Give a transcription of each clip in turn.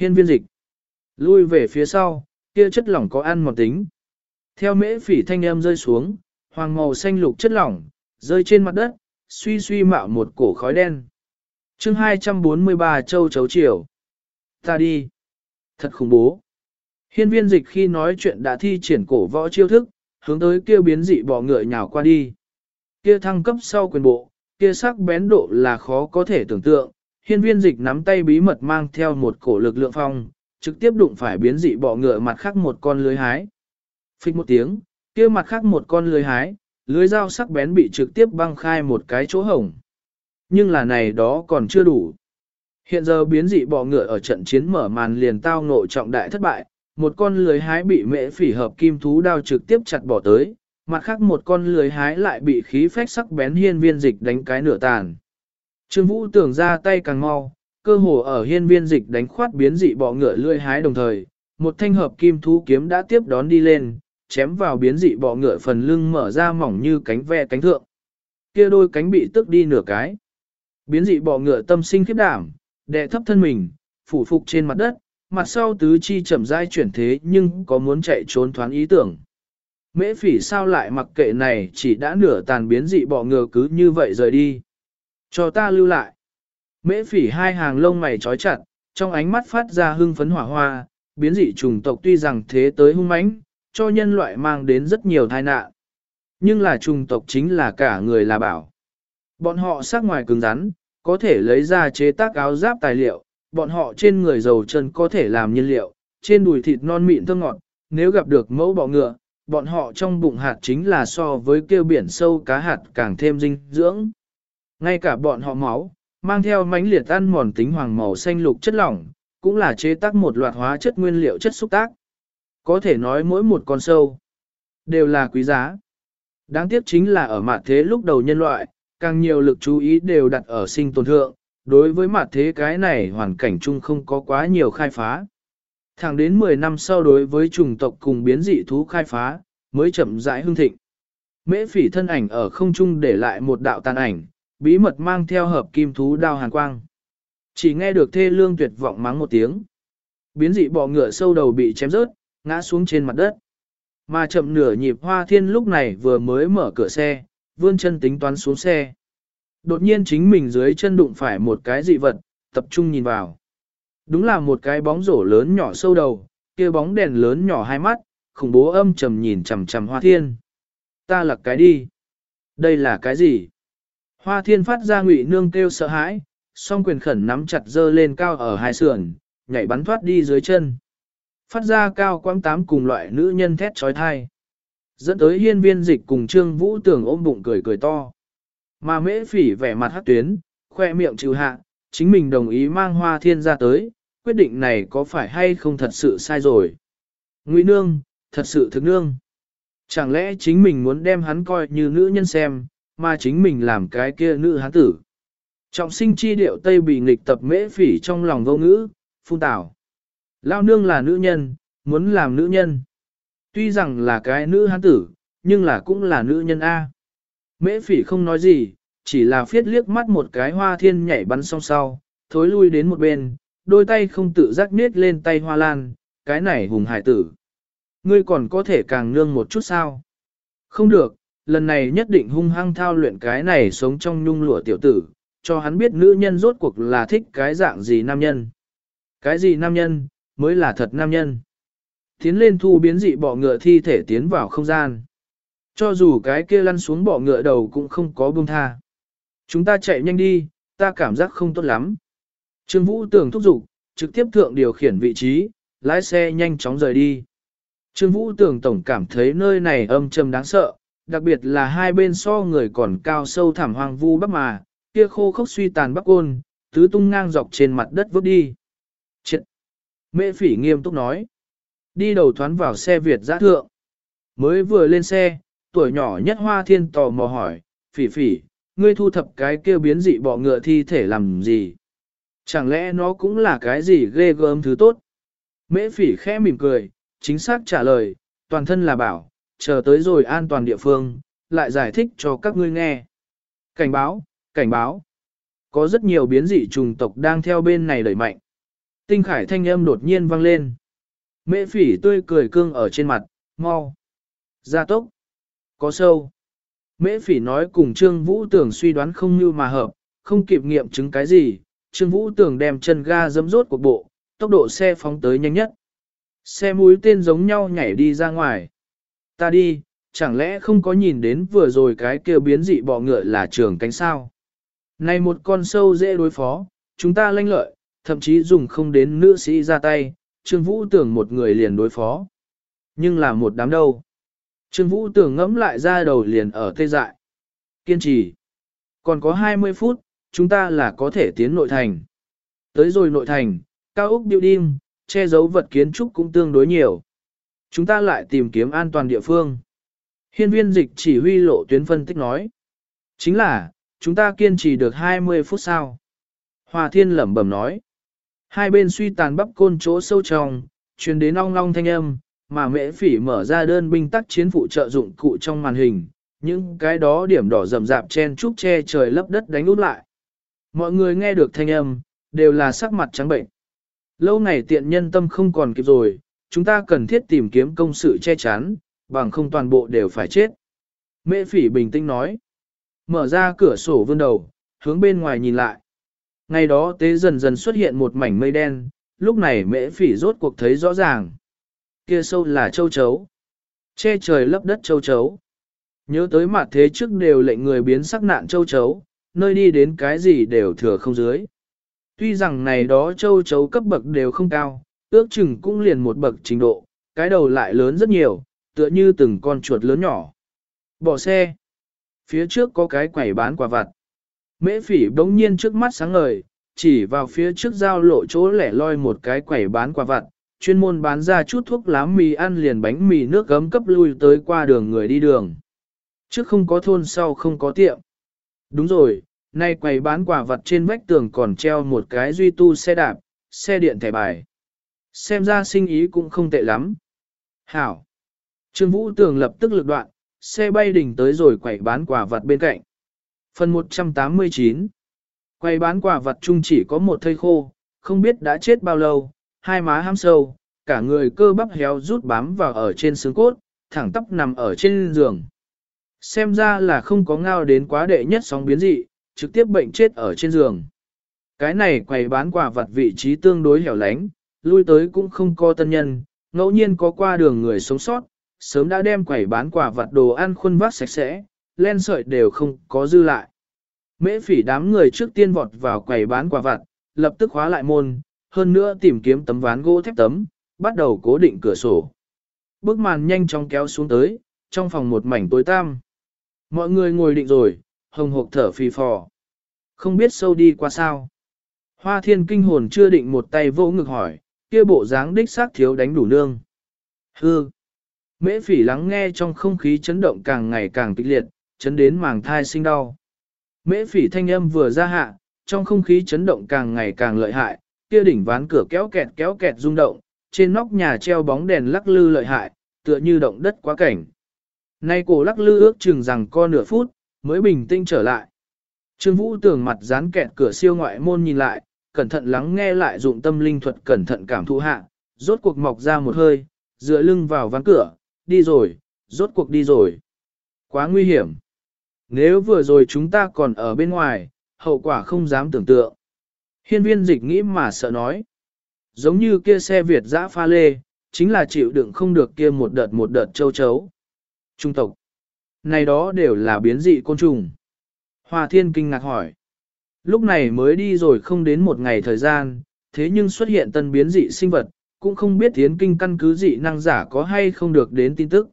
Hiên viên dịch. Lui về phía sau, kia chất lỏng có ăn một tính. Theo mễ phỉ thanh âm rơi xuống, hoàng màu xanh lục chất lỏng, rơi trên mặt đất, suy suy mạo một cổ khói đen. chương 243 châu chấu chiều. Ta đi. Thật khủng bố. Hiên viên dịch khi nói chuyện đã thi triển cổ võ chiêu thức, hướng tới kia biến dị bỏ ngựa nhào qua đi. Kia thăng cấp sau quyền bộ, kia sắc bén độ là khó có thể tưởng tượng, hiên viên dịch nắm tay bí mật mang theo một cổ lực lượng phong, trực tiếp đụng phải biến dị bọ ngựa mặt khác một con lưới hái. Phích một tiếng, kia mặt khác một con lưới hái, lưới dao sắc bén bị trực tiếp băng khai một cái chỗ hổng. Nhưng là này đó còn chưa đủ. Hiện giờ biến dị bọ ngựa ở trận chiến mở màn liền tao ngộ trọng đại thất bại, một con lưới hái bị mễ phỉ hợp kim thú đao trực tiếp chặt bỏ tới, mặt khác một con lưới hái lại bị khí phách sắc bén hiên viên dịch đánh cái nửa tàn. Trương Vũ tưởng ra tay càng mau, cơ hồ ở hiên viên dịch đánh khoát biến dị bọ ngựa lưỡi hái đồng thời, một thanh hợp kim thú kiếm đã tiếp đón đi lên, chém vào biến dị bọ ngựa phần lưng mở ra mỏng như cánh ve cánh thượng. Kia đôi cánh bị tức đi nửa cái. Biến dị bọ ngựa tâm sinh khiếp đảm, đè thấp thân mình, phủ phục trên mặt đất, mặt sau tứ chi chậm rãi chuyển thế nhưng có muốn chạy trốn thoáng ý tưởng. Mễ phỉ sao lại mặc kệ này chỉ đã nửa tàn biến dị bọ ngựa cứ như vậy rời đi. Cho ta lưu lại. Mễ phỉ hai hàng lông mày trói chặt, trong ánh mắt phát ra hưng phấn hỏa hoa, biến dị trùng tộc tuy rằng thế tới hung mãnh, cho nhân loại mang đến rất nhiều tai nạn. Nhưng là trùng tộc chính là cả người là bảo. Bọn họ sắc ngoài cứng rắn, có thể lấy ra chế tác áo giáp tài liệu, bọn họ trên người dầu chân có thể làm nhiên liệu, trên đùi thịt non mịn thơm ngọt, nếu gặp được mẫu bọ ngựa, bọn họ trong bụng hạt chính là so với kêu biển sâu cá hạt càng thêm dinh dưỡng. Ngay cả bọn họ máu, mang theo mánh liệt ăn mòn tính hoàng màu xanh lục chất lỏng, cũng là chế tác một loạt hóa chất nguyên liệu chất xúc tác. Có thể nói mỗi một con sâu đều là quý giá. Đáng tiếc chính là ở mặt thế lúc đầu nhân loại, càng nhiều lực chú ý đều đặt ở sinh tồn thượng, đối với mặt thế cái này hoàn cảnh chung không có quá nhiều khai phá. Thẳng đến 10 năm sau đối với chủng tộc cùng biến dị thú khai phá, mới chậm rãi hưng thịnh. Mễ phỉ thân ảnh ở không trung để lại một đạo tàn ảnh, bí mật mang theo hợp kim thú đao hàn quang. Chỉ nghe được thê lương tuyệt vọng mắng một tiếng. Biến dị bọ ngựa sâu đầu bị chém rớt, ngã xuống trên mặt đất. Mà chậm nửa nhịp hoa thiên lúc này vừa mới mở cửa xe, vươn chân tính toán xuống xe. Đột nhiên chính mình dưới chân đụng phải một cái dị vật, tập trung nhìn vào. Đúng là một cái bóng rổ lớn nhỏ sâu đầu, kia bóng đèn lớn nhỏ hai mắt, khủng bố âm trầm nhìn chằm chằm hoa thiên. Ta là cái đi. Đây là cái gì? Hoa thiên phát ra ngụy nương kêu sợ hãi, song quyền khẩn nắm chặt dơ lên cao ở hai sườn, nhảy bắn thoát đi dưới chân. Phát ra cao quang tám cùng loại nữ nhân thét trói thai. Dẫn tới hiên viên dịch cùng trương vũ tưởng ôm bụng cười cười to. Mà mễ phỉ vẻ mặt hát tuyến, khoe miệng trừ hạ, chính mình đồng ý mang hoa thiên ra tới, quyết định này có phải hay không thật sự sai rồi. Ngụy nương, thật sự thực nương. Chẳng lẽ chính mình muốn đem hắn coi như nữ nhân xem, mà chính mình làm cái kia nữ hán tử. Trọng sinh chi điệu Tây bị nghịch tập mễ phỉ trong lòng vô ngữ, phun tảo. Lao nương là nữ nhân, muốn làm nữ nhân. Tuy rằng là cái nữ hán tử, nhưng là cũng là nữ nhân A. Mễ phỉ không nói gì, chỉ là phiết liếc mắt một cái hoa thiên nhảy bắn song sau, thối lui đến một bên, đôi tay không tự giác nết lên tay hoa lan, cái này hùng hải tử. Ngươi còn có thể càng nương một chút sao? Không được, lần này nhất định hung hăng thao luyện cái này sống trong nhung lụa tiểu tử, cho hắn biết nữ nhân rốt cuộc là thích cái dạng gì nam nhân. Cái gì nam nhân, mới là thật nam nhân. Tiến lên thu biến dị bọ ngựa thi thể tiến vào không gian. Cho dù cái kia lăn xuống bọ ngựa đầu cũng không có buông tha. Chúng ta chạy nhanh đi, ta cảm giác không tốt lắm. Trương Vũ tưởng thúc giục, trực tiếp thượng điều khiển vị trí, lái xe nhanh chóng rời đi. Trương Vũ tưởng tổng cảm thấy nơi này âm trầm đáng sợ, đặc biệt là hai bên so người còn cao sâu thảm hoang vu bắc mà, kia khô khốc suy tàn bắc ôn, tứ tung ngang dọc trên mặt đất vứt đi. Chết! Mễ phỉ nghiêm túc nói. Đi đầu thoán vào xe Việt giã thượng. Mới vừa lên xe, tuổi nhỏ nhất hoa thiên tò mò hỏi, phỉ phỉ, ngươi thu thập cái kia biến dị bọ ngựa thi thể làm gì? Chẳng lẽ nó cũng là cái gì ghê gớm thứ tốt? Mễ phỉ khẽ mỉm cười, chính xác trả lời, toàn thân là bảo, chờ tới rồi an toàn địa phương, lại giải thích cho các ngươi nghe. Cảnh báo, cảnh báo. Có rất nhiều biến dị trùng tộc đang theo bên này đẩy mạnh. Tinh khải thanh âm đột nhiên vang lên. Mễ phỉ tươi cười cương ở trên mặt, mau. Gia tốc. Có sâu. Mễ phỉ nói cùng Trương Vũ Tưởng suy đoán không như mà hợp, không kịp nghiệm chứng cái gì. Trương Vũ Tưởng đem chân ga dấm rốt cuộc bộ, tốc độ xe phóng tới nhanh nhất. Xe mũi tên giống nhau nhảy đi ra ngoài. Ta đi, chẳng lẽ không có nhìn đến vừa rồi cái kia biến dị bọ ngựa là trường cánh sao? Này một con sâu dễ đối phó, chúng ta lanh lợi, thậm chí dùng không đến nữ sĩ ra tay, Trương Vũ tưởng một người liền đối phó. Nhưng là một đám đâu. Trương Vũ tưởng ngẫm lại ra đầu liền ở tê dại. Kiên trì. Còn có 20 phút, chúng ta là có thể tiến nội thành. Tới rồi nội thành, cao ốc building, che giấu vật kiến trúc cũng tương đối nhiều. Chúng ta lại tìm kiếm an toàn địa phương. Hiên viên dịch chỉ huy lộ tuyến phân tích nói. Chính là, chúng ta kiên trì được 20 phút sau. Hòa thiên lẩm bẩm nói. Hai bên suy tàn bắp côn chỗ sâu trong, truyền đến ong long thanh âm, mà mễ phỉ mở ra đơn binh tác chiến phụ trợ dụng cụ trong màn hình, những cái đó điểm đỏ rầm rạp chen trúc che trời lấp đất đánh út lại. Mọi người nghe được thanh âm, đều là sắc mặt trắng bệnh. Lâu ngày tiện nhân tâm không còn kịp rồi, chúng ta cần thiết tìm kiếm công sự che chắn, bằng không toàn bộ đều phải chết. Mễ phỉ bình tĩnh nói. Mở ra cửa sổ vươn đầu, hướng bên ngoài nhìn lại. Ngày đó tế dần dần xuất hiện một mảnh mây đen, lúc này mễ phỉ rốt cuộc thấy rõ ràng. Kia sâu là châu chấu. Che trời lấp đất châu chấu. Nhớ tới mặt thế trước đều lệnh người biến sắc nạn châu chấu, nơi đi đến cái gì đều thừa không dưới. Tuy rằng này đó châu chấu cấp bậc đều không cao, ước chừng cũng liền một bậc trình độ, cái đầu lại lớn rất nhiều, tựa như từng con chuột lớn nhỏ. Bỏ xe. Phía trước có cái quầy bán quà vặt. Mễ phỉ bỗng nhiên trước mắt sáng ngời, chỉ vào phía trước giao lộ chỗ lẻ loi một cái quầy bán quà vặt, chuyên môn bán ra chút thuốc lá mì ăn liền bánh mì nước gấm cấp lui tới qua đường người đi đường. Trước không có thôn sau không có tiệm. Đúng rồi, nay quầy bán quà vặt trên vách tường còn treo một cái duy tu xe đạp, xe điện thẻ bài. Xem ra sinh ý cũng không tệ lắm. Hảo. Trương Vũ Tường lập tức lực đoạn, xe bay đỉnh tới rồi quầy bán quà vật bên cạnh. Phần 189 Quầy bán quà vật chung chỉ có một thây khô, không biết đã chết bao lâu, hai má ham sâu, cả người cơ bắp héo rút bám vào ở trên xương cốt, thẳng tóc nằm ở trên giường. Xem ra là không có ngao đến quá đệ nhất sóng biến dị, trực tiếp bệnh chết ở trên giường. Cái này quầy bán quà vật vị trí tương đối hẻo lánh, lui tới cũng không có tân nhân, ngẫu nhiên có qua đường người sống sót, sớm đã đem quầy bán quả vặt đồ ăn khuôn vác sạch sẽ, len sợi đều không có dư lại. Mễ phỉ đám người trước tiên vọt vào quầy bán quả vặt, lập tức khóa lại môn, hơn nữa tìm kiếm tấm ván gỗ thép tấm, bắt đầu cố định cửa sổ. Bức màn nhanh chóng kéo xuống tới, trong phòng một mảnh tối tăm. Mọi người ngồi định rồi, hồng hộc thở phì phò. Không biết sâu đi qua sao. Hoa thiên kinh hồn chưa định một tay vỗ ngực hỏi, kia bộ dáng đích xác thiếu đánh đủ nương. Hư. Mễ phỉ lắng nghe trong không khí chấn động càng ngày càng kịch liệt, chấn đến màng thai sinh đau. Mễ phỉ thanh âm vừa ra hạ, trong không khí chấn động càng ngày càng lợi hại, kia đỉnh ván cửa kéo kẹt kéo kẹt rung động, trên nóc nhà treo bóng đèn lắc lư lợi hại, tựa như động đất quá cảnh. Nay cổ lắc lư ước chừng rằng co nửa phút, mới bình tĩnh trở lại. Trương Vũ tưởng mặt dán kẹt cửa siêu ngoại môn nhìn lại, cẩn thận lắng nghe lại dụng tâm linh thuật cẩn thận cảm thụ hạ, rốt cuộc mọc ra một hơi, dựa lưng vào ván cửa, đi rồi, rốt cuộc đi rồi. Quá nguy hiểm. Nếu vừa rồi chúng ta còn ở bên ngoài, hậu quả không dám tưởng tượng. Hiên viên dịch nghĩ mà sợ nói. Giống như kia xe Việt dã pha lê, chính là chịu đựng không được kia một đợt một đợt châu chấu. Trung tộc. Này đó đều là biến dị côn trùng. Hòa thiên kinh ngạc hỏi. Lúc này mới đi rồi không đến một ngày thời gian, thế nhưng xuất hiện tân biến dị sinh vật, cũng không biết tiến kinh căn cứ dị năng giả có hay không được đến tin tức.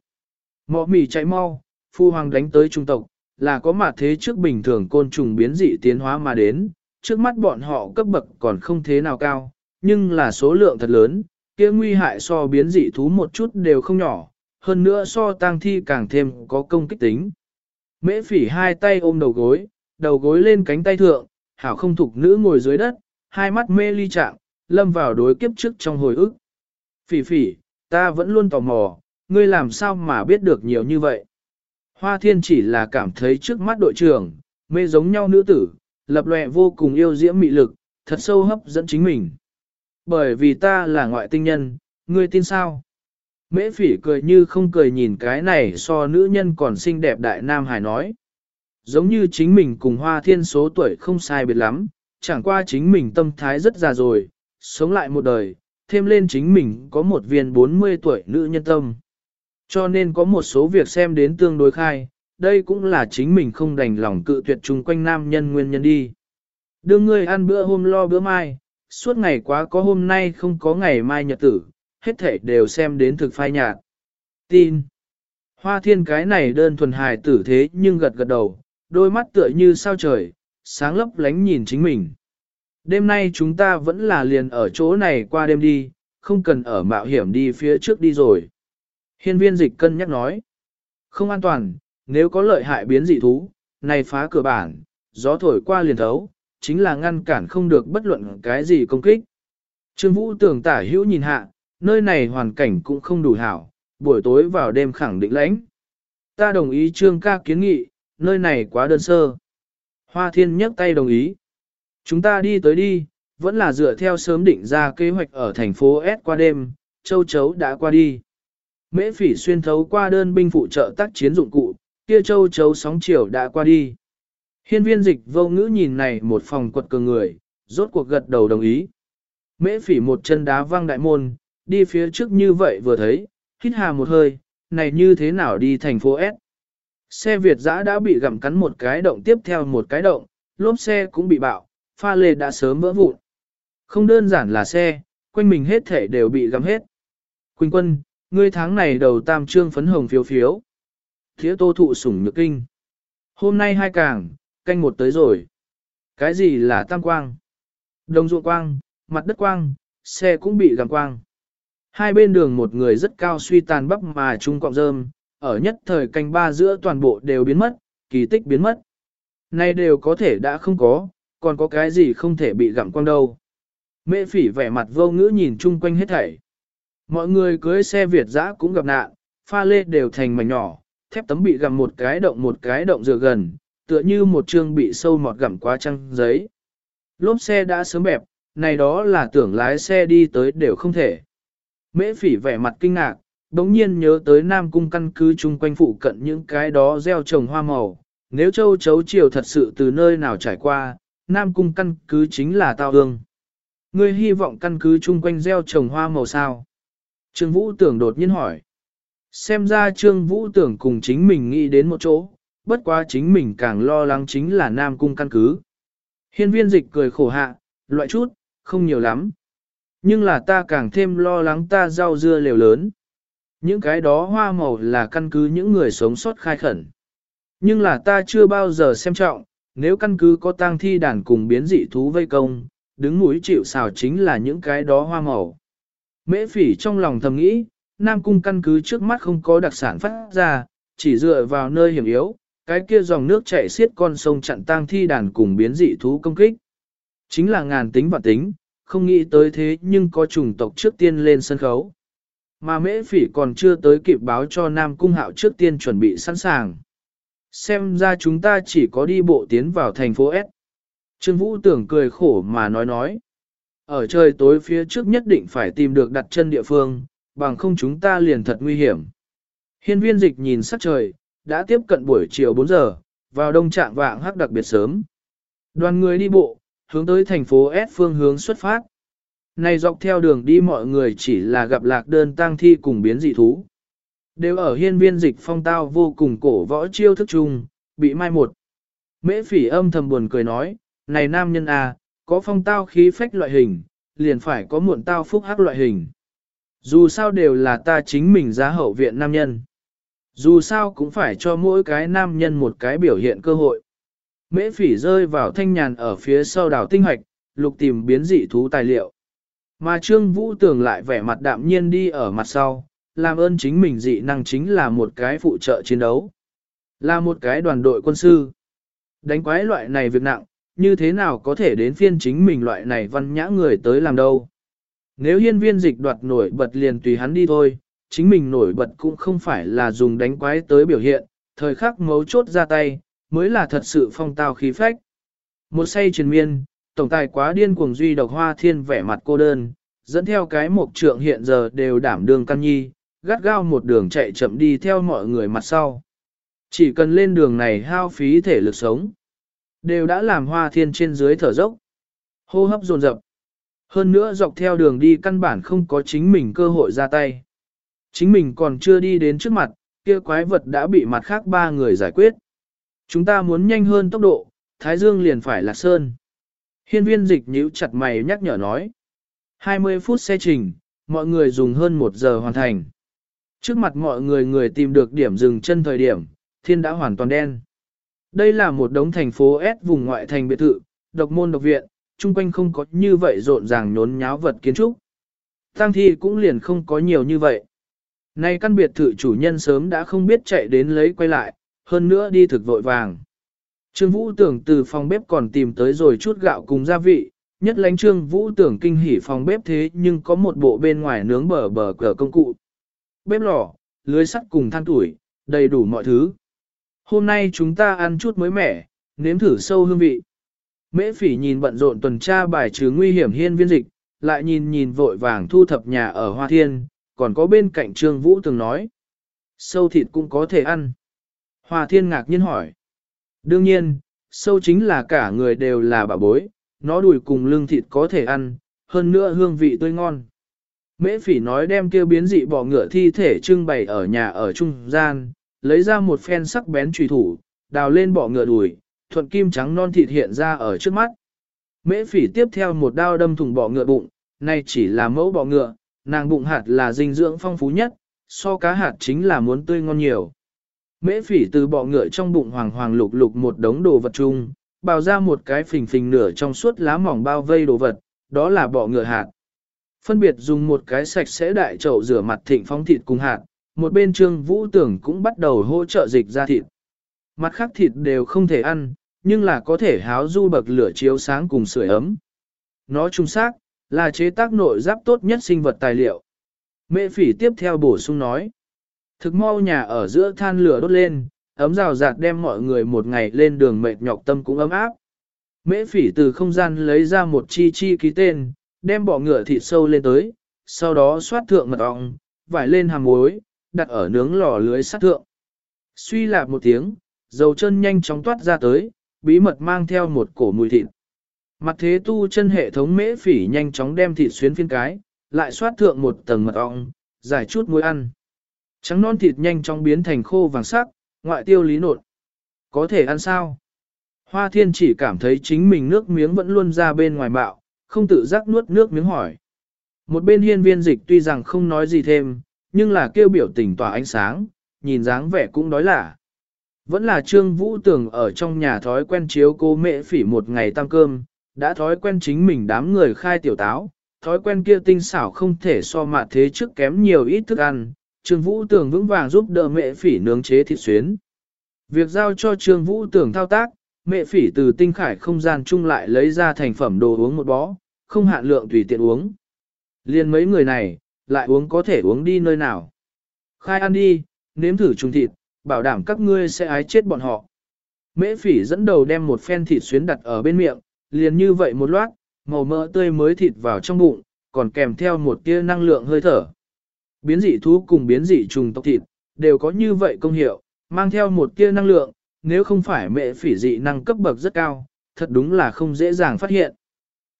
Mọ mì chạy mau, phu hoàng đánh tới trung tộc, là có mặt thế trước bình thường côn trùng biến dị tiến hóa mà đến, trước mắt bọn họ cấp bậc còn không thế nào cao, nhưng là số lượng thật lớn, kia nguy hại so biến dị thú một chút đều không nhỏ, hơn nữa so tang thi càng thêm có công kích tính. Mễ phỉ hai tay ôm đầu gối, đầu gối lên cánh tay thượng, hảo không thục nữ ngồi dưới đất, hai mắt mê ly trạng, lâm vào đối kiếp trước trong hồi ức. Phỉ phỉ, ta vẫn luôn tò mò, ngươi làm sao mà biết được nhiều như vậy. Hoa thiên chỉ là cảm thấy trước mắt đội trưởng, mê giống nhau nữ tử, lập lệ vô cùng yêu diễm mị lực, thật sâu hấp dẫn chính mình. Bởi vì ta là ngoại tinh nhân, ngươi tin sao? Mễ phỉ cười như không cười nhìn cái này so nữ nhân còn xinh đẹp đại nam hải nói. Giống như chính mình cùng hoa thiên số tuổi không sai biệt lắm, chẳng qua chính mình tâm thái rất già rồi, sống lại một đời, thêm lên chính mình có một viên 40 tuổi nữ nhân tâm. Cho nên có một số việc xem đến tương đối khai, đây cũng là chính mình không đành lòng cự tuyệt chung quanh nam nhân nguyên nhân đi. Đưa ngươi ăn bữa hôm lo bữa mai, suốt ngày quá có hôm nay không có ngày mai nhật tử, hết thể đều xem đến thực phai nhạt. Tin. Hoa thiên cái này đơn thuần hài tử thế nhưng gật gật đầu, đôi mắt tựa như sao trời, sáng lấp lánh nhìn chính mình. Đêm nay chúng ta vẫn là liền ở chỗ này qua đêm đi, không cần ở mạo hiểm đi phía trước đi rồi. Hiên viên dịch cân nhắc nói. Không an toàn, nếu có lợi hại biến dị thú, này phá cửa bản, gió thổi qua liền thấu, chính là ngăn cản không được bất luận cái gì công kích. Trương Vũ tưởng tả hữu nhìn hạ, nơi này hoàn cảnh cũng không đủ hảo, buổi tối vào đêm khẳng định lãnh. Ta đồng ý Trương ca kiến nghị, nơi này quá đơn sơ. Hoa thiên nhấc tay đồng ý. Chúng ta đi tới đi, vẫn là dựa theo sớm định ra kế hoạch ở thành phố S qua đêm, châu chấu đã qua đi. Mễ phỉ xuyên thấu qua đơn binh phụ trợ tác chiến dụng cụ, kia châu chấu sóng chiều đã qua đi. Hiên viên dịch vô ngữ nhìn này một phòng quật cường người, rốt cuộc gật đầu đồng ý. Mễ phỉ một chân đá văng đại môn, đi phía trước như vậy vừa thấy, hít hà một hơi, này như thế nào đi thành phố S. Xe Việt giã đã bị gặm cắn một cái động tiếp theo một cái động, lốp xe cũng bị bạo, pha lê đã sớm vỡ vụn. Không đơn giản là xe, quanh mình hết thể đều bị gặm hết. Quỳnh quân, ngươi tháng này đầu tam trương phấn hồng phiếu phiếu. Thía tô thụ sủng nhược kinh. Hôm nay hai càng, canh một tới rồi. Cái gì là tam quang? Đồng ruộng quang, mặt đất quang, xe cũng bị gặm quang. Hai bên đường một người rất cao suy tàn bắp mà trung cọng rơm, ở nhất thời canh ba giữa toàn bộ đều biến mất, kỳ tích biến mất. Nay đều có thể đã không có, còn có cái gì không thể bị gặm quang đâu. Mễ phỉ vẻ mặt vô ngữ nhìn chung quanh hết thảy. Mọi người cưới xe Việt dã cũng gặp nạn, pha lê đều thành mảnh nhỏ, thép tấm bị gặm một cái động một cái động dựa gần, tựa như một chương bị sâu mọt gặm quá trăng giấy. Lốp xe đã sớm bẹp, này đó là tưởng lái xe đi tới đều không thể. Mễ phỉ vẻ mặt kinh ngạc, đống nhiên nhớ tới Nam Cung căn cứ chung quanh phụ cận những cái đó gieo trồng hoa màu. Nếu châu chấu chiều thật sự từ nơi nào trải qua, Nam Cung căn cứ chính là tao hương. Ngươi hy vọng căn cứ chung quanh gieo trồng hoa màu sao? Trương Vũ Tưởng đột nhiên hỏi. Xem ra Trương Vũ Tưởng cùng chính mình nghĩ đến một chỗ, bất quá chính mình càng lo lắng chính là Nam Cung căn cứ. Hiên viên dịch cười khổ hạ, loại chút, không nhiều lắm. Nhưng là ta càng thêm lo lắng ta rau dưa liều lớn. Những cái đó hoa màu là căn cứ những người sống sót khai khẩn. Nhưng là ta chưa bao giờ xem trọng, nếu căn cứ có tang thi đàn cùng biến dị thú vây công, đứng mũi chịu xào chính là những cái đó hoa màu. Mễ phỉ trong lòng thầm nghĩ, Nam Cung căn cứ trước mắt không có đặc sản phát ra, chỉ dựa vào nơi hiểm yếu, cái kia dòng nước chảy xiết con sông chặn tang thi đàn cùng biến dị thú công kích. Chính là ngàn tính và tính, không nghĩ tới thế nhưng có chủng tộc trước tiên lên sân khấu. Mà mễ phỉ còn chưa tới kịp báo cho Nam Cung Hạo trước tiên chuẩn bị sẵn sàng. Xem ra chúng ta chỉ có đi bộ tiến vào thành phố S. Trương Vũ tưởng cười khổ mà nói nói. Ở trời tối phía trước nhất định phải tìm được đặt chân địa phương, bằng không chúng ta liền thật nguy hiểm. Hiên viên dịch nhìn sắc trời, đã tiếp cận buổi chiều 4 giờ, vào đông trạng vạng hắc đặc biệt sớm. Đoàn người đi bộ, hướng tới thành phố S phương hướng xuất phát. Này dọc theo đường đi mọi người chỉ là gặp lạc đơn tang thi cùng biến dị thú. Đều ở hiên viên dịch phong tao vô cùng cổ võ chiêu thức chung, bị mai một. Mễ phỉ âm thầm buồn cười nói, này nam nhân à, có phong tao khí phách loại hình, liền phải có muộn tao phúc hắc loại hình. Dù sao đều là ta chính mình giá hậu viện nam nhân. Dù sao cũng phải cho mỗi cái nam nhân một cái biểu hiện cơ hội. Mễ phỉ rơi vào thanh nhàn ở phía sau đảo tinh hoạch, lục tìm biến dị thú tài liệu. Mà Trương Vũ Tường lại vẻ mặt đạm nhiên đi ở mặt sau, làm ơn chính mình dị năng chính là một cái phụ trợ chiến đấu. Là một cái đoàn đội quân sư. Đánh quái loại này việc nặng, như thế nào có thể đến phiên chính mình loại này văn nhã người tới làm đâu. Nếu hiên viên dịch đoạt nổi bật liền tùy hắn đi thôi, chính mình nổi bật cũng không phải là dùng đánh quái tới biểu hiện, thời khắc mấu chốt ra tay, mới là thật sự phong tao khí phách. Một say truyền miên, tổng tài quá điên cuồng duy độc hoa thiên vẻ mặt cô đơn, dẫn theo cái mộc trượng hiện giờ đều đảm đường căn nhi, gắt gao một đường chạy chậm đi theo mọi người mặt sau. Chỉ cần lên đường này hao phí thể lực sống, đều đã làm hoa thiên trên dưới thở dốc. Hô hấp dồn dập. Hơn nữa dọc theo đường đi căn bản không có chính mình cơ hội ra tay. Chính mình còn chưa đi đến trước mặt, kia quái vật đã bị mặt khác ba người giải quyết. Chúng ta muốn nhanh hơn tốc độ, Thái Dương liền phải lạc sơn. Hiên viên dịch nhíu chặt mày nhắc nhở nói. 20 phút xe trình, mọi người dùng hơn 1 giờ hoàn thành. Trước mặt mọi người người tìm được điểm dừng chân thời điểm, thiên đã hoàn toàn đen. Đây là một đống thành phố S vùng ngoại thành biệt thự, độc môn độc viện, chung quanh không có như vậy rộn ràng nhốn nháo vật kiến trúc. Tăng thi cũng liền không có nhiều như vậy. Nay căn biệt thự chủ nhân sớm đã không biết chạy đến lấy quay lại, hơn nữa đi thực vội vàng. Trương Vũ tưởng từ phòng bếp còn tìm tới rồi chút gạo cùng gia vị, nhất lánh Trương Vũ tưởng kinh hỉ phòng bếp thế nhưng có một bộ bên ngoài nướng bờ bờ cờ công cụ. Bếp lò, lưới sắt cùng than tuổi, đầy đủ mọi thứ. Hôm nay chúng ta ăn chút mới mẻ, nếm thử sâu hương vị. Mễ phỉ nhìn bận rộn tuần tra bài trừ nguy hiểm hiên viên dịch, lại nhìn nhìn vội vàng thu thập nhà ở Hoa Thiên, còn có bên cạnh Trương Vũ từng nói. Sâu thịt cũng có thể ăn. Hoa Thiên ngạc nhiên hỏi. Đương nhiên, sâu chính là cả người đều là bà bối, nó đùi cùng lưng thịt có thể ăn, hơn nữa hương vị tươi ngon. Mễ phỉ nói đem kêu biến dị bò ngựa thi thể trưng bày ở nhà ở trung gian, lấy ra một phen sắc bén trùy thủ, đào lên bỏ ngựa đùi, thuận kim trắng non thịt hiện ra ở trước mắt. Mễ phỉ tiếp theo một đao đâm thủng bỏ ngựa bụng, này chỉ là mẫu bỏ ngựa, nàng bụng hạt là dinh dưỡng phong phú nhất, so cá hạt chính là muốn tươi ngon nhiều. Mễ phỉ từ bọ ngựa trong bụng hoàng hoàng lục lục một đống đồ vật chung, bào ra một cái phình phình nửa trong suốt lá mỏng bao vây đồ vật, đó là bọ ngựa hạt. Phân biệt dùng một cái sạch sẽ đại chậu rửa mặt thịnh phong thịt cùng hạt, một bên trương vũ tưởng cũng bắt đầu hỗ trợ dịch ra thịt. Mặt khác thịt đều không thể ăn, nhưng là có thể háo du bậc lửa chiếu sáng cùng sưởi ấm. Nó trung xác, là chế tác nội giáp tốt nhất sinh vật tài liệu. Mễ phỉ tiếp theo bổ sung nói. Thực mau nhà ở giữa than lửa đốt lên, ấm rào rạt đem mọi người một ngày lên đường mệt nhọc tâm cũng ấm áp. Mễ phỉ từ không gian lấy ra một chi chi ký tên, đem bỏ ngựa thịt sâu lên tới, sau đó xoát thượng mật ong, vải lên hàm muối, đặt ở nướng lò lưới sắt thượng. Suy lạp một tiếng, dầu chân nhanh chóng toát ra tới, bí mật mang theo một cổ mùi thịt. Mặt thế tu chân hệ thống mễ phỉ nhanh chóng đem thịt xuyến phiên cái, lại xoát thượng một tầng mật ong, giải chút muối ăn. Trắng non thịt nhanh chóng biến thành khô vàng sắc, ngoại tiêu lý nột. Có thể ăn sao? Hoa thiên chỉ cảm thấy chính mình nước miếng vẫn luôn ra bên ngoài bạo, không tự giác nuốt nước miếng hỏi. Một bên hiên viên dịch tuy rằng không nói gì thêm, nhưng là kêu biểu tình tỏa ánh sáng, nhìn dáng vẻ cũng đói lạ, Vẫn là Trương Vũ Tường ở trong nhà thói quen chiếu cô mẹ phỉ một ngày tăng cơm, đã thói quen chính mình đám người khai tiểu táo, thói quen kia tinh xảo không thể so mạ thế trước kém nhiều ít thức ăn, Trương Vũ Tường vững vàng giúp đỡ mẹ phỉ nướng chế thịt xuyến. Việc giao cho Trương Vũ Tường thao tác, mẹ phỉ từ tinh khải không gian chung lại lấy ra thành phẩm đồ uống một bó, không hạn lượng tùy tiện uống. Liên mấy người này, lại uống có thể uống đi nơi nào. Khai ăn đi, nếm thử trùng thịt, bảo đảm các ngươi sẽ ái chết bọn họ. Mễ phỉ dẫn đầu đem một phen thịt xuyến đặt ở bên miệng, liền như vậy một loát, màu mỡ tươi mới thịt vào trong bụng, còn kèm theo một tia năng lượng hơi thở. Biến dị thú cùng biến dị trùng tộc thịt, đều có như vậy công hiệu, mang theo một tia năng lượng, nếu không phải mẹ phỉ dị năng cấp bậc rất cao, thật đúng là không dễ dàng phát hiện.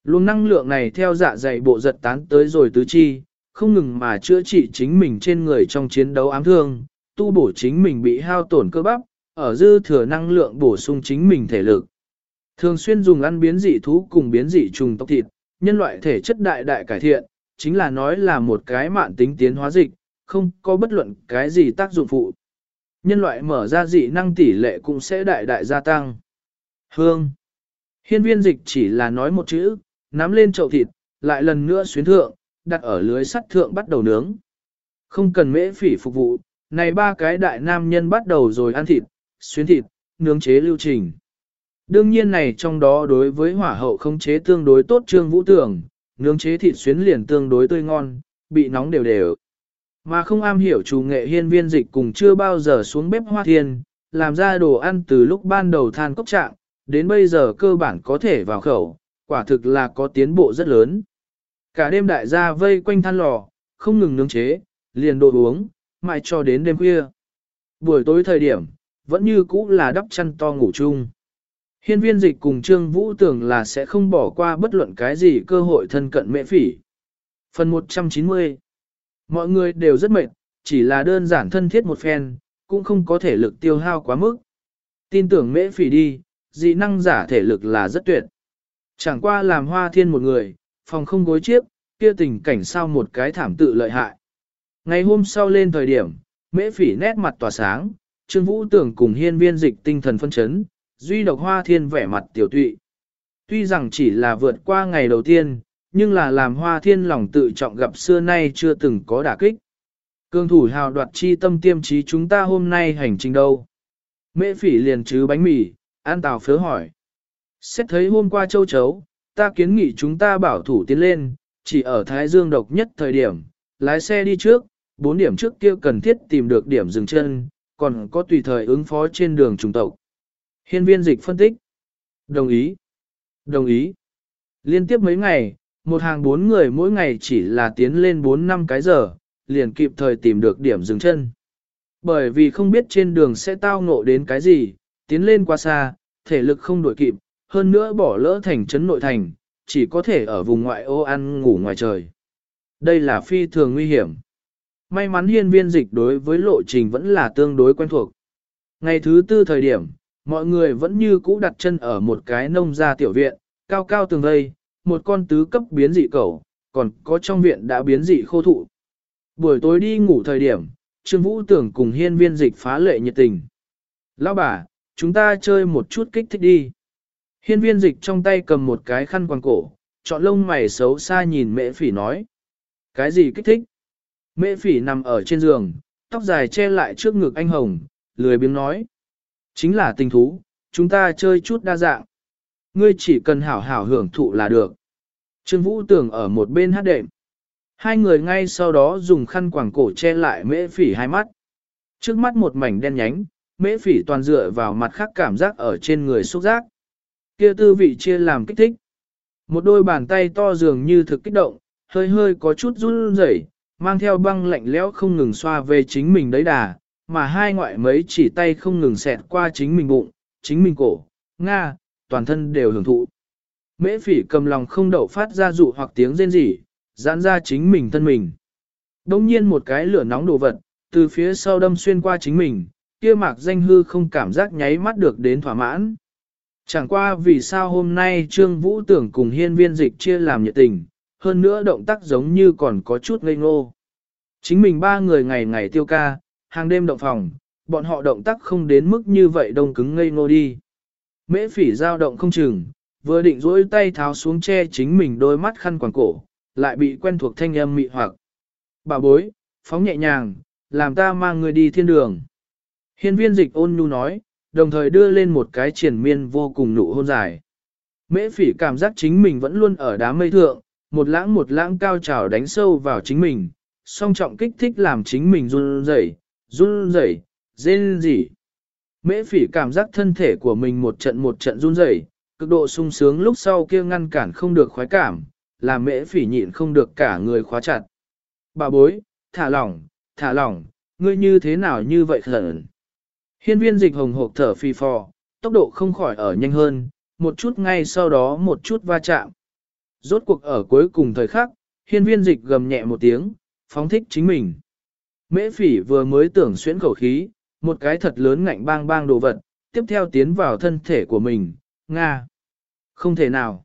Luồng năng lượng này theo dạ dày bộ giật tán tới rồi tứ chi, không ngừng mà chữa trị chính mình trên người trong chiến đấu ám thương, tu bổ chính mình bị hao tổn cơ bắp, ở dư thừa năng lượng bổ sung chính mình thể lực. Thường xuyên dùng ăn biến dị thú cùng biến dị trùng tộc thịt, nhân loại thể chất đại đại cải thiện, chính là nói là một cái mạn tính tiến hóa dịch, không có bất luận cái gì tác dụng phụ. Nhân loại mở ra dị năng tỷ lệ cũng sẽ đại đại gia tăng. Hương. Hiên viên dịch chỉ là nói một chữ, nắm lên chậu thịt, lại lần nữa xuyến thượng, đặt ở lưới sắt thượng bắt đầu nướng. Không cần mễ phỉ phục vụ, này ba cái đại nam nhân bắt đầu rồi ăn thịt, xuyến thịt, nướng chế lưu trình. Đương nhiên này trong đó đối với hỏa hậu không chế tương đối tốt trương vũ tưởng, nướng chế thịt xuyến liền tương đối tươi ngon, bị nóng đều đều. Mà không am hiểu chủ nghệ hiên viên dịch cùng chưa bao giờ xuống bếp hoa thiên, làm ra đồ ăn từ lúc ban đầu than cốc trạng, đến bây giờ cơ bản có thể vào khẩu, quả thực là có tiến bộ rất lớn. Cả đêm đại gia vây quanh than lò, không ngừng nướng chế, liền đồ uống, mãi cho đến đêm khuya. Buổi tối thời điểm, vẫn như cũ là đắp chăn to ngủ chung. Hiên viên dịch cùng Trương Vũ tưởng là sẽ không bỏ qua bất luận cái gì cơ hội thân cận mẹ phỉ. Phần 190 Mọi người đều rất mệt, chỉ là đơn giản thân thiết một phen, cũng không có thể lực tiêu hao quá mức. Tin tưởng mễ phỉ đi, dị năng giả thể lực là rất tuyệt. Chẳng qua làm hoa thiên một người, phòng không gối chiếc, kia tình cảnh sao một cái thảm tự lợi hại. Ngày hôm sau lên thời điểm, mễ phỉ nét mặt tỏa sáng, Trương Vũ tưởng cùng hiên viên dịch tinh thần phân chấn, duy độc hoa thiên vẻ mặt tiểu tụy. Tuy rằng chỉ là vượt qua ngày đầu tiên, nhưng là làm hoa thiên lòng tự trọng gặp xưa nay chưa từng có đả kích. Cương thủ hào đoạt chi tâm tiêm trí chúng ta hôm nay hành trình đâu. Mễ phỉ liền chứ bánh mì, an tào phớ hỏi. Xét thấy hôm qua châu chấu, ta kiến nghị chúng ta bảo thủ tiến lên, chỉ ở Thái Dương độc nhất thời điểm, lái xe đi trước, bốn điểm trước kia cần thiết tìm được điểm dừng chân, còn có tùy thời ứng phó trên đường trùng tộc. Hiên viên dịch phân tích. Đồng ý. Đồng ý. Liên tiếp mấy ngày, một hàng bốn người mỗi ngày chỉ là tiến lên bốn năm cái giờ, liền kịp thời tìm được điểm dừng chân. Bởi vì không biết trên đường sẽ tao ngộ đến cái gì, tiến lên quá xa, thể lực không đổi kịp, hơn nữa bỏ lỡ thành trấn nội thành, chỉ có thể ở vùng ngoại ô ăn ngủ ngoài trời. Đây là phi thường nguy hiểm. May mắn hiên viên dịch đối với lộ trình vẫn là tương đối quen thuộc. Ngày thứ tư thời điểm, mọi người vẫn như cũ đặt chân ở một cái nông gia tiểu viện, cao cao tường vây, một con tứ cấp biến dị cẩu, còn có trong viện đã biến dị khô thụ. Buổi tối đi ngủ thời điểm, Trương Vũ tưởng cùng hiên viên dịch phá lệ nhiệt tình. Lão bà, chúng ta chơi một chút kích thích đi. Hiên viên dịch trong tay cầm một cái khăn quàng cổ, chọn lông mày xấu xa nhìn mẹ phỉ nói. Cái gì kích thích? Mẹ phỉ nằm ở trên giường, tóc dài che lại trước ngực anh hồng, lười biếng nói. Chính là tình thú, chúng ta chơi chút đa dạng. Ngươi chỉ cần hảo hảo hưởng thụ là được. Trương Vũ tưởng ở một bên hát đệm. Hai người ngay sau đó dùng khăn quàng cổ che lại mễ phỉ hai mắt. Trước mắt một mảnh đen nhánh, mễ phỉ toàn dựa vào mặt khác cảm giác ở trên người xúc giác. Kia tư vị chia làm kích thích. Một đôi bàn tay to dường như thực kích động, hơi hơi có chút run rẩy, mang theo băng lạnh lẽo không ngừng xoa về chính mình đấy đà, mà hai ngoại mấy chỉ tay không ngừng xẹt qua chính mình bụng, chính mình cổ, nga, toàn thân đều hưởng thụ. Mễ phỉ cầm lòng không đậu phát ra dụ hoặc tiếng rên rỉ, giãn ra chính mình thân mình. Đông nhiên một cái lửa nóng đồ vật, từ phía sau đâm xuyên qua chính mình, kia mạc danh hư không cảm giác nháy mắt được đến thỏa mãn. Chẳng qua vì sao hôm nay Trương Vũ tưởng cùng hiên viên dịch chia làm nhiệt tình, hơn nữa động tác giống như còn có chút ngây ngô. Chính mình ba người ngày ngày tiêu ca, hàng đêm động phòng, bọn họ động tác không đến mức như vậy đông cứng ngây ngô đi. Mễ phỉ dao động không chừng, vừa định rỗi tay tháo xuống che chính mình đôi mắt khăn quàng cổ, lại bị quen thuộc thanh âm mị hoặc. Bà bối, phóng nhẹ nhàng, làm ta mang người đi thiên đường. Hiên viên dịch ôn nhu nói, đồng thời đưa lên một cái triển miên vô cùng nụ hôn dài. Mễ phỉ cảm giác chính mình vẫn luôn ở đám mây thượng, một lãng một lãng cao trào đánh sâu vào chính mình, song trọng kích thích làm chính mình run rẩy, run rẩy, rên rỉ. Mễ phỉ cảm giác thân thể của mình một trận một trận run rẩy, cực độ sung sướng lúc sau kia ngăn cản không được khoái cảm, làm mễ phỉ nhịn không được cả người khóa chặt. Bà bối, thả lỏng, thả lỏng, ngươi như thế nào như vậy khẩn. Hiên viên dịch hồng hộp thở phi phò, tốc độ không khỏi ở nhanh hơn, một chút ngay sau đó một chút va chạm. Rốt cuộc ở cuối cùng thời khắc, hiên viên dịch gầm nhẹ một tiếng, phóng thích chính mình. Mễ phỉ vừa mới tưởng xuyễn khẩu khí, một cái thật lớn ngạnh bang bang đồ vật, tiếp theo tiến vào thân thể của mình, Nga. Không thể nào.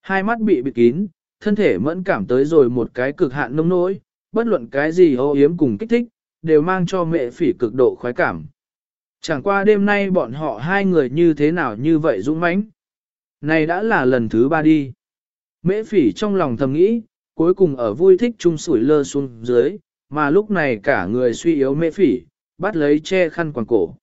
Hai mắt bị bịt kín, thân thể mẫn cảm tới rồi một cái cực hạn nông nỗi, bất luận cái gì ô yếm cùng kích thích, đều mang cho mẹ phỉ cực độ khoái cảm. Chẳng qua đêm nay bọn họ hai người như thế nào như vậy dũng mãnh. Này đã là lần thứ ba đi. Mễ phỉ trong lòng thầm nghĩ, cuối cùng ở vui thích chung sủi lơ xuống dưới, mà lúc này cả người suy yếu mễ phỉ, bắt lấy che khăn quàng cổ.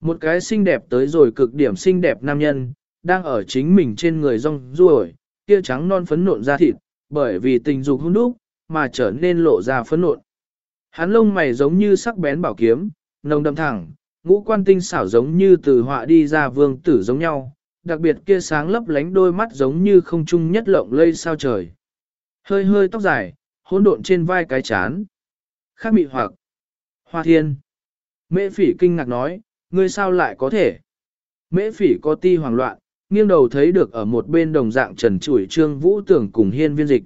Một cái xinh đẹp tới rồi cực điểm xinh đẹp nam nhân, đang ở chính mình trên người rong ruổi, kia trắng non phấn nộn da thịt, bởi vì tình dục hung đúc, mà trở nên lộ ra phấn nộn. Hắn lông mày giống như sắc bén bảo kiếm, nồng đậm thẳng, ngũ quan tinh xảo giống như từ họa đi ra vương tử giống nhau, đặc biệt kia sáng lấp lánh đôi mắt giống như không trung nhất lộng lây sao trời. Hơi hơi tóc dài, hỗn độn trên vai cái chán. Khác mị hoặc. Hoa thiên. Mễ phỉ kinh ngạc nói, ngươi sao lại có thể? Mễ phỉ có ti hoảng loạn, nghiêng đầu thấy được ở một bên đồng dạng trần chủi trương vũ tưởng cùng hiên viên dịch.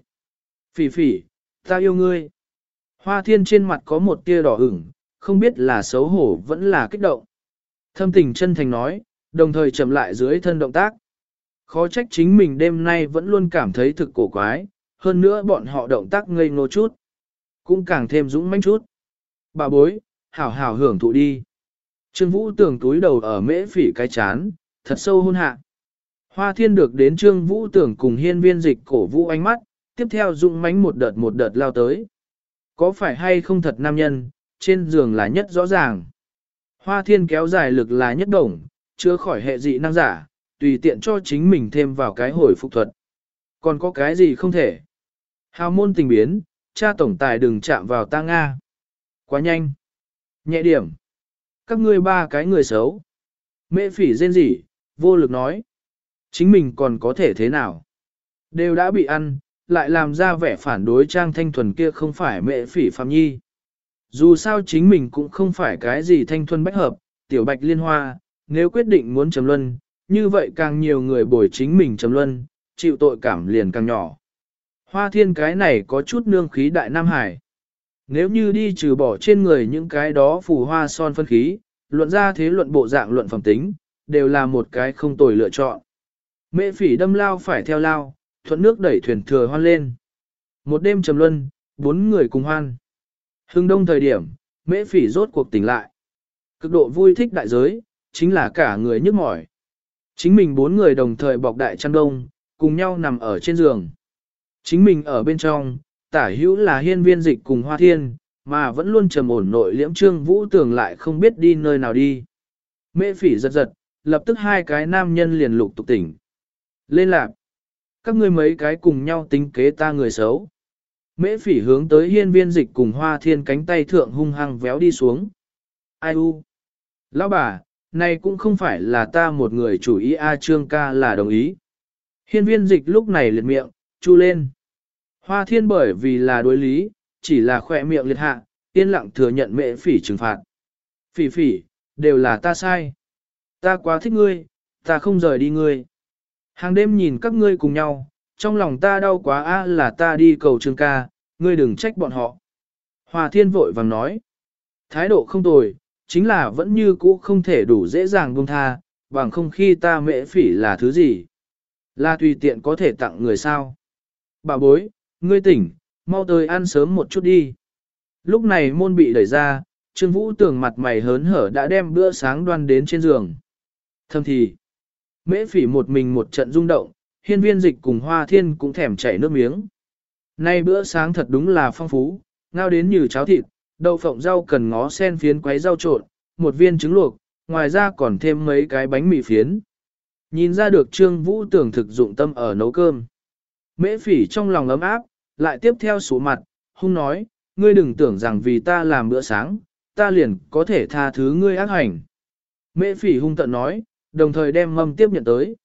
Phỉ phỉ, ta yêu ngươi. Hoa thiên trên mặt có một tia đỏ ửng, không biết là xấu hổ vẫn là kích động. Thâm tình chân thành nói, đồng thời chậm lại dưới thân động tác. Khó trách chính mình đêm nay vẫn luôn cảm thấy thực cổ quái, hơn nữa bọn họ động tác ngây ngô chút. Cũng càng thêm dũng mãnh chút. Bà bối, hảo hảo hưởng thụ đi. Trương Vũ tưởng túi đầu ở mễ phỉ cái chán, thật sâu hôn hạ. Hoa thiên được đến Trương Vũ tưởng cùng hiên viên dịch cổ vũ ánh mắt, tiếp theo dũng mãnh một đợt một đợt lao tới. Có phải hay không thật nam nhân, trên giường là nhất rõ ràng. Hoa thiên kéo dài lực là nhất đồng, chưa khỏi hệ dị năng giả, tùy tiện cho chính mình thêm vào cái hồi phục thuật. Còn có cái gì không thể? Hào môn tình biến, cha tổng tài đừng chạm vào ta Nga. Quá nhanh. Nhẹ điểm. Các ngươi ba cái người xấu. Mẹ phỉ rên rỉ, vô lực nói. Chính mình còn có thể thế nào? Đều đã bị ăn, lại làm ra vẻ phản đối trang thanh thuần kia không phải mẹ phỉ phạm nhi. Dù sao chính mình cũng không phải cái gì thanh thuần bách hợp, tiểu bạch liên hoa, nếu quyết định muốn chấm luân, như vậy càng nhiều người bồi chính mình chấm luân, chịu tội cảm liền càng nhỏ. Hoa thiên cái này có chút nương khí đại Nam Hải. Nếu như đi trừ bỏ trên người những cái đó phù hoa son phân khí, luận ra thế luận bộ dạng luận phẩm tính, đều là một cái không tồi lựa chọn. Mẹ phỉ đâm lao phải theo lao, thuận nước đẩy thuyền thừa hoan lên. Một đêm trầm luân, bốn người cùng hoan. Hưng đông thời điểm, mễ phỉ rốt cuộc tỉnh lại. Cực độ vui thích đại giới, chính là cả người nhức mỏi. Chính mình bốn người đồng thời bọc đại chăn đông, cùng nhau nằm ở trên giường. Chính mình ở bên trong, tả hữu là hiên viên dịch cùng hoa thiên, mà vẫn luôn trầm ổn nội liễm trương vũ tưởng lại không biết đi nơi nào đi. Mễ phỉ giật giật, lập tức hai cái nam nhân liền lục tục tỉnh. Lên lạc, các ngươi mấy cái cùng nhau tính kế ta người xấu. Mễ phỉ hướng tới hiên viên dịch cùng hoa thiên cánh tay thượng hung hăng véo đi xuống. Ai u? Lão bà, này cũng không phải là ta một người chủ ý A Trương ca là đồng ý. Hiên viên dịch lúc này liệt miệng, chu lên. Hoa thiên bởi vì là đối lý, chỉ là khỏe miệng liệt hạ, yên lặng thừa nhận mẹ phỉ trừng phạt. Phỉ phỉ, đều là ta sai. Ta quá thích ngươi, ta không rời đi ngươi. Hàng đêm nhìn các ngươi cùng nhau, trong lòng ta đau quá a là ta đi cầu trương ca, ngươi đừng trách bọn họ. Hoa thiên vội vàng nói. Thái độ không tồi, chính là vẫn như cũ không thể đủ dễ dàng buông tha, bằng không khi ta mệ phỉ là thứ gì. Là tùy tiện có thể tặng người sao. Bà bối, ngươi tỉnh, mau tới ăn sớm một chút đi. Lúc này môn bị đẩy ra, Trương Vũ tưởng mặt mày hớn hở đã đem bữa sáng đoan đến trên giường. Thầm thì, mễ phỉ một mình một trận rung động, hiên viên dịch cùng hoa thiên cũng thèm chảy nước miếng. Nay bữa sáng thật đúng là phong phú, ngao đến như cháo thịt, đậu phộng rau cần ngó sen phiến quấy rau trộn, một viên trứng luộc, ngoài ra còn thêm mấy cái bánh mì phiến. Nhìn ra được Trương Vũ tưởng thực dụng tâm ở nấu cơm. Mễ phỉ trong lòng ấm áp, lại tiếp theo sủ mặt, hung nói, ngươi đừng tưởng rằng vì ta làm bữa sáng, ta liền có thể tha thứ ngươi ác hành. Mễ phỉ hung tận nói, đồng thời đem mâm tiếp nhận tới.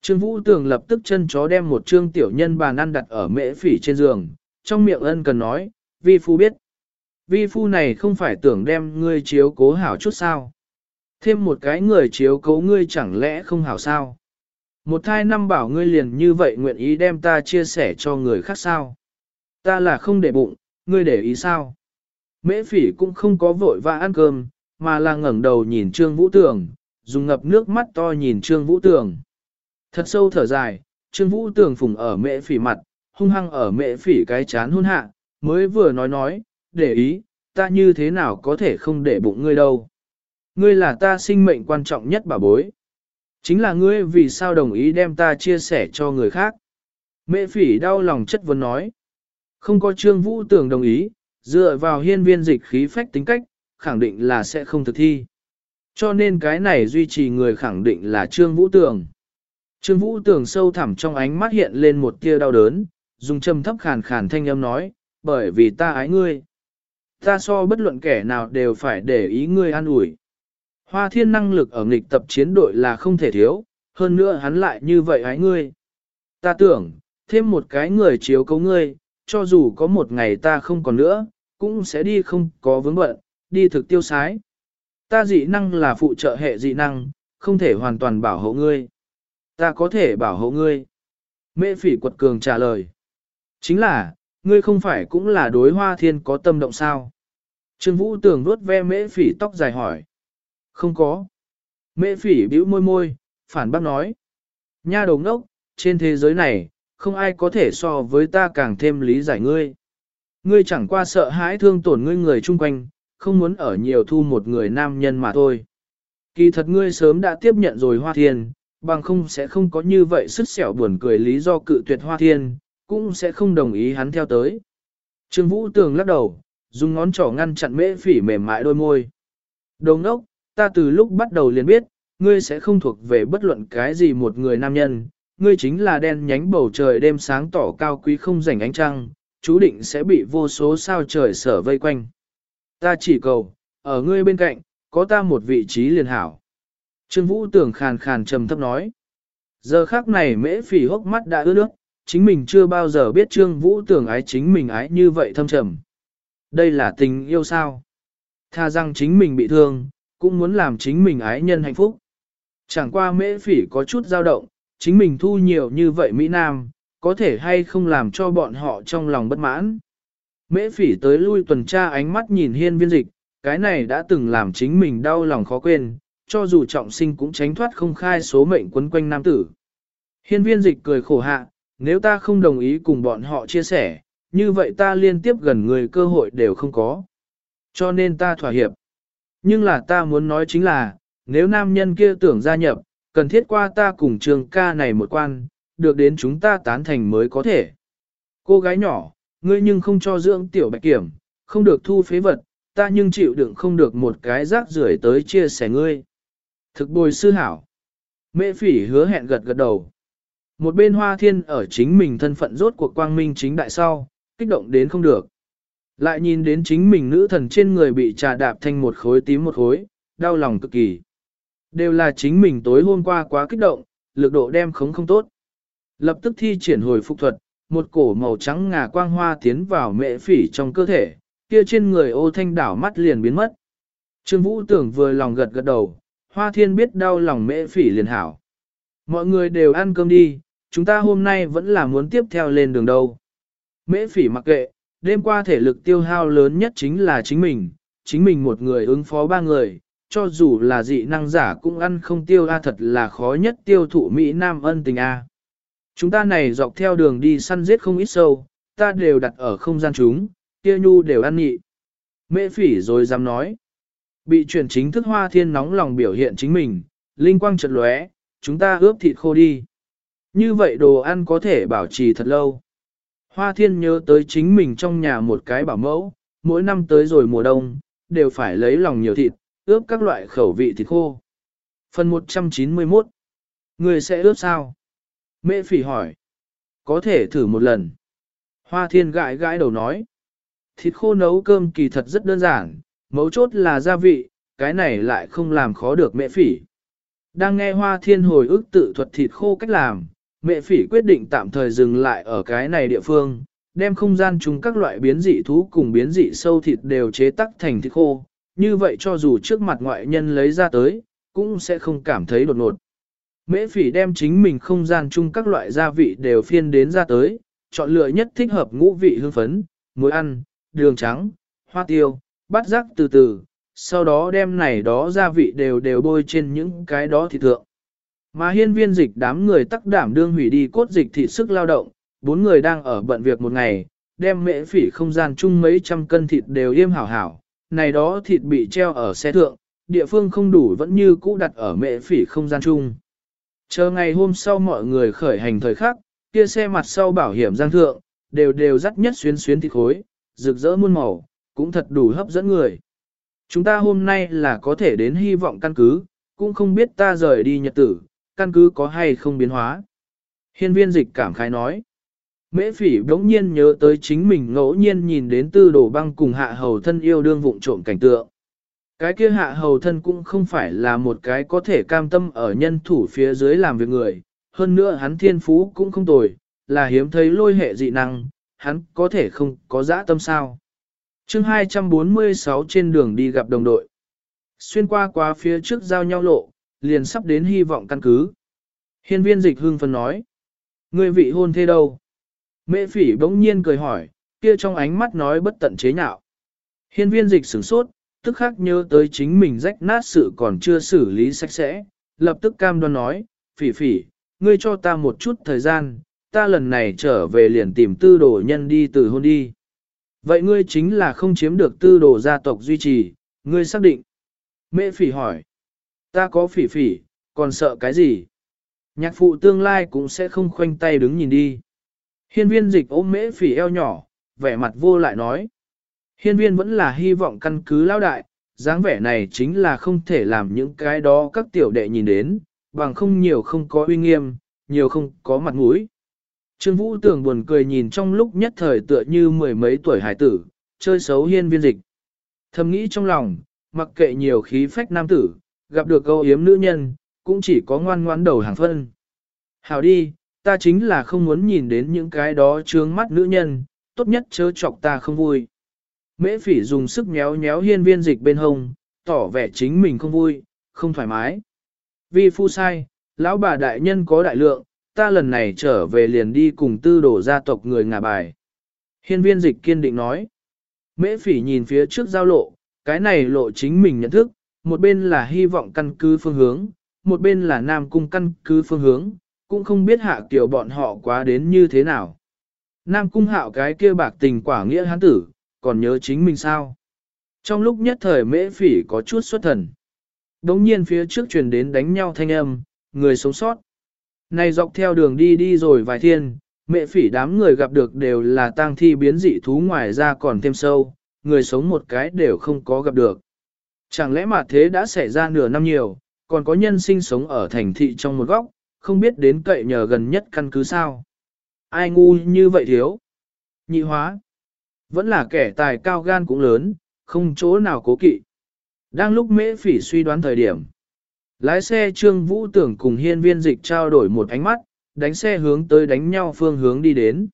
Trương Vũ Tường lập tức chân chó đem một trương tiểu nhân bàn ăn đặt ở mễ phỉ trên giường, trong miệng ân cần nói, vi phu biết. Vi phu này không phải tưởng đem ngươi chiếu cố hảo chút sao. Thêm một cái người chiếu cố ngươi chẳng lẽ không hảo sao. Một thai năm bảo ngươi liền như vậy nguyện ý đem ta chia sẻ cho người khác sao. Ta là không để bụng, ngươi để ý sao. Mễ phỉ cũng không có vội và ăn cơm, mà là ngẩn đầu nhìn Trương Vũ Tường, dùng ngập nước mắt to nhìn Trương Vũ Tường. Thật sâu thở dài, Trương Vũ Tường phùng ở mễ phỉ mặt, hung hăng ở mễ phỉ cái chán hôn hạ, mới vừa nói nói, để ý, ta như thế nào có thể không để bụng ngươi đâu. Ngươi là ta sinh mệnh quan trọng nhất bà bối. Chính là ngươi vì sao đồng ý đem ta chia sẻ cho người khác. Mẹ phỉ đau lòng chất vấn nói. Không có trương vũ tưởng đồng ý, dựa vào hiên viên dịch khí phách tính cách, khẳng định là sẽ không thực thi. Cho nên cái này duy trì người khẳng định là trương vũ tưởng. Trương vũ tưởng sâu thẳm trong ánh mắt hiện lên một tia đau đớn, dùng châm thấp khàn khàn thanh âm nói, bởi vì ta ái ngươi. Ta so bất luận kẻ nào đều phải để ý ngươi an ủi. Hoa thiên năng lực ở nghịch tập chiến đội là không thể thiếu, hơn nữa hắn lại như vậy ái ngươi. Ta tưởng, thêm một cái người chiếu cấu ngươi, cho dù có một ngày ta không còn nữa, cũng sẽ đi không có vướng bận, đi thực tiêu sái. Ta dị năng là phụ trợ hệ dị năng, không thể hoàn toàn bảo hộ ngươi. Ta có thể bảo hộ ngươi. Mễ phỉ quật cường trả lời. Chính là, ngươi không phải cũng là đối hoa thiên có tâm động sao? Trương Vũ tưởng vuốt ve mễ phỉ tóc dài hỏi. Không có. Mễ phỉ bĩu môi môi, phản bác nói. Nha đồng ngốc, trên thế giới này, không ai có thể so với ta càng thêm lý giải ngươi. Ngươi chẳng qua sợ hãi thương tổn ngươi người chung quanh, không muốn ở nhiều thu một người nam nhân mà thôi. Kỳ thật ngươi sớm đã tiếp nhận rồi hoa thiên, bằng không sẽ không có như vậy sức sẹo buồn cười lý do cự tuyệt hoa thiên, cũng sẽ không đồng ý hắn theo tới. Trương Vũ Tường lắc đầu, dùng ngón trỏ ngăn chặn mễ phỉ mềm mại đôi môi. Đồng ốc, ta từ lúc bắt đầu liền biết, ngươi sẽ không thuộc về bất luận cái gì một người nam nhân, ngươi chính là đen nhánh bầu trời đêm sáng tỏ cao quý không rảnh ánh trăng, chú định sẽ bị vô số sao trời sở vây quanh. Ta chỉ cầu, ở ngươi bên cạnh, có ta một vị trí liền hảo. Trương Vũ tưởng khàn khàn trầm thấp nói. Giờ khác này mễ phỉ hốc mắt đã ướt nước, chính mình chưa bao giờ biết Trương Vũ tưởng ái chính mình ái như vậy thâm trầm. Đây là tình yêu sao? Tha rằng chính mình bị thương, cũng muốn làm chính mình ái nhân hạnh phúc. Chẳng qua mễ phỉ có chút dao động, chính mình thu nhiều như vậy Mỹ Nam, có thể hay không làm cho bọn họ trong lòng bất mãn. Mễ phỉ tới lui tuần tra ánh mắt nhìn hiên viên dịch, cái này đã từng làm chính mình đau lòng khó quên, cho dù trọng sinh cũng tránh thoát không khai số mệnh quấn quanh nam tử. Hiên viên dịch cười khổ hạ, nếu ta không đồng ý cùng bọn họ chia sẻ, như vậy ta liên tiếp gần người cơ hội đều không có. Cho nên ta thỏa hiệp. Nhưng là ta muốn nói chính là, nếu nam nhân kia tưởng gia nhập, cần thiết qua ta cùng trường ca này một quan, được đến chúng ta tán thành mới có thể. Cô gái nhỏ, ngươi nhưng không cho dưỡng tiểu bạch kiểm, không được thu phế vật, ta nhưng chịu đựng không được một cái rác rưởi tới chia sẻ ngươi. Thực bồi sư hảo. Mễ phỉ hứa hẹn gật gật đầu. Một bên hoa thiên ở chính mình thân phận rốt cuộc quang minh chính đại sau, kích động đến không được. Lại nhìn đến chính mình nữ thần trên người bị trà đạp thành một khối tím một khối, đau lòng cực kỳ. Đều là chính mình tối hôm qua quá kích động, lực độ đem khống không tốt. Lập tức thi triển hồi phục thuật, một cổ màu trắng ngà quang hoa tiến vào mệ phỉ trong cơ thể, kia trên người ô thanh đảo mắt liền biến mất. Trương Vũ tưởng vừa lòng gật gật đầu, hoa thiên biết đau lòng mệ phỉ liền hảo. Mọi người đều ăn cơm đi, chúng ta hôm nay vẫn là muốn tiếp theo lên đường đâu. Mễ phỉ mặc kệ, đêm qua thể lực tiêu hao lớn nhất chính là chính mình, chính mình một người ứng phó ba người, cho dù là dị năng giả cũng ăn không tiêu a thật là khó nhất tiêu thụ Mỹ Nam ân tình a. Chúng ta này dọc theo đường đi săn giết không ít sâu, ta đều đặt ở không gian chúng, kia nhu đều ăn nhị. Mễ phỉ rồi dám nói. Bị chuyển chính thức hoa thiên nóng lòng biểu hiện chính mình, linh quang chợt lóe, chúng ta ướp thịt khô đi. Như vậy đồ ăn có thể bảo trì thật lâu. Hoa thiên nhớ tới chính mình trong nhà một cái bảo mẫu, mỗi năm tới rồi mùa đông, đều phải lấy lòng nhiều thịt, ướp các loại khẩu vị thịt khô. Phần 191 Người sẽ ướp sao? Mễ phỉ hỏi. Có thể thử một lần. Hoa thiên gãi gãi đầu nói. Thịt khô nấu cơm kỳ thật rất đơn giản, mấu chốt là gia vị, cái này lại không làm khó được mẹ phỉ. Đang nghe hoa thiên hồi ức tự thuật thịt khô cách làm, mẹ phỉ quyết định tạm thời dừng lại ở cái này địa phương, đem không gian chung các loại biến dị thú cùng biến dị sâu thịt đều chế tắc thành thịt khô, như vậy cho dù trước mặt ngoại nhân lấy ra tới, cũng sẽ không cảm thấy đột ngột. Mễ phỉ đem chính mình không gian chung các loại gia vị đều phiên đến ra tới, chọn lựa nhất thích hợp ngũ vị hương phấn, muối ăn, đường trắng, hoa tiêu, bắt rắc từ từ, sau đó đem này đó gia vị đều đều bôi trên những cái đó thịt thượng. Mà hiên viên dịch đám người tắc đảm đương hủy đi cốt dịch thịt sức lao động, bốn người đang ở bận việc một ngày, đem mễ phỉ không gian chung mấy trăm cân thịt đều yêm hảo hảo, này đó thịt bị treo ở xe thượng, địa phương không đủ vẫn như cũ đặt ở mễ phỉ không gian chung. Chờ ngày hôm sau mọi người khởi hành thời khắc, kia xe mặt sau bảo hiểm giang thượng, đều đều dắt nhất xuyến xuyến thịt khối, rực rỡ muôn màu, cũng thật đủ hấp dẫn người. Chúng ta hôm nay là có thể đến hy vọng căn cứ, cũng không biết ta rời đi nhật tử, căn cứ có hay không biến hóa. Hiên viên dịch cảm khái nói. Mễ phỉ đống nhiên nhớ tới chính mình ngẫu nhiên nhìn đến tư đồ băng cùng hạ hầu thân yêu đương vụng trộm cảnh tượng. Cái kia hạ hầu thân cũng không phải là một cái có thể cam tâm ở nhân thủ phía dưới làm việc người, hơn nữa hắn thiên phú cũng không tồi, là hiếm thấy lôi hệ dị năng, hắn có thể không có dã tâm sao. chương 246 trên đường đi gặp đồng đội. Xuyên qua qua phía trước giao nhau lộ, liền sắp đến hy vọng căn cứ. Hiên viên dịch hương phân nói. Người vị hôn thế đâu? Mẹ phỉ bỗng nhiên cười hỏi, kia trong ánh mắt nói bất tận chế nhạo. Hiên viên dịch sửng sốt, tức khắc nhớ tới chính mình rách nát sự còn chưa xử lý sạch sẽ, lập tức cam đoan nói, phỉ phỉ, ngươi cho ta một chút thời gian, ta lần này trở về liền tìm tư đồ nhân đi từ hôn đi. Vậy ngươi chính là không chiếm được tư đồ gia tộc duy trì, ngươi xác định. Mẹ phỉ hỏi, ta có phỉ phỉ, còn sợ cái gì? Nhạc phụ tương lai cũng sẽ không khoanh tay đứng nhìn đi. Hiên viên dịch ôm mễ phỉ eo nhỏ, vẻ mặt vô lại nói. Hiên viên vẫn là hy vọng căn cứ lao đại, dáng vẻ này chính là không thể làm những cái đó các tiểu đệ nhìn đến, bằng không nhiều không có uy nghiêm, nhiều không có mặt mũi. Trương Vũ tưởng buồn cười nhìn trong lúc nhất thời tựa như mười mấy tuổi hải tử, chơi xấu hiên viên dịch. Thầm nghĩ trong lòng, mặc kệ nhiều khí phách nam tử, gặp được câu yếm nữ nhân, cũng chỉ có ngoan ngoãn đầu hàng phân. hảo đi, ta chính là không muốn nhìn đến những cái đó trướng mắt nữ nhân, tốt nhất chớ chọc ta không vui. Mễ phỉ dùng sức nhéo nhéo hiên viên dịch bên hông, tỏ vẻ chính mình không vui, không thoải mái. Vì phu sai, lão bà đại nhân có đại lượng, ta lần này trở về liền đi cùng tư đổ gia tộc người ngả bài. Hiên viên dịch kiên định nói. Mễ phỉ nhìn phía trước giao lộ, cái này lộ chính mình nhận thức, một bên là hy vọng căn cứ phương hướng, một bên là nam cung căn cứ phương hướng, cũng không biết hạ tiểu bọn họ quá đến như thế nào. Nam cung hạo cái kia bạc tình quả nghĩa hán tử, còn nhớ chính mình sao? Trong lúc nhất thời mễ phỉ có chút xuất thần. Đống nhiên phía trước truyền đến đánh nhau thanh âm, người sống sót. Này dọc theo đường đi đi rồi vài thiên, mẹ phỉ đám người gặp được đều là tang thi biến dị thú ngoài ra còn thêm sâu, người sống một cái đều không có gặp được. Chẳng lẽ mà thế đã xảy ra nửa năm nhiều, còn có nhân sinh sống ở thành thị trong một góc, không biết đến cậy nhờ gần nhất căn cứ sao. Ai ngu như vậy thiếu? Nhị hóa. Vẫn là kẻ tài cao gan cũng lớn, không chỗ nào cố kỵ. Đang lúc mễ phỉ suy đoán thời điểm. Lái xe Trương Vũ Tưởng cùng hiên viên dịch trao đổi một ánh mắt, đánh xe hướng tới đánh nhau phương hướng đi đến.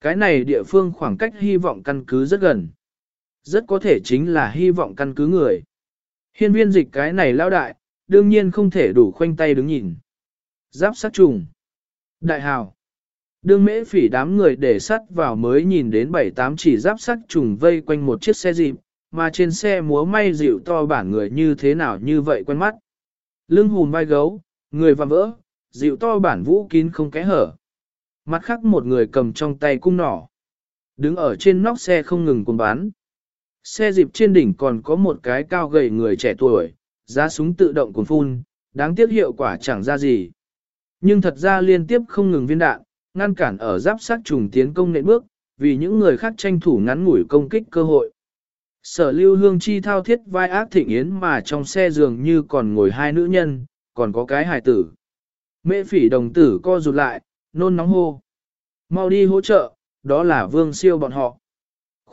Cái này địa phương khoảng cách hy vọng căn cứ rất gần. Rất có thể chính là hy vọng căn cứ người. Hiên viên dịch cái này lao đại, đương nhiên không thể đủ khoanh tay đứng nhìn. Giáp sát trùng. Đại hào. Đương mễ phỉ đám người để sắt vào mới nhìn đến bảy tám chỉ giáp sắt trùng vây quanh một chiếc xe dịp, mà trên xe múa may dịu to bản người như thế nào như vậy quen mắt. Lưng hùm vai gấu, người vạm vỡ, dịu to bản vũ kín không kẽ hở. Mặt khác một người cầm trong tay cung nỏ. Đứng ở trên nóc xe không ngừng cuốn bán. Xe dịp trên đỉnh còn có một cái cao gầy người trẻ tuổi, giá súng tự động cuốn phun, đáng tiếc hiệu quả chẳng ra gì. Nhưng thật ra liên tiếp không ngừng viên đạn, ngăn cản ở giáp sát trùng tiến công nện bước, vì những người khác tranh thủ ngắn ngủi công kích cơ hội. Sở lưu hương chi thao thiết vai ác thịnh yến mà trong xe dường như còn ngồi hai nữ nhân, còn có cái hài tử. Mễ phỉ đồng tử co rụt lại, nôn nóng hô. Mau đi hỗ trợ, đó là vương siêu bọn họ.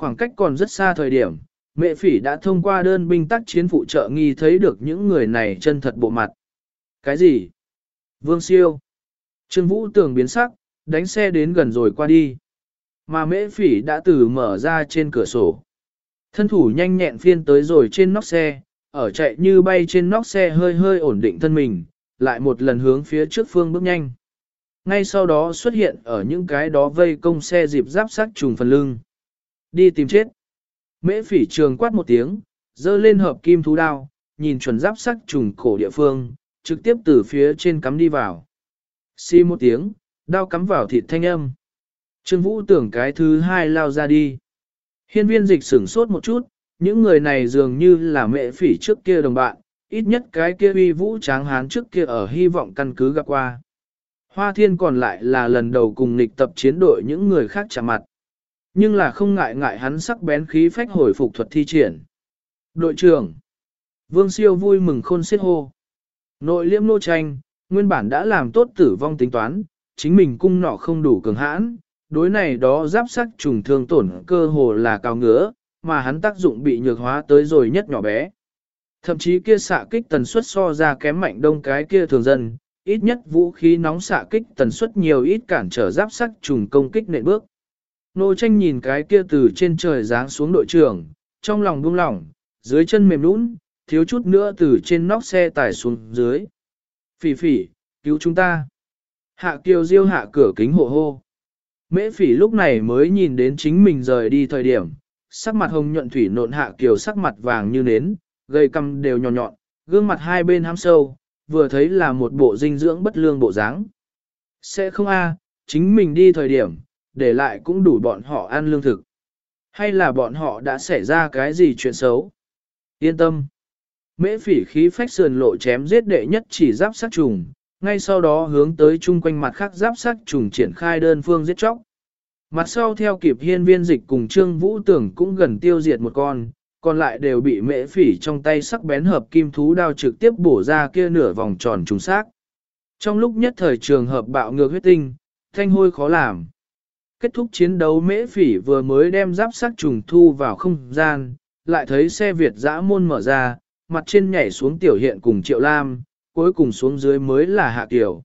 Khoảng cách còn rất xa thời điểm, mẹ phỉ đã thông qua đơn binh tác chiến phụ trợ nghi thấy được những người này chân thật bộ mặt. Cái gì? Vương siêu. Trương Vũ tường biến sắc, đánh xe đến gần rồi qua đi. Mà mễ phỉ đã từ mở ra trên cửa sổ. Thân thủ nhanh nhẹn phiên tới rồi trên nóc xe, ở chạy như bay trên nóc xe hơi hơi ổn định thân mình, lại một lần hướng phía trước phương bước nhanh. Ngay sau đó xuất hiện ở những cái đó vây công xe dịp giáp sát trùng phần lưng. Đi tìm chết. Mễ phỉ trường quát một tiếng, dơ lên hợp kim thú đao, nhìn chuẩn giáp sắc trùng cổ địa phương, trực tiếp từ phía trên cắm đi vào. Xi một tiếng, đao cắm vào thịt thanh âm. Trương Vũ tưởng cái thứ hai lao ra đi. Hiên viên dịch sửng sốt một chút, những người này dường như là mẹ phỉ trước kia đồng bạn, ít nhất cái kia uy vũ tráng hán trước kia ở hy vọng căn cứ gặp qua. Hoa thiên còn lại là lần đầu cùng nghịch tập chiến đội những người khác chạm mặt. Nhưng là không ngại ngại hắn sắc bén khí phách hồi phục thuật thi triển. Đội trưởng Vương siêu vui mừng khôn xiết hô. Nội liễm nô tranh, nguyên bản đã làm tốt tử vong tính toán, chính mình cung nọ không đủ cường hãn, đối này đó giáp sắc trùng thương tổn cơ hồ là cao ngứa, mà hắn tác dụng bị nhược hóa tới rồi nhất nhỏ bé. Thậm chí kia xạ kích tần suất so ra kém mạnh đông cái kia thường dân, ít nhất vũ khí nóng xạ kích tần suất nhiều ít cản trở giáp sắc trùng công kích nện bước. Nô tranh nhìn cái kia từ trên trời giáng xuống đội trưởng, trong lòng buông lỏng, dưới chân mềm nũng, thiếu chút nữa từ trên nóc xe tải xuống dưới. Phỉ phỉ, cứu chúng ta. Hạ kiều diêu hạ cửa kính hộ hô. Mễ phỉ lúc này mới nhìn đến chính mình rời đi thời điểm, sắc mặt hồng nhuận thủy nộn hạ kiều sắc mặt vàng như nến, gầy cằm đều nhọn nhọn, gương mặt hai bên hám sâu, vừa thấy là một bộ dinh dưỡng bất lương bộ dáng. Sẽ không a, chính mình đi thời điểm, để lại cũng đủ bọn họ ăn lương thực. Hay là bọn họ đã xảy ra cái gì chuyện xấu? Yên tâm. Mễ phỉ khí phách sườn lộ chém giết đệ nhất chỉ giáp sát trùng, ngay sau đó hướng tới chung quanh mặt khác giáp sát trùng triển khai đơn phương giết chóc. Mặt sau theo kịp hiên viên dịch cùng Trương Vũ Tưởng cũng gần tiêu diệt một con, còn lại đều bị mễ phỉ trong tay sắc bén hợp kim thú đao trực tiếp bổ ra kia nửa vòng tròn trùng xác. Trong lúc nhất thời trường hợp bạo ngược huyết tinh, thanh hôi khó làm. Kết thúc chiến đấu mễ phỉ vừa mới đem giáp sắc trùng thu vào không gian, lại thấy xe Việt dã môn mở ra, mặt trên nhảy xuống tiểu hiện cùng triệu lam, cuối cùng xuống dưới mới là hạ kiều.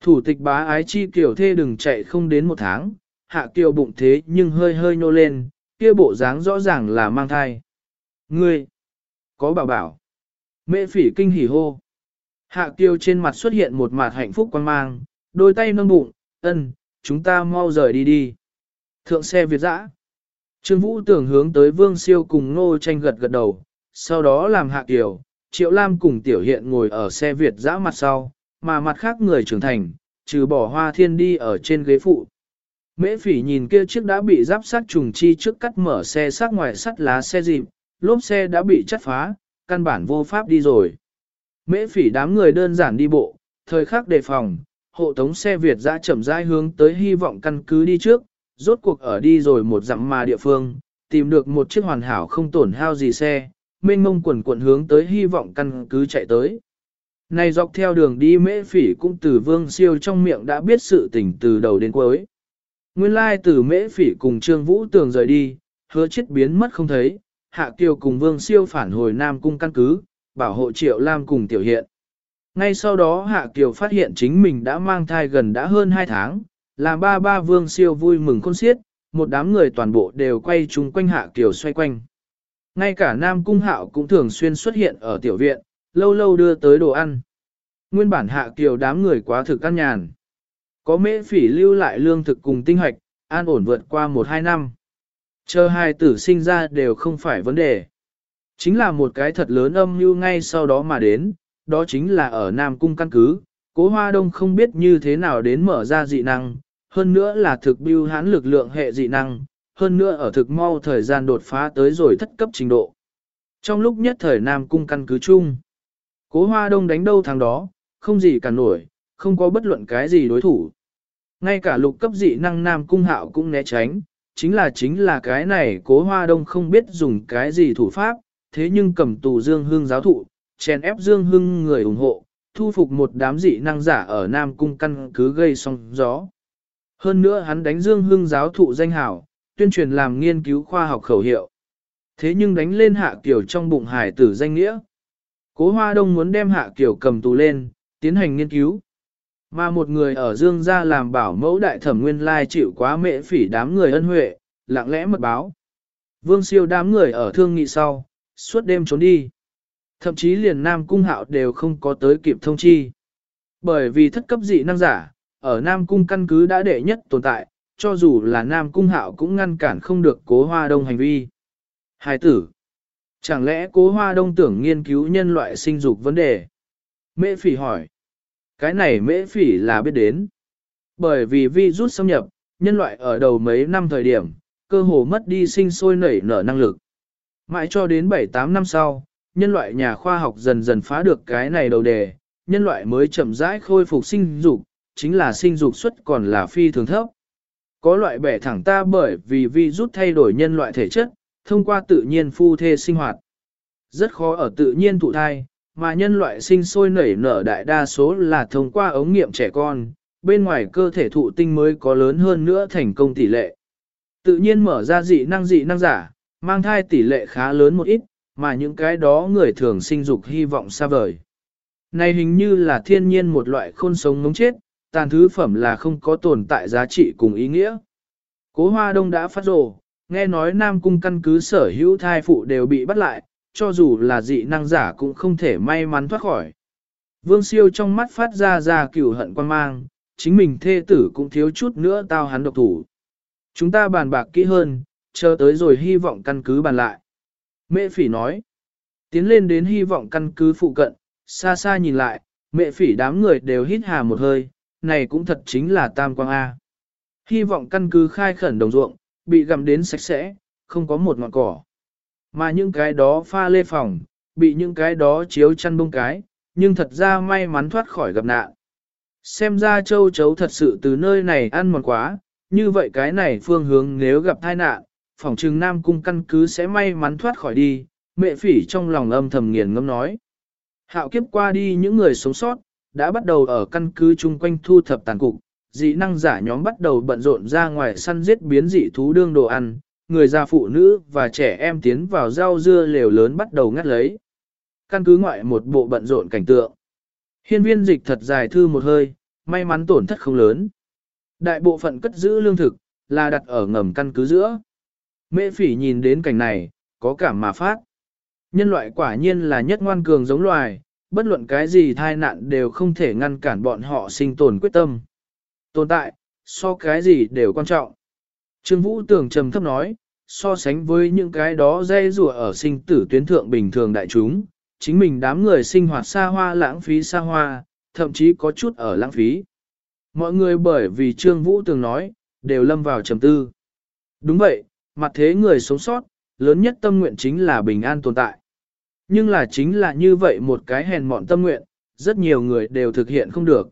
Thủ tịch bá ái chi kiểu thê đừng chạy không đến một tháng, hạ kiều bụng thế nhưng hơi hơi nô lên, kia bộ dáng rõ ràng là mang thai. Ngươi, có bảo bảo. Mễ phỉ kinh hỉ hô. Hạ kiều trên mặt xuất hiện một mặt hạnh phúc quan mang, đôi tay nâng bụng, ân, chúng ta mau rời đi đi. Thượng xe Việt dã. Trương Vũ tưởng hướng tới Vương Siêu cùng Nô tranh gật gật đầu, sau đó làm hạ tiểu, Triệu Lam cùng Tiểu Hiện ngồi ở xe Việt dã mặt sau, mà mặt khác người trưởng thành, trừ bỏ hoa thiên đi ở trên ghế phụ. Mễ phỉ nhìn kia chiếc đã bị giáp sát trùng chi trước cắt mở xe sát ngoài sắt lá xe dịp, lốp xe đã bị chắt phá, căn bản vô pháp đi rồi. Mễ phỉ đám người đơn giản đi bộ, thời khắc đề phòng, hộ tống xe Việt dã chậm rãi hướng tới hy vọng căn cứ đi trước, rốt cuộc ở đi rồi một dặm mà địa phương, tìm được một chiếc hoàn hảo không tổn hao gì xe, mênh mông quần quần hướng tới hy vọng căn cứ chạy tới. Này dọc theo đường đi mễ phỉ cũng từ vương siêu trong miệng đã biết sự tình từ đầu đến cuối. Nguyên lai từ mễ phỉ cùng Trương Vũ Tường rời đi, hứa chết biến mất không thấy, Hạ Kiều cùng Vương Siêu phản hồi Nam Cung căn cứ, bảo hộ Triệu Lam cùng Tiểu Hiện. Ngay sau đó Hạ Kiều phát hiện chính mình đã mang thai gần đã hơn 2 tháng, làm ba ba Vương Siêu vui mừng khôn xiết, một đám người toàn bộ đều quay chung quanh Hạ Kiều xoay quanh. Ngay cả Nam Cung Hạo cũng thường xuyên xuất hiện ở tiểu viện, lâu lâu đưa tới đồ ăn. Nguyên bản Hạ Kiều đám người quá thực căn nhàn. Có mễ phỉ lưu lại lương thực cùng tinh hoạch, an ổn vượt qua 1-2 năm. Chờ hai tử sinh ra đều không phải vấn đề. Chính là một cái thật lớn âm mưu ngay sau đó mà đến, đó chính là ở Nam Cung căn cứ, cố hoa đông không biết như thế nào đến mở ra dị năng, hơn nữa là thực biêu hán lực lượng hệ dị năng, hơn nữa ở thực mau thời gian đột phá tới rồi thất cấp trình độ. Trong lúc nhất thời Nam Cung căn cứ chung, cố hoa đông đánh đâu thằng đó, không gì cả nổi, không có bất luận cái gì đối thủ. Ngay cả lục cấp dị năng Nam Cung hạo cũng né tránh, chính là chính là cái này cố hoa đông không biết dùng cái gì thủ pháp, thế nhưng cầm tù Dương hương giáo thụ, chèn ép Dương Hưng người ủng hộ, thu phục một đám dị năng giả ở Nam Cung căn cứ gây sóng gió. Hơn nữa hắn đánh Dương Hưng giáo thụ danh hảo, tuyên truyền làm nghiên cứu khoa học khẩu hiệu. Thế nhưng đánh lên hạ kiều trong bụng hải tử danh nghĩa. Cố Hoa Đông muốn đem hạ kiều cầm tù lên, tiến hành nghiên cứu. Mà một người ở Dương gia làm bảo mẫu đại thẩm nguyên lai chịu quá mệ phỉ đám người ân huệ, lặng lẽ mật báo. Vương siêu đám người ở thương nghị sau, suốt đêm trốn đi. Thậm chí liền Nam Cung Hạo đều không có tới kịp thông chi. Bởi vì thất cấp dị năng giả, ở Nam Cung căn cứ đã đệ nhất tồn tại, cho dù là Nam Cung Hạo cũng ngăn cản không được cố hoa đông hành vi. Hai tử. Chẳng lẽ cố hoa đông tưởng nghiên cứu nhân loại sinh dục vấn đề? Mễ phỉ hỏi. Cái này mễ phỉ là biết đến. Bởi vì virus xâm nhập, nhân loại ở đầu mấy năm thời điểm, cơ hồ mất đi sinh sôi nảy nở năng lực. Mãi cho đến 7-8 năm sau, nhân loại nhà khoa học dần dần phá được cái này đầu đề, nhân loại mới chậm rãi khôi phục sinh dục, chính là sinh dục suất còn là phi thường thấp. Có loại bẻ thẳng ta bởi vì vi rút thay đổi nhân loại thể chất, thông qua tự nhiên phu thê sinh hoạt. Rất khó ở tự nhiên thụ thai, mà nhân loại sinh sôi nảy nở đại đa số là thông qua ống nghiệm trẻ con, bên ngoài cơ thể thụ tinh mới có lớn hơn nữa thành công tỷ lệ. Tự nhiên mở ra dị năng dị năng giả, mang thai tỷ lệ khá lớn một ít, mà những cái đó người thường sinh dục hy vọng xa vời. Này hình như là thiên nhiên một loại khôn sống ngống chết, tàn thứ phẩm là không có tồn tại giá trị cùng ý nghĩa. Cố hoa đông đã phát rồ, nghe nói Nam Cung căn cứ sở hữu thai phụ đều bị bắt lại, cho dù là dị năng giả cũng không thể may mắn thoát khỏi. Vương siêu trong mắt phát ra ra cửu hận quan mang, chính mình thê tử cũng thiếu chút nữa tao hắn độc thủ. Chúng ta bàn bạc kỹ hơn, chờ tới rồi hy vọng căn cứ bàn lại. Mẹ phỉ nói, tiến lên đến hy vọng căn cứ phụ cận, xa xa nhìn lại, mẹ phỉ đám người đều hít hà một hơi, này cũng thật chính là tam quang A. Hy vọng căn cứ khai khẩn đồng ruộng, bị gặm đến sạch sẽ, không có một ngọn cỏ. Mà những cái đó pha lê phòng, bị những cái đó chiếu chăn bông cái, nhưng thật ra may mắn thoát khỏi gặp nạn. Xem ra châu chấu thật sự từ nơi này ăn mòn quá, như vậy cái này phương hướng nếu gặp tai nạn, phòng trừng Nam Cung căn cứ sẽ may mắn thoát khỏi đi, mẹ phỉ trong lòng âm thầm nghiền ngâm nói. Hạo kiếp qua đi những người sống sót, đã bắt đầu ở căn cứ chung quanh thu thập tàn cục, dị năng giả nhóm bắt đầu bận rộn ra ngoài săn giết biến dị thú đương đồ ăn, người già phụ nữ và trẻ em tiến vào rau dưa lều lớn bắt đầu ngắt lấy. Căn cứ ngoại một bộ bận rộn cảnh tượng. Hiên viên dịch thật dài thư một hơi, may mắn tổn thất không lớn. Đại bộ phận cất giữ lương thực, là đặt ở ngầm căn cứ giữa. Mễ phỉ nhìn đến cảnh này, có cảm mà phát. Nhân loại quả nhiên là nhất ngoan cường giống loài, bất luận cái gì thai nạn đều không thể ngăn cản bọn họ sinh tồn quyết tâm. Tồn tại, so cái gì đều quan trọng. Trương Vũ tưởng trầm thấp nói, so sánh với những cái đó dây rùa ở sinh tử tuyến thượng bình thường đại chúng, chính mình đám người sinh hoạt xa hoa lãng phí xa hoa, thậm chí có chút ở lãng phí. Mọi người bởi vì Trương Vũ từng nói, đều lâm vào trầm tư. Đúng vậy, mặt thế người sống sót, lớn nhất tâm nguyện chính là bình an tồn tại. Nhưng là chính là như vậy một cái hèn mọn tâm nguyện, rất nhiều người đều thực hiện không được.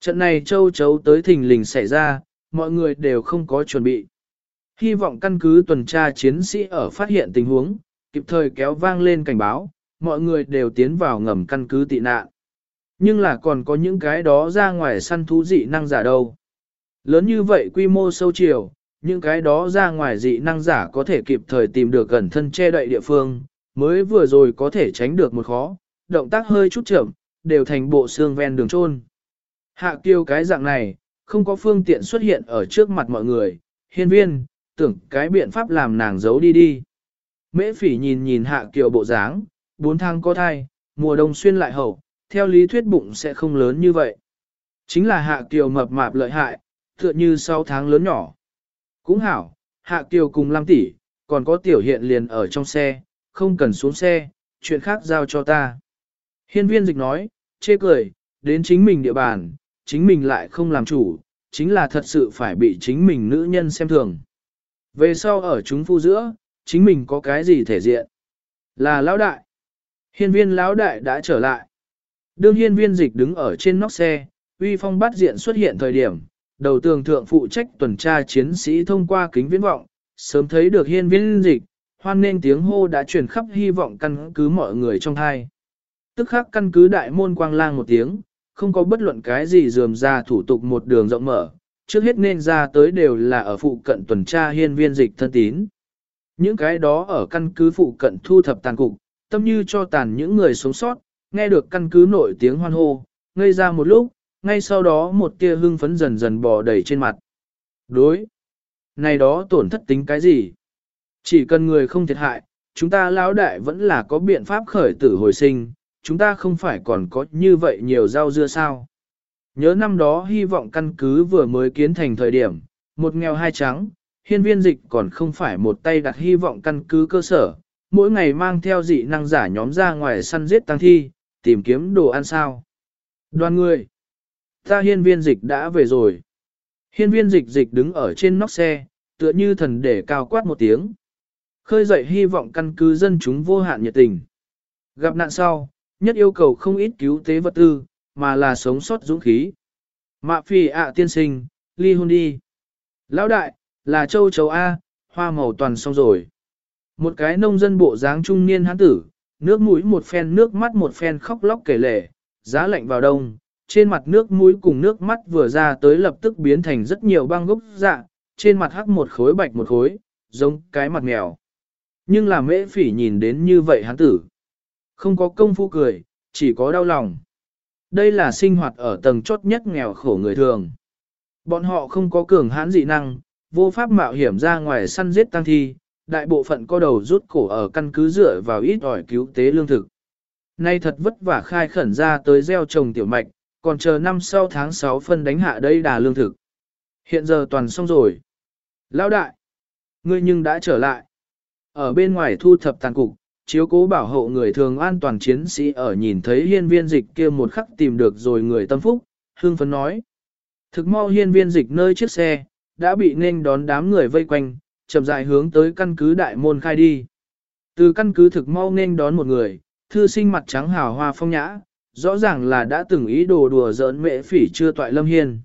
Trận này châu chấu tới thình lình xảy ra, mọi người đều không có chuẩn bị. Hy vọng căn cứ tuần tra chiến sĩ ở phát hiện tình huống, kịp thời kéo vang lên cảnh báo, mọi người đều tiến vào ngầm căn cứ tị nạn. Nhưng là còn có những cái đó ra ngoài săn thú dị năng giả đâu. Lớn như vậy quy mô sâu chiều, những cái đó ra ngoài dị năng giả có thể kịp thời tìm được gần thân che đậy địa phương, mới vừa rồi có thể tránh được một khó, động tác hơi chút chậm, đều thành bộ xương ven đường trôn. Hạ kiêu cái dạng này, không có phương tiện xuất hiện ở trước mặt mọi người, hiên viên, tưởng cái biện pháp làm nàng giấu đi đi. Mễ phỉ nhìn nhìn hạ kiều bộ dáng, bốn tháng có thai, mùa đông xuyên lại hậu, theo lý thuyết bụng sẽ không lớn như vậy. Chính là hạ kiều mập mạp lợi hại, tựa như 6 tháng lớn nhỏ. Cũng hảo, hạ kiều cùng Lam tỷ, còn có tiểu hiện liền ở trong xe, không cần xuống xe, chuyện khác giao cho ta. Hiên viên dịch nói, chê cười, đến chính mình địa bàn, chính mình lại không làm chủ, chính là thật sự phải bị chính mình nữ nhân xem thường. Về sau ở chúng phu giữa, chính mình có cái gì thể diện? Là lão đại. Hiên viên lão đại đã trở lại. Đương hiên viên dịch đứng ở trên nóc xe, uy phong bắt diện xuất hiện thời điểm, đầu tường thượng phụ trách tuần tra chiến sĩ thông qua kính viễn vọng, sớm thấy được hiên viên dịch, hoan nên tiếng hô đã truyền khắp hy vọng căn cứ mọi người trong hai. Tức khắc căn cứ đại môn quang lang một tiếng, không có bất luận cái gì dườm ra thủ tục một đường rộng mở, trước hết nên ra tới đều là ở phụ cận tuần tra hiên viên dịch thân tín. Những cái đó ở căn cứ phụ cận thu thập tàn cục, tâm như cho tàn những người sống sót, nghe được căn cứ nổi tiếng hoan hô, ngây ra một lúc, ngay sau đó một tia hưng phấn dần dần bò đầy trên mặt. Đối! Này đó tổn thất tính cái gì? Chỉ cần người không thiệt hại, chúng ta lão đại vẫn là có biện pháp khởi tử hồi sinh, chúng ta không phải còn có như vậy nhiều rau dưa sao. Nhớ năm đó hy vọng căn cứ vừa mới kiến thành thời điểm, một nghèo hai trắng, hiên viên dịch còn không phải một tay đặt hy vọng căn cứ cơ sở, mỗi ngày mang theo dị năng giả nhóm ra ngoài săn giết tăng thi, tìm kiếm đồ ăn sao. Đoàn người, ta hiên viên dịch đã về rồi. Hiên viên dịch dịch đứng ở trên nóc xe, tựa như thần để cao quát một tiếng. Khơi dậy hy vọng căn cứ dân chúng vô hạn nhiệt tình. Gặp nạn sau, nhất yêu cầu không ít cứu tế vật tư, mà là sống sót dũng khí. Mạ phi ạ tiên sinh, ly hôn đi. Lão đại, là châu chấu A, hoa màu toàn xong rồi. Một cái nông dân bộ dáng trung niên hán tử, nước mũi một phen nước mắt một phen khóc lóc kể lể, giá lạnh vào đông, trên mặt nước mũi cùng nước mắt vừa ra tới lập tức biến thành rất nhiều băng gốc dạ, trên mặt hắc một khối bạch một khối, giống cái mặt mèo. Nhưng là mễ phỉ nhìn đến như vậy hán tử. Không có công phu cười, chỉ có đau lòng. Đây là sinh hoạt ở tầng chốt nhất nghèo khổ người thường. Bọn họ không có cường hãn dị năng, vô pháp mạo hiểm ra ngoài săn giết tăng thi, đại bộ phận có đầu rút cổ ở căn cứ dựa vào ít ỏi cứu tế lương thực. Nay thật vất vả khai khẩn ra tới gieo trồng tiểu mạch, còn chờ năm sau tháng 6 phân đánh hạ đây đà lương thực. Hiện giờ toàn xong rồi. Lão đại, ngươi nhưng đã trở lại. Ở bên ngoài thu thập tàn cục, chiếu cố bảo hộ người thường an toàn chiến sĩ ở nhìn thấy hiên viên dịch kia một khắc tìm được rồi người tâm phúc, hương phấn nói. Thực mau hiên viên dịch nơi chiếc xe, đã bị nên đón đám người vây quanh, chậm rãi hướng tới căn cứ đại môn khai đi. Từ căn cứ thực mau nên đón một người, thư sinh mặt trắng hào hoa phong nhã, rõ ràng là đã từng ý đồ đùa giỡn mẹ phỉ chưa toại lâm hiên.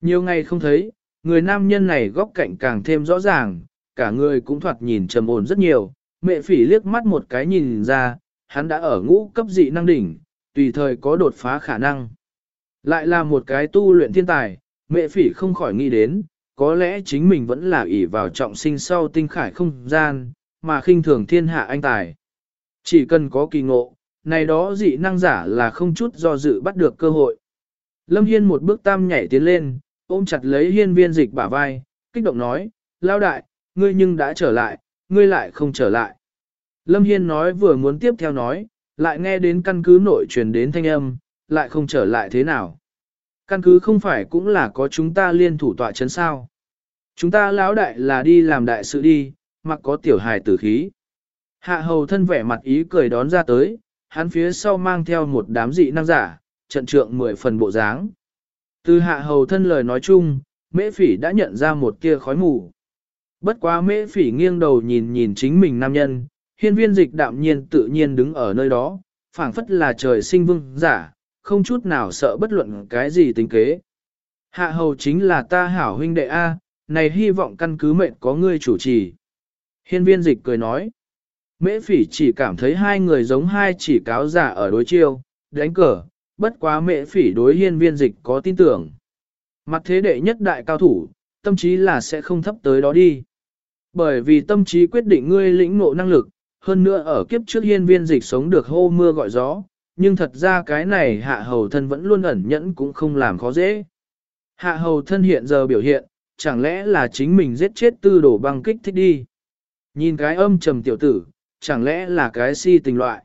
Nhiều ngày không thấy, người nam nhân này góc cạnh càng thêm rõ ràng, cả người cũng thoạt nhìn trầm ổn rất nhiều, mẹ phỉ liếc mắt một cái nhìn ra, hắn đã ở ngũ cấp dị năng đỉnh, tùy thời có đột phá khả năng. Lại là một cái tu luyện thiên tài, mẹ phỉ không khỏi nghĩ đến, có lẽ chính mình vẫn là ỷ vào trọng sinh sau tinh khải không gian, mà khinh thường thiên hạ anh tài. Chỉ cần có kỳ ngộ, này đó dị năng giả là không chút do dự bắt được cơ hội. Lâm Hiên một bước tam nhảy tiến lên, ôm chặt lấy hiên viên dịch bả vai, kích động nói, lao đại, ngươi nhưng đã trở lại, ngươi lại không trở lại. Lâm Hiên nói vừa muốn tiếp theo nói, lại nghe đến căn cứ nội truyền đến thanh âm, lại không trở lại thế nào. Căn cứ không phải cũng là có chúng ta liên thủ tọa chấn sao. Chúng ta lão đại là đi làm đại sự đi, mặc có tiểu hài tử khí. Hạ hầu thân vẻ mặt ý cười đón ra tới, hắn phía sau mang theo một đám dị năng giả, trận trượng mười phần bộ dáng. Từ hạ hầu thân lời nói chung, mễ phỉ đã nhận ra một tia khói mù. Bất quá mễ phỉ nghiêng đầu nhìn nhìn chính mình nam nhân, hiên viên dịch đạm nhiên tự nhiên đứng ở nơi đó, phảng phất là trời sinh vương giả, không chút nào sợ bất luận cái gì tính kế. Hạ hầu chính là ta hảo huynh đệ A, này hy vọng căn cứ mệnh có ngươi chủ trì. Hiên viên dịch cười nói. Mễ phỉ chỉ cảm thấy hai người giống hai chỉ cáo giả ở đối chiêu, đánh cờ, bất quá mễ phỉ đối hiên viên dịch có tin tưởng. Mặt thế đệ nhất đại cao thủ, tâm trí là sẽ không thấp tới đó đi. Bởi vì tâm trí quyết định ngươi lĩnh ngộ năng lực, hơn nữa ở kiếp trước hiên viên dịch sống được hô mưa gọi gió, nhưng thật ra cái này hạ hầu thân vẫn luôn ẩn nhẫn cũng không làm khó dễ. Hạ hầu thân hiện giờ biểu hiện, chẳng lẽ là chính mình giết chết tư đổ băng kích thích đi. Nhìn cái âm trầm tiểu tử, chẳng lẽ là cái si tình loại.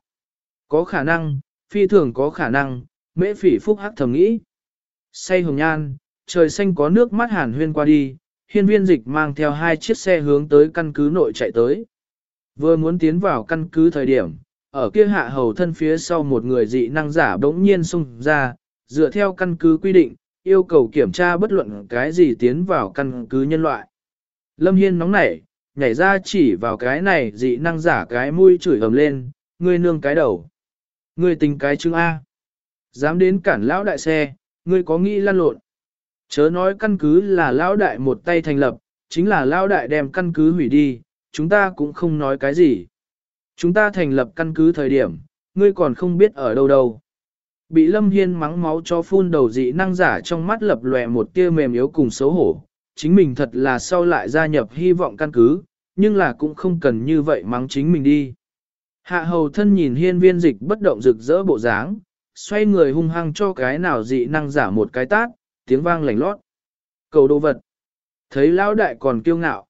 Có khả năng, phi thường có khả năng, mễ phỉ phúc hắc thầm nghĩ. Say hồng nhan, trời xanh có nước mắt hàn huyên qua đi, hiên viên dịch mang theo hai chiếc xe hướng tới căn cứ nội chạy tới. Vừa muốn tiến vào căn cứ thời điểm, ở kia hạ hầu thân phía sau một người dị năng giả bỗng nhiên xung ra, dựa theo căn cứ quy định, yêu cầu kiểm tra bất luận cái gì tiến vào căn cứ nhân loại. Lâm Hiên nóng nảy, nhảy ra chỉ vào cái này dị năng giả cái mũi chửi ầm lên, ngươi nương cái đầu. Ngươi tình cái chứng A. Dám đến cản lão đại xe, ngươi có nghĩ lăn lộn. Chớ nói căn cứ là lão đại một tay thành lập, chính là lão đại đem căn cứ hủy đi, chúng ta cũng không nói cái gì. Chúng ta thành lập căn cứ thời điểm, ngươi còn không biết ở đâu đâu. Bị Lâm Hiên mắng máu cho phun đầu dị năng giả trong mắt lập lòe một tia mềm yếu cùng xấu hổ. Chính mình thật là sau lại gia nhập hy vọng căn cứ, nhưng là cũng không cần như vậy mắng chính mình đi. Hạ hầu thân nhìn hiên viên dịch bất động rực rỡ bộ dáng, xoay người hung hăng cho cái nào dị năng giả một cái tát, tiếng vang lành lót. Cầu đồ vật. Thấy lão đại còn kiêu ngạo.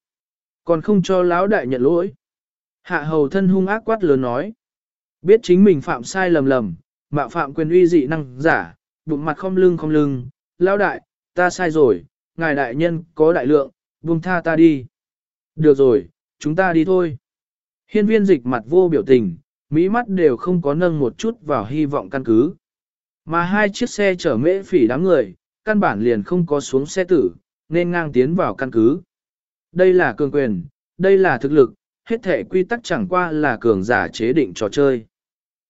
Còn không cho lão đại nhận lỗi. Hạ hầu thân hung ác quát lớn nói. Biết chính mình phạm sai lầm lầm, mạo phạm quyền uy dị năng giả, bụng mặt không lưng không lưng, lão đại, ta sai rồi, ngài đại nhân có đại lượng, buông tha ta đi. Được rồi, chúng ta đi thôi. Hiên viên dịch mặt vô biểu tình, mỹ mắt đều không có nâng một chút vào hy vọng căn cứ. Mà hai chiếc xe chở mễ phỉ đám người, căn bản liền không có xuống xe tử, nên ngang tiến vào căn cứ. Đây là cường quyền, đây là thực lực, hết thể quy tắc chẳng qua là cường giả chế định trò chơi.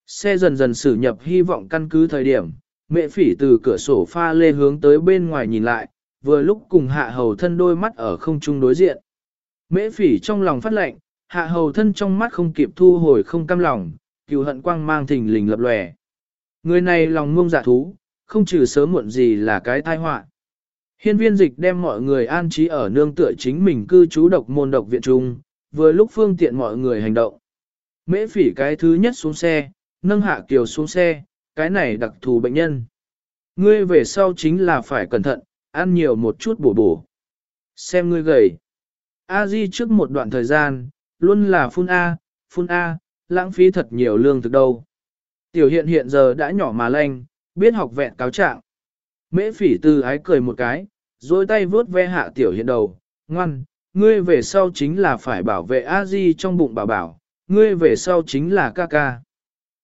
Xe dần dần xử nhập hy vọng căn cứ thời điểm, mẹ phỉ từ cửa sổ pha lê hướng tới bên ngoài nhìn lại, vừa lúc cùng hạ hầu thân đôi mắt ở không trung đối diện. Mễ phỉ trong lòng phát lệnh, hạ hầu thân trong mắt không kịp thu hồi không cam lòng, cựu hận quang mang thình lình lập lòe. Người này lòng ngông giả thú, không trừ sớm muộn gì là cái tai họa. Hiên viên dịch đem mọi người an trí ở nương tựa chính mình cư trú độc môn độc viện trung, vừa lúc phương tiện mọi người hành động. Mễ phỉ cái thứ nhất xuống xe, nâng hạ kiều xuống xe, cái này đặc thù bệnh nhân. Ngươi về sau chính là phải cẩn thận, ăn nhiều một chút bổ bổ. Xem ngươi gầy. A Di trước một đoạn thời gian, luôn là phun A, phun A, lãng phí thật nhiều lương thực đâu. Tiểu hiện hiện giờ đã nhỏ mà lanh, biết học vẹn cáo trạng. Mễ phỉ từ ái cười một cái, dối tay vướt ve hạ tiểu hiện đầu, ngoan, ngươi về sau chính là phải bảo vệ A Di trong bụng bảo bảo, ngươi về sau chính là ca ca.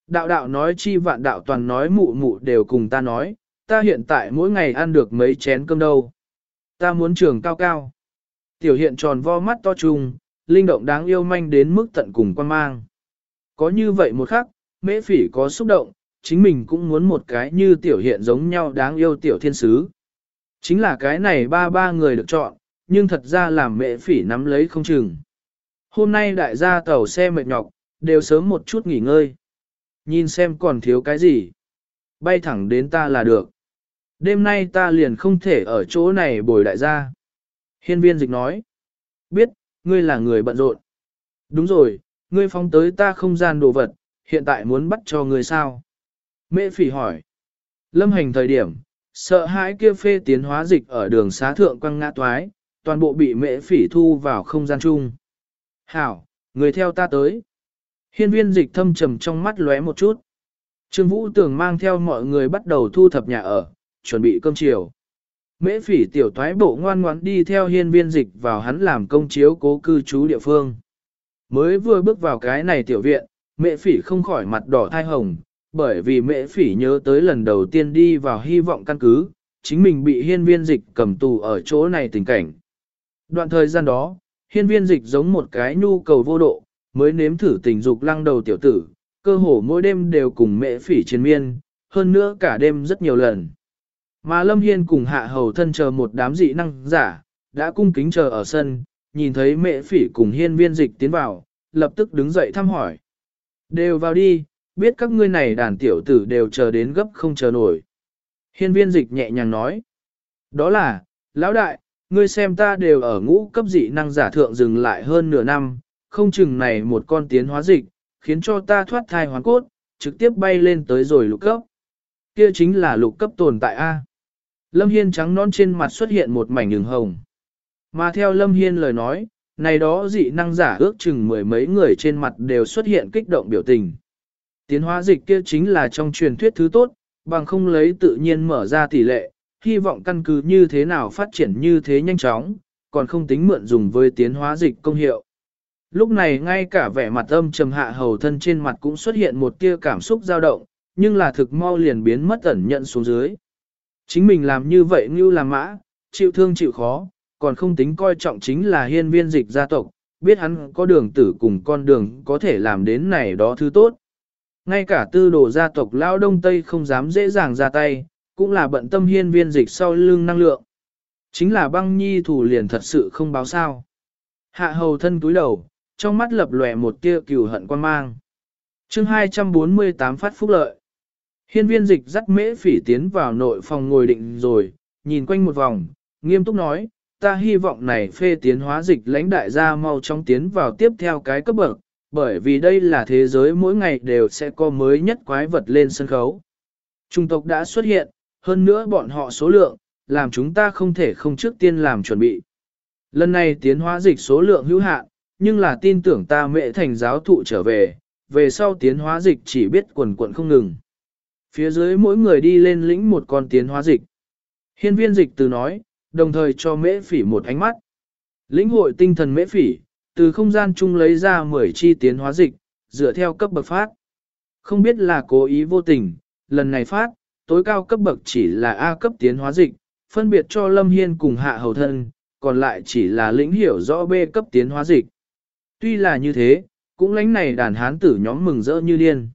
Đạo đạo nói chi vạn đạo toàn nói mụ mụ đều cùng ta nói, ta hiện tại mỗi ngày ăn được mấy chén cơm đâu. Ta muốn trường cao cao. Tiểu hiện tròn vo mắt to trùng, linh động đáng yêu manh đến mức tận cùng quan mang. Có như vậy một khắc, mễ phỉ có xúc động, chính mình cũng muốn một cái như tiểu hiện giống nhau đáng yêu tiểu thiên sứ. Chính là cái này ba ba người được chọn, nhưng thật ra làm mễ phỉ nắm lấy không chừng. Hôm nay đại gia tàu xe mệt nhọc, đều sớm một chút nghỉ ngơi. Nhìn xem còn thiếu cái gì. Bay thẳng đến ta là được. Đêm nay ta liền không thể ở chỗ này bồi đại gia. Hiên viên dịch nói. Biết, ngươi là người bận rộn. Đúng rồi, ngươi phóng tới ta không gian đồ vật, hiện tại muốn bắt cho ngươi sao? Mễ phỉ hỏi. Lâm hành thời điểm, sợ hãi kia phê tiến hóa dịch ở đường xá thượng quăng ngã toái, toàn bộ bị mễ phỉ thu vào không gian chung. Hảo, người theo ta tới. Hiên viên dịch thâm trầm trong mắt lóe một chút. Trương Vũ Tường mang theo mọi người bắt đầu thu thập nhà ở, chuẩn bị cơm chiều. Mễ phỉ tiểu thoái bộ ngoan ngoãn đi theo hiên viên dịch vào hắn làm công chiếu cố cư trú địa phương. Mới vừa bước vào cái này tiểu viện, mễ phỉ không khỏi mặt đỏ thai hồng, bởi vì mễ phỉ nhớ tới lần đầu tiên đi vào hy vọng căn cứ, chính mình bị hiên viên dịch cầm tù ở chỗ này tình cảnh. Đoạn thời gian đó, hiên viên dịch giống một cái nhu cầu vô độ, mới nếm thử tình dục lăng đầu tiểu tử, cơ hồ mỗi đêm đều cùng mễ phỉ chiến miên, hơn nữa cả đêm rất nhiều lần. Mà Lâm Hiên cùng hạ hầu thân chờ một đám dị năng giả, đã cung kính chờ ở sân, nhìn thấy Mẹ phỉ cùng hiên viên dịch tiến vào, lập tức đứng dậy thăm hỏi. Đều vào đi, biết các ngươi này đàn tiểu tử đều chờ đến gấp không chờ nổi. Hiên viên dịch nhẹ nhàng nói. Đó là, lão đại, ngươi xem ta đều ở ngũ cấp dị năng giả thượng dừng lại hơn nửa năm, không chừng này một con tiến hóa dịch, khiến cho ta thoát thai hoàn cốt, trực tiếp bay lên tới rồi lục cấp. Kia chính là lục cấp tồn tại A. Lâm Hiên trắng non trên mặt xuất hiện một mảnh đường hồng. Mà theo Lâm Hiên lời nói, này đó dị năng giả ước chừng mười mấy người trên mặt đều xuất hiện kích động biểu tình. Tiến hóa dịch kia chính là trong truyền thuyết thứ tốt, bằng không lấy tự nhiên mở ra tỷ lệ, hy vọng căn cứ như thế nào phát triển như thế nhanh chóng, còn không tính mượn dùng với tiến hóa dịch công hiệu. Lúc này ngay cả vẻ mặt âm trầm hạ hầu thân trên mặt cũng xuất hiện một tia cảm xúc dao động, nhưng là thực mau liền biến mất ẩn nhận xuống dưới. Chính mình làm như vậy như làm mã, chịu thương chịu khó, còn không tính coi trọng chính là hiên viên dịch gia tộc, biết hắn có đường tử cùng con đường có thể làm đến này đó thứ tốt. Ngay cả tư đồ gia tộc Lao Đông Tây không dám dễ dàng ra tay, cũng là bận tâm hiên viên dịch sau lưng năng lượng. Chính là băng nhi thủ liền thật sự không báo sao. Hạ hầu thân túi đầu, trong mắt lập lòe một tia cừu hận quan mang. chương 248 phát phúc lợi. Hiên viên dịch dắt mễ phỉ tiến vào nội phòng ngồi định rồi, nhìn quanh một vòng, nghiêm túc nói, ta hy vọng này phê tiến hóa dịch lãnh đại gia mau chóng tiến vào tiếp theo cái cấp bậc, bởi vì đây là thế giới mỗi ngày đều sẽ có mới nhất quái vật lên sân khấu. Trung tộc đã xuất hiện, hơn nữa bọn họ số lượng, làm chúng ta không thể không trước tiên làm chuẩn bị. Lần này tiến hóa dịch số lượng hữu hạn, nhưng là tin tưởng ta mẹ thành giáo thụ trở về, về sau tiến hóa dịch chỉ biết quần quận không ngừng. Phía dưới mỗi người đi lên lĩnh một con tiến hóa dịch. Hiên viên dịch từ nói, đồng thời cho mễ phỉ một ánh mắt. Lĩnh hội tinh thần mễ phỉ, từ không gian chung lấy ra 10 chi tiến hóa dịch, dựa theo cấp bậc phát. Không biết là cố ý vô tình, lần này phát, tối cao cấp bậc chỉ là A cấp tiến hóa dịch, phân biệt cho Lâm Hiên cùng hạ hầu thân, còn lại chỉ là lĩnh hiểu rõ B cấp tiến hóa dịch. Tuy là như thế, cũng lãnh này đàn hán tử nhóm mừng rỡ như điên.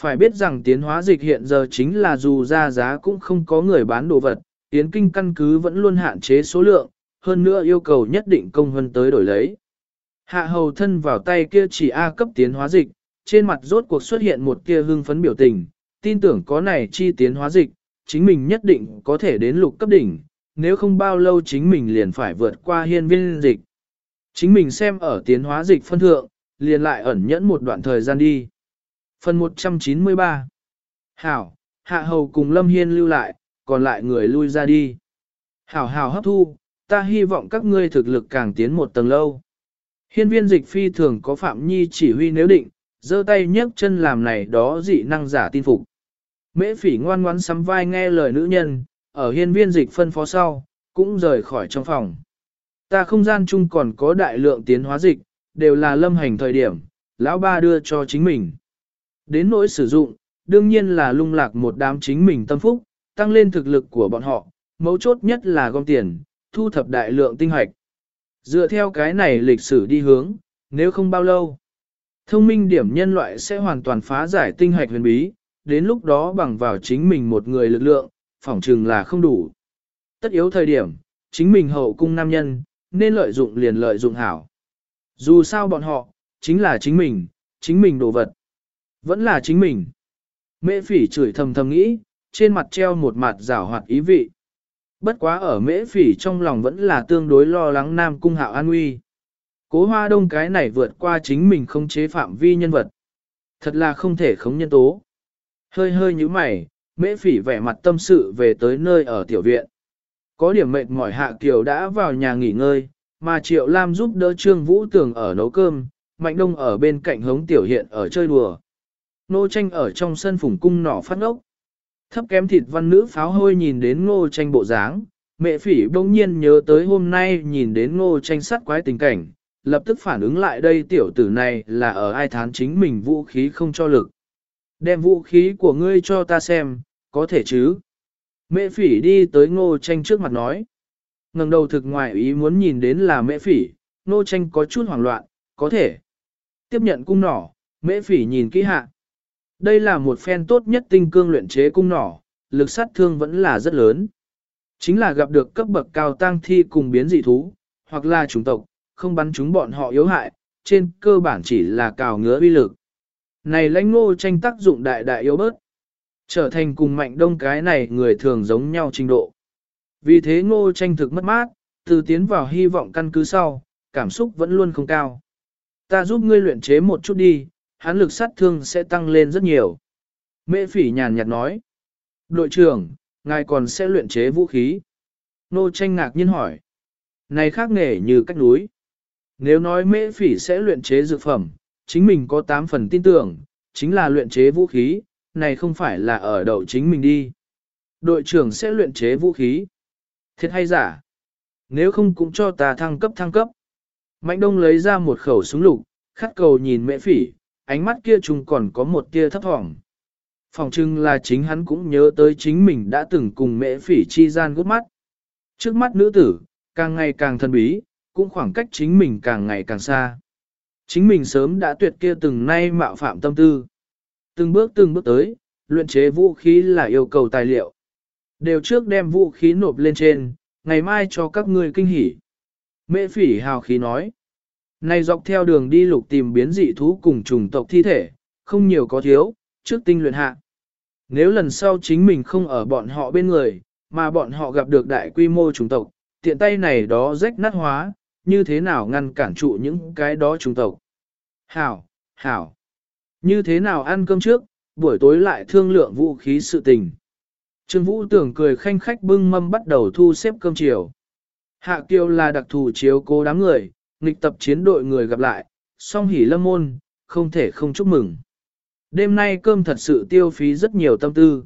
Phải biết rằng tiến hóa dịch hiện giờ chính là dù ra giá cũng không có người bán đồ vật, tiến kinh căn cứ vẫn luôn hạn chế số lượng, hơn nữa yêu cầu nhất định công hơn tới đổi lấy. Hạ hầu thân vào tay kia chỉ A cấp tiến hóa dịch, trên mặt rốt cuộc xuất hiện một kia hưng phấn biểu tình, tin tưởng có này chi tiến hóa dịch, chính mình nhất định có thể đến lục cấp đỉnh, nếu không bao lâu chính mình liền phải vượt qua hiên viên dịch. Chính mình xem ở tiến hóa dịch phân thượng, liền lại ẩn nhẫn một đoạn thời gian đi. Phần 193 Hảo, Hạ Hầu cùng Lâm Hiên lưu lại, còn lại người lui ra đi. Hảo hảo hấp thu, ta hy vọng các ngươi thực lực càng tiến một tầng lâu. Hiên viên dịch phi thường có Phạm Nhi chỉ huy nếu định, giơ tay nhấc chân làm này đó dị năng giả tin phục. Mễ phỉ ngoan ngoãn sắm vai nghe lời nữ nhân, ở hiên viên dịch phân phó sau, cũng rời khỏi trong phòng. Ta không gian chung còn có đại lượng tiến hóa dịch, đều là lâm hành thời điểm, lão ba đưa cho chính mình. Đến nỗi sử dụng, đương nhiên là lung lạc một đám chính mình tâm phúc, tăng lên thực lực của bọn họ, mấu chốt nhất là gom tiền, thu thập đại lượng tinh hoạch. Dựa theo cái này lịch sử đi hướng, nếu không bao lâu, thông minh điểm nhân loại sẽ hoàn toàn phá giải tinh hoạch huyền bí, đến lúc đó bằng vào chính mình một người lực lượng, phỏng chừng là không đủ. Tất yếu thời điểm, chính mình hậu cung nam nhân, nên lợi dụng liền lợi dụng hảo. Dù sao bọn họ, chính là chính mình, chính mình đồ vật. Vẫn là chính mình. Mễ phỉ chửi thầm thầm nghĩ, trên mặt treo một mặt rảo hoạt ý vị. Bất quá ở mễ phỉ trong lòng vẫn là tương đối lo lắng nam cung hạo an nguy. Cố hoa đông cái này vượt qua chính mình không chế phạm vi nhân vật. Thật là không thể khống nhân tố. Hơi hơi như mày, mễ phỉ vẻ mặt tâm sự về tới nơi ở tiểu viện. Có điểm mệt mỏi hạ kiều đã vào nhà nghỉ ngơi, mà triệu lam giúp đỡ trương vũ tường ở nấu cơm, mạnh đông ở bên cạnh hống tiểu hiện ở chơi đùa. Nô tranh ở trong sân phủng cung nỏ phát ngốc. Thấp kém thịt văn nữ pháo hôi nhìn đến ngô tranh bộ dáng, mẹ phỉ bỗng nhiên nhớ tới hôm nay nhìn đến ngô tranh sát quái tình cảnh, lập tức phản ứng lại đây tiểu tử này là ở ai thán chính mình vũ khí không cho lực. Đem vũ khí của ngươi cho ta xem, có thể chứ? Mẹ phỉ đi tới ngô tranh trước mặt nói. ngẩng đầu thực ngoài ý muốn nhìn đến là mẹ phỉ, ngô tranh có chút hoảng loạn, có thể. Tiếp nhận cung nỏ, mẹ phỉ nhìn kỹ hạ. Đây là một phen tốt nhất tinh cương luyện chế cung nỏ, lực sát thương vẫn là rất lớn. Chính là gặp được cấp bậc cao tăng thi cùng biến dị thú, hoặc là chủng tộc, không bắn chúng bọn họ yếu hại, trên cơ bản chỉ là cào ngứa uy lực. Này lãnh ngô tranh tác dụng đại đại yếu bớt, trở thành cùng mạnh đông cái này người thường giống nhau trình độ. Vì thế ngô tranh thực mất mát, từ tiến vào hy vọng căn cứ sau, cảm xúc vẫn luôn không cao. Ta giúp ngươi luyện chế một chút đi, hắn lực sát thương sẽ tăng lên rất nhiều. Mễ phỉ nhàn nhạt nói. Đội trưởng, ngài còn sẽ luyện chế vũ khí. Nô tranh ngạc nhiên hỏi. Này khác nghề như cách núi. Nếu nói mễ phỉ sẽ luyện chế dược phẩm, chính mình có 8 phần tin tưởng, chính là luyện chế vũ khí, này không phải là ở đầu chính mình đi. Đội trưởng sẽ luyện chế vũ khí. Thiệt hay giả? Nếu không cũng cho ta thăng cấp thăng cấp. Mạnh đông lấy ra một khẩu súng lục, khát cầu nhìn mễ phỉ, ánh mắt kia chung còn có một tia thấp thỏm. Phòng trưng là chính hắn cũng nhớ tới chính mình đã từng cùng mễ phỉ chi gian gút mắt. Trước mắt nữ tử, càng ngày càng thân bí, cũng khoảng cách chính mình càng ngày càng xa. Chính mình sớm đã tuyệt kia từng nay mạo phạm tâm tư. Từng bước từng bước tới, luyện chế vũ khí là yêu cầu tài liệu. Đều trước đem vũ khí nộp lên trên, ngày mai cho các ngươi kinh hỉ. Mễ phỉ hào khí nói. Này dọc theo đường đi lục tìm biến dị thú cùng trùng tộc thi thể, không nhiều có thiếu, trước tinh luyện hạ. Nếu lần sau chính mình không ở bọn họ bên người, mà bọn họ gặp được đại quy mô trùng tộc, tiện tay này đó rách nát hóa, như thế nào ngăn cản trụ những cái đó trùng tộc. Hảo, hảo. Như thế nào ăn cơm trước, buổi tối lại thương lượng vũ khí sự tình. Trương Vũ tưởng cười khanh khách bưng mâm bắt đầu thu xếp cơm chiều. Hạ Kiều là đặc thù chiếu cố đám người, nghịch tập chiến đội người gặp lại, song hỉ lâm môn, không thể không chúc mừng. Đêm nay cơm thật sự tiêu phí rất nhiều tâm tư.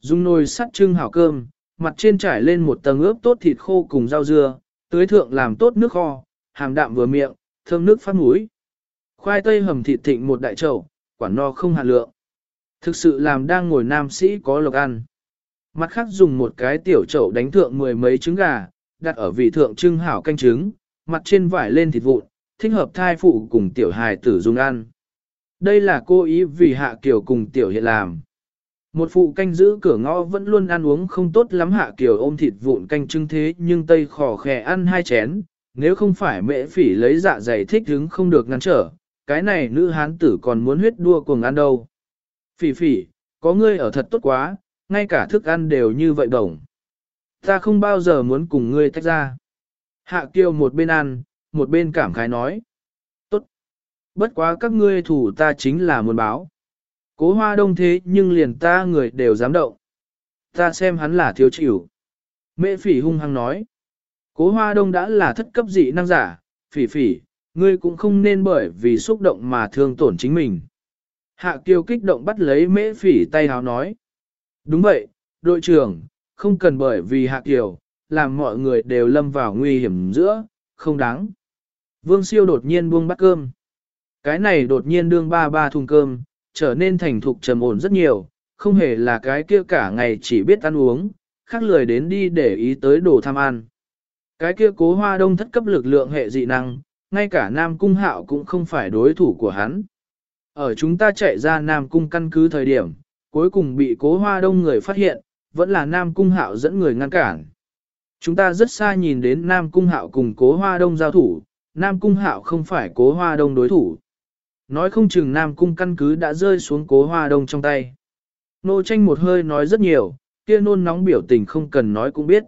Dùng nồi sắt trưng hảo cơm, mặt trên trải lên một tầng ướp tốt thịt khô cùng rau dưa, tưới thượng làm tốt nước kho, hàm đạm vừa miệng, thơm nước phát mũi. Khoai tây hầm thịt thịnh một đại chậu, quả no không hạt lượng. Thực sự làm đang ngồi nam sĩ có lộc ăn. Mặt khác dùng một cái tiểu chậu đánh thượng mười mấy trứng gà, đặt ở vị thượng trưng hảo canh trứng, mặt trên vải lên thịt vụn, thích hợp thai phụ cùng tiểu hài tử dùng ăn. Đây là cô ý vì Hạ Kiều cùng tiểu hiện làm. Một phụ canh giữ cửa ngõ vẫn luôn ăn uống không tốt lắm Hạ Kiều ôm thịt vụn canh trưng thế nhưng tây khò khè ăn hai chén, nếu không phải mẹ phỉ lấy dạ dày thích hứng không được ngăn trở, cái này nữ hán tử còn muốn huyết đua cùng ăn đâu. Phỉ phỉ, có ngươi ở thật tốt quá, ngay cả thức ăn đều như vậy đồng. Ta không bao giờ muốn cùng ngươi tách ra. Hạ Kiều một bên ăn, một bên cảm khái nói. Tốt. Bất quá các ngươi thủ ta chính là muốn báo. Cố hoa đông thế nhưng liền ta người đều dám động. Ta xem hắn là thiếu chịu. Mễ phỉ hung hăng nói. Cố hoa đông đã là thất cấp dị năng giả, phỉ phỉ, ngươi cũng không nên bởi vì xúc động mà thương tổn chính mình. Hạ kiều kích động bắt lấy mễ phỉ tay háo nói. Đúng vậy, đội trưởng, không cần bởi vì hạ kiều, làm mọi người đều lâm vào nguy hiểm giữa, không đáng. Vương siêu đột nhiên buông bắt cơm. Cái này đột nhiên đương ba ba thùng cơm, trở nên thành thục trầm ổn rất nhiều, không hề là cái kia cả ngày chỉ biết ăn uống, khác lười đến đi để ý tới đồ tham ăn. Cái kia cố hoa đông thất cấp lực lượng hệ dị năng, ngay cả Nam Cung Hạo cũng không phải đối thủ của hắn. Ở chúng ta chạy ra Nam Cung căn cứ thời điểm, cuối cùng bị cố hoa đông người phát hiện, vẫn là Nam Cung Hạo dẫn người ngăn cản. Chúng ta rất xa nhìn đến Nam Cung Hạo cùng cố hoa đông giao thủ, Nam Cung Hạo không phải cố hoa đông đối thủ. Nói không chừng Nam Cung căn cứ đã rơi xuống cố hoa đông trong tay. Nô tranh một hơi nói rất nhiều, kia nôn nóng biểu tình không cần nói cũng biết.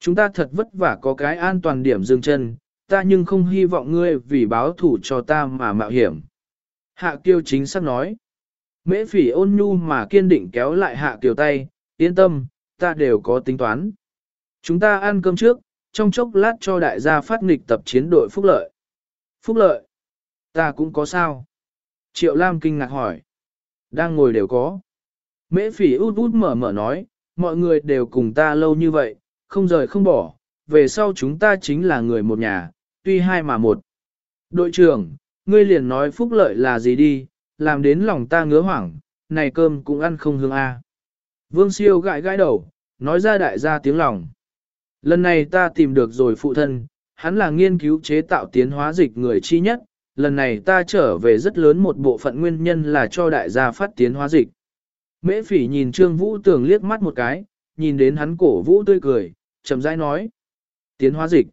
Chúng ta thật vất vả có cái an toàn điểm dừng chân, ta nhưng không hy vọng ngươi vì báo thủ cho ta mà mạo hiểm. Hạ kiêu chính xác nói. Mễ phỉ ôn nhu mà kiên định kéo lại hạ kiều tay, yên tâm, ta đều có tính toán. Chúng ta ăn cơm trước, trong chốc lát cho đại gia phát nghịch tập chiến đội phúc lợi. Phúc lợi? Ta cũng có sao? Triệu Lam kinh ngạc hỏi. Đang ngồi đều có. Mễ phỉ út út mở mở nói, mọi người đều cùng ta lâu như vậy, không rời không bỏ, về sau chúng ta chính là người một nhà, tuy hai mà một. Đội trưởng, ngươi liền nói phúc lợi là gì đi, làm đến lòng ta ngứa hoảng, này cơm cũng ăn không hương a. Vương siêu gãi gãi đầu, nói ra đại gia tiếng lòng. Lần này ta tìm được rồi phụ thân, hắn là nghiên cứu chế tạo tiến hóa dịch người chi nhất, lần này ta trở về rất lớn một bộ phận nguyên nhân là cho đại gia phát tiến hóa dịch. Mễ phỉ nhìn Trương Vũ Tường liếc mắt một cái, nhìn đến hắn cổ Vũ tươi cười, chậm rãi nói. Tiến hóa dịch.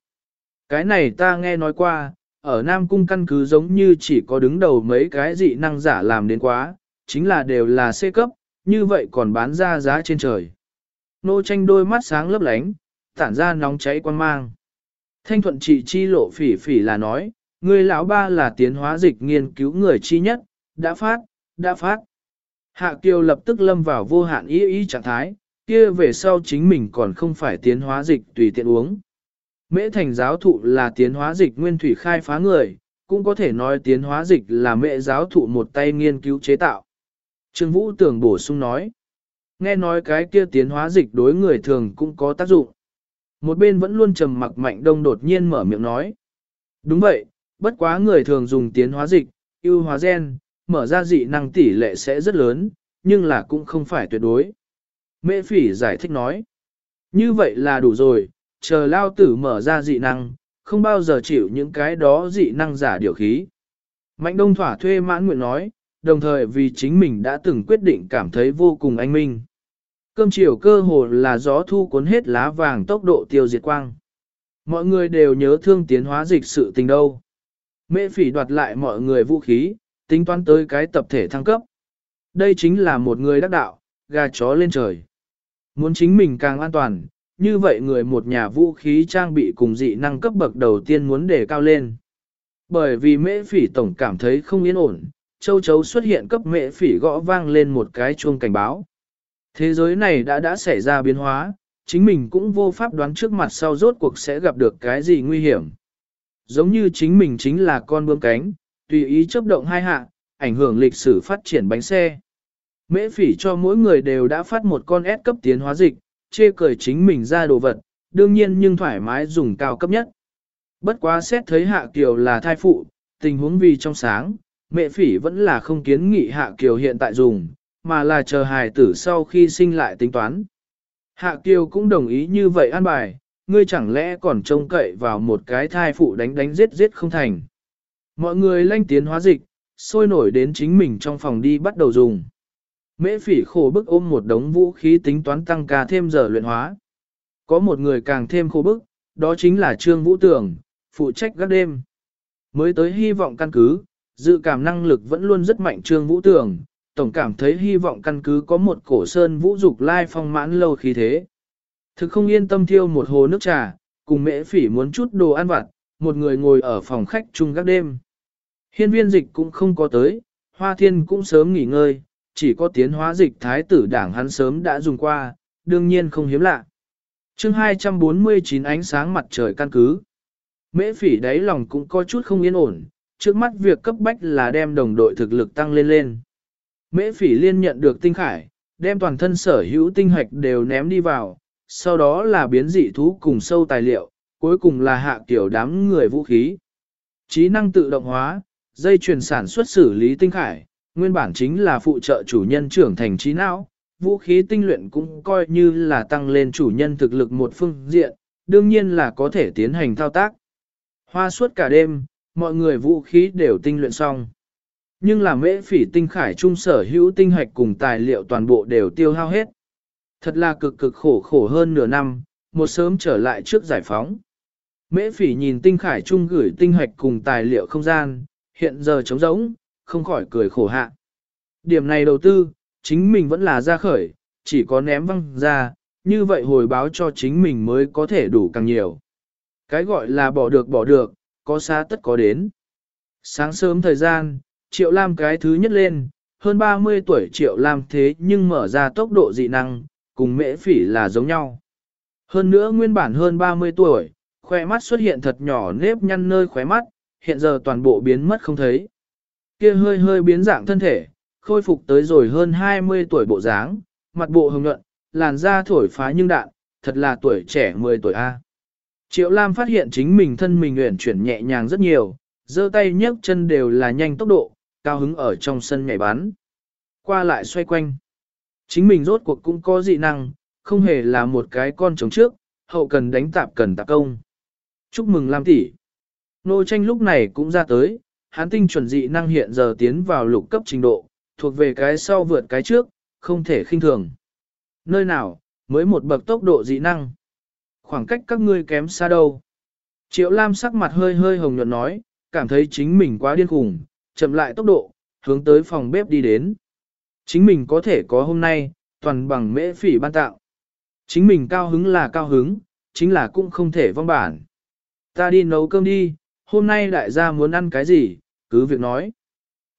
Cái này ta nghe nói qua, ở Nam Cung căn cứ giống như chỉ có đứng đầu mấy cái dị năng giả làm đến quá, chính là đều là C cấp, như vậy còn bán ra giá trên trời. Nô tranh đôi mắt sáng lấp lánh, tản ra nóng cháy quan mang. Thanh thuận trị chi lộ phỉ phỉ là nói, người lão ba là tiến hóa dịch nghiên cứu người chi nhất, đã phát, đã phát. Hạ Kiều lập tức lâm vào vô hạn ý ý trạng thái, kia về sau chính mình còn không phải tiến hóa dịch tùy tiện uống. Mễ thành giáo thụ là tiến hóa dịch nguyên thủy khai phá người, cũng có thể nói tiến hóa dịch là mẹ giáo thụ một tay nghiên cứu chế tạo. Trương Vũ Tường bổ sung nói, nghe nói cái kia tiến hóa dịch đối người thường cũng có tác dụng. Một bên vẫn luôn trầm mặc mạnh đông đột nhiên mở miệng nói. Đúng vậy, bất quá người thường dùng tiến hóa dịch, ưu hóa gen, mở ra dị năng tỷ lệ sẽ rất lớn, nhưng là cũng không phải tuyệt đối. Mễ phỉ giải thích nói. Như vậy là đủ rồi, chờ lao tử mở ra dị năng, không bao giờ chịu những cái đó dị năng giả điều khí. Mạnh đông thỏa thuê mãn nguyện nói, đồng thời vì chính mình đã từng quyết định cảm thấy vô cùng anh minh. Cơm chiều cơ hồ là gió thu cuốn hết lá vàng tốc độ tiêu diệt quang. Mọi người đều nhớ thương tiến hóa dịch sự tình đâu. Mễ phỉ đoạt lại mọi người vũ khí, tính toán tới cái tập thể thăng cấp. Đây chính là một người đắc đạo, gà chó lên trời. Muốn chính mình càng an toàn, như vậy người một nhà vũ khí trang bị cùng dị năng cấp bậc đầu tiên muốn đề cao lên. Bởi vì mễ phỉ tổng cảm thấy không yên ổn, châu chấu xuất hiện cấp mễ phỉ gõ vang lên một cái chuông cảnh báo. Thế giới này đã đã xảy ra biến hóa, chính mình cũng vô pháp đoán trước mặt sau rốt cuộc sẽ gặp được cái gì nguy hiểm. Giống như chính mình chính là con bướm cánh, tùy ý chấp động hai hạ, ảnh hưởng lịch sử phát triển bánh xe. Mễ phỉ cho mỗi người đều đã phát một con S cấp tiến hóa dịch, chê cười chính mình ra đồ vật, đương nhiên nhưng thoải mái dùng cao cấp nhất. Bất quá xét thấy Hạ Kiều là thai phụ, tình huống vì trong sáng, mẹ phỉ vẫn là không kiến nghị Hạ Kiều hiện tại dùng, mà là chờ hài tử sau khi sinh lại tính toán. Hạ Kiều cũng đồng ý như vậy an bài, ngươi chẳng lẽ còn trông cậy vào một cái thai phụ đánh đánh giết giết không thành. Mọi người lanh tiến hóa dịch, sôi nổi đến chính mình trong phòng đi bắt đầu dùng. Mễ phỉ khổ bức ôm một đống vũ khí tính toán tăng ca thêm giờ luyện hóa. Có một người càng thêm khổ bức, đó chính là Trương Vũ Tường, phụ trách gác đêm. Mới tới hy vọng căn cứ, dự cảm năng lực vẫn luôn rất mạnh Trương Vũ Tường, tổng cảm thấy hy vọng căn cứ có một cổ sơn vũ dục lai phong mãn lâu khí thế. Thực không yên tâm thiêu một hồ nước trà, cùng mễ phỉ muốn chút đồ ăn vặt, một người ngồi ở phòng khách chung các đêm. Hiên viên dịch cũng không có tới, hoa thiên cũng sớm nghỉ ngơi, chỉ có tiến hóa dịch thái tử đảng hắn sớm đã dùng qua, đương nhiên không hiếm lạ. chương 249 ánh sáng mặt trời căn cứ. Mễ phỉ đáy lòng cũng có chút không yên ổn, trước mắt việc cấp bách là đem đồng đội thực lực tăng lên lên. Mễ phỉ liên nhận được tinh khải, đem toàn thân sở hữu tinh hạch đều ném đi vào, sau đó là biến dị thú cùng sâu tài liệu, cuối cùng là hạ kiểu đám người vũ khí. Trí năng tự động hóa, dây chuyển sản xuất xử lý tinh khải, nguyên bản chính là phụ trợ chủ nhân trưởng thành trí não, vũ khí tinh luyện cũng coi như là tăng lên chủ nhân thực lực một phương diện, đương nhiên là có thể tiến hành thao tác. Hoa suốt cả đêm, mọi người vũ khí đều tinh luyện xong. Nhưng là mễ phỉ tinh khải trung sở hữu tinh hạch cùng tài liệu toàn bộ đều tiêu hao hết. Thật là cực cực khổ khổ hơn nửa năm, một sớm trở lại trước giải phóng. Mễ phỉ nhìn tinh khải trung gửi tinh hạch cùng tài liệu không gian, hiện giờ trống rỗng, không khỏi cười khổ hạ. Điểm này đầu tư, chính mình vẫn là ra khởi, chỉ có ném văng ra, như vậy hồi báo cho chính mình mới có thể đủ càng nhiều. Cái gọi là bỏ được bỏ được, có xa tất có đến. Sáng sớm thời gian, Triệu Lam cái thứ nhất lên, hơn 30 tuổi Triệu Lam thế nhưng mở ra tốc độ dị năng, cùng mễ phỉ là giống nhau. Hơn nữa nguyên bản hơn 30 tuổi, khóe mắt xuất hiện thật nhỏ nếp nhăn nơi khóe mắt, hiện giờ toàn bộ biến mất không thấy. Kia hơi hơi biến dạng thân thể, khôi phục tới rồi hơn 20 tuổi bộ dáng, mặt bộ hồng nhuận, làn da thổi phá nhưng đạn, thật là tuổi trẻ 10 tuổi A. Triệu Lam phát hiện chính mình thân mình uyển chuyển nhẹ nhàng rất nhiều, giơ tay nhấc chân đều là nhanh tốc độ, cao hứng ở trong sân nhảy bắn. Qua lại xoay quanh. Chính mình rốt cuộc cũng có dị năng, không hề là một cái con trống trước, hậu cần đánh tạp cần tạp công. Chúc mừng Lam tỷ. Nô tranh lúc này cũng ra tới, hán tinh chuẩn dị năng hiện giờ tiến vào lục cấp trình độ, thuộc về cái sau vượt cái trước, không thể khinh thường. Nơi nào, mới một bậc tốc độ dị năng. Khoảng cách các ngươi kém xa đâu. Triệu Lam sắc mặt hơi hơi hồng nhuận nói, cảm thấy chính mình quá điên khủng, chậm lại tốc độ, hướng tới phòng bếp đi đến. Chính mình có thể có hôm nay, toàn bằng mễ phỉ ban tạo. Chính mình cao hứng là cao hứng, chính là cũng không thể vong bản. Ta đi nấu cơm đi, hôm nay đại gia muốn ăn cái gì, cứ việc nói.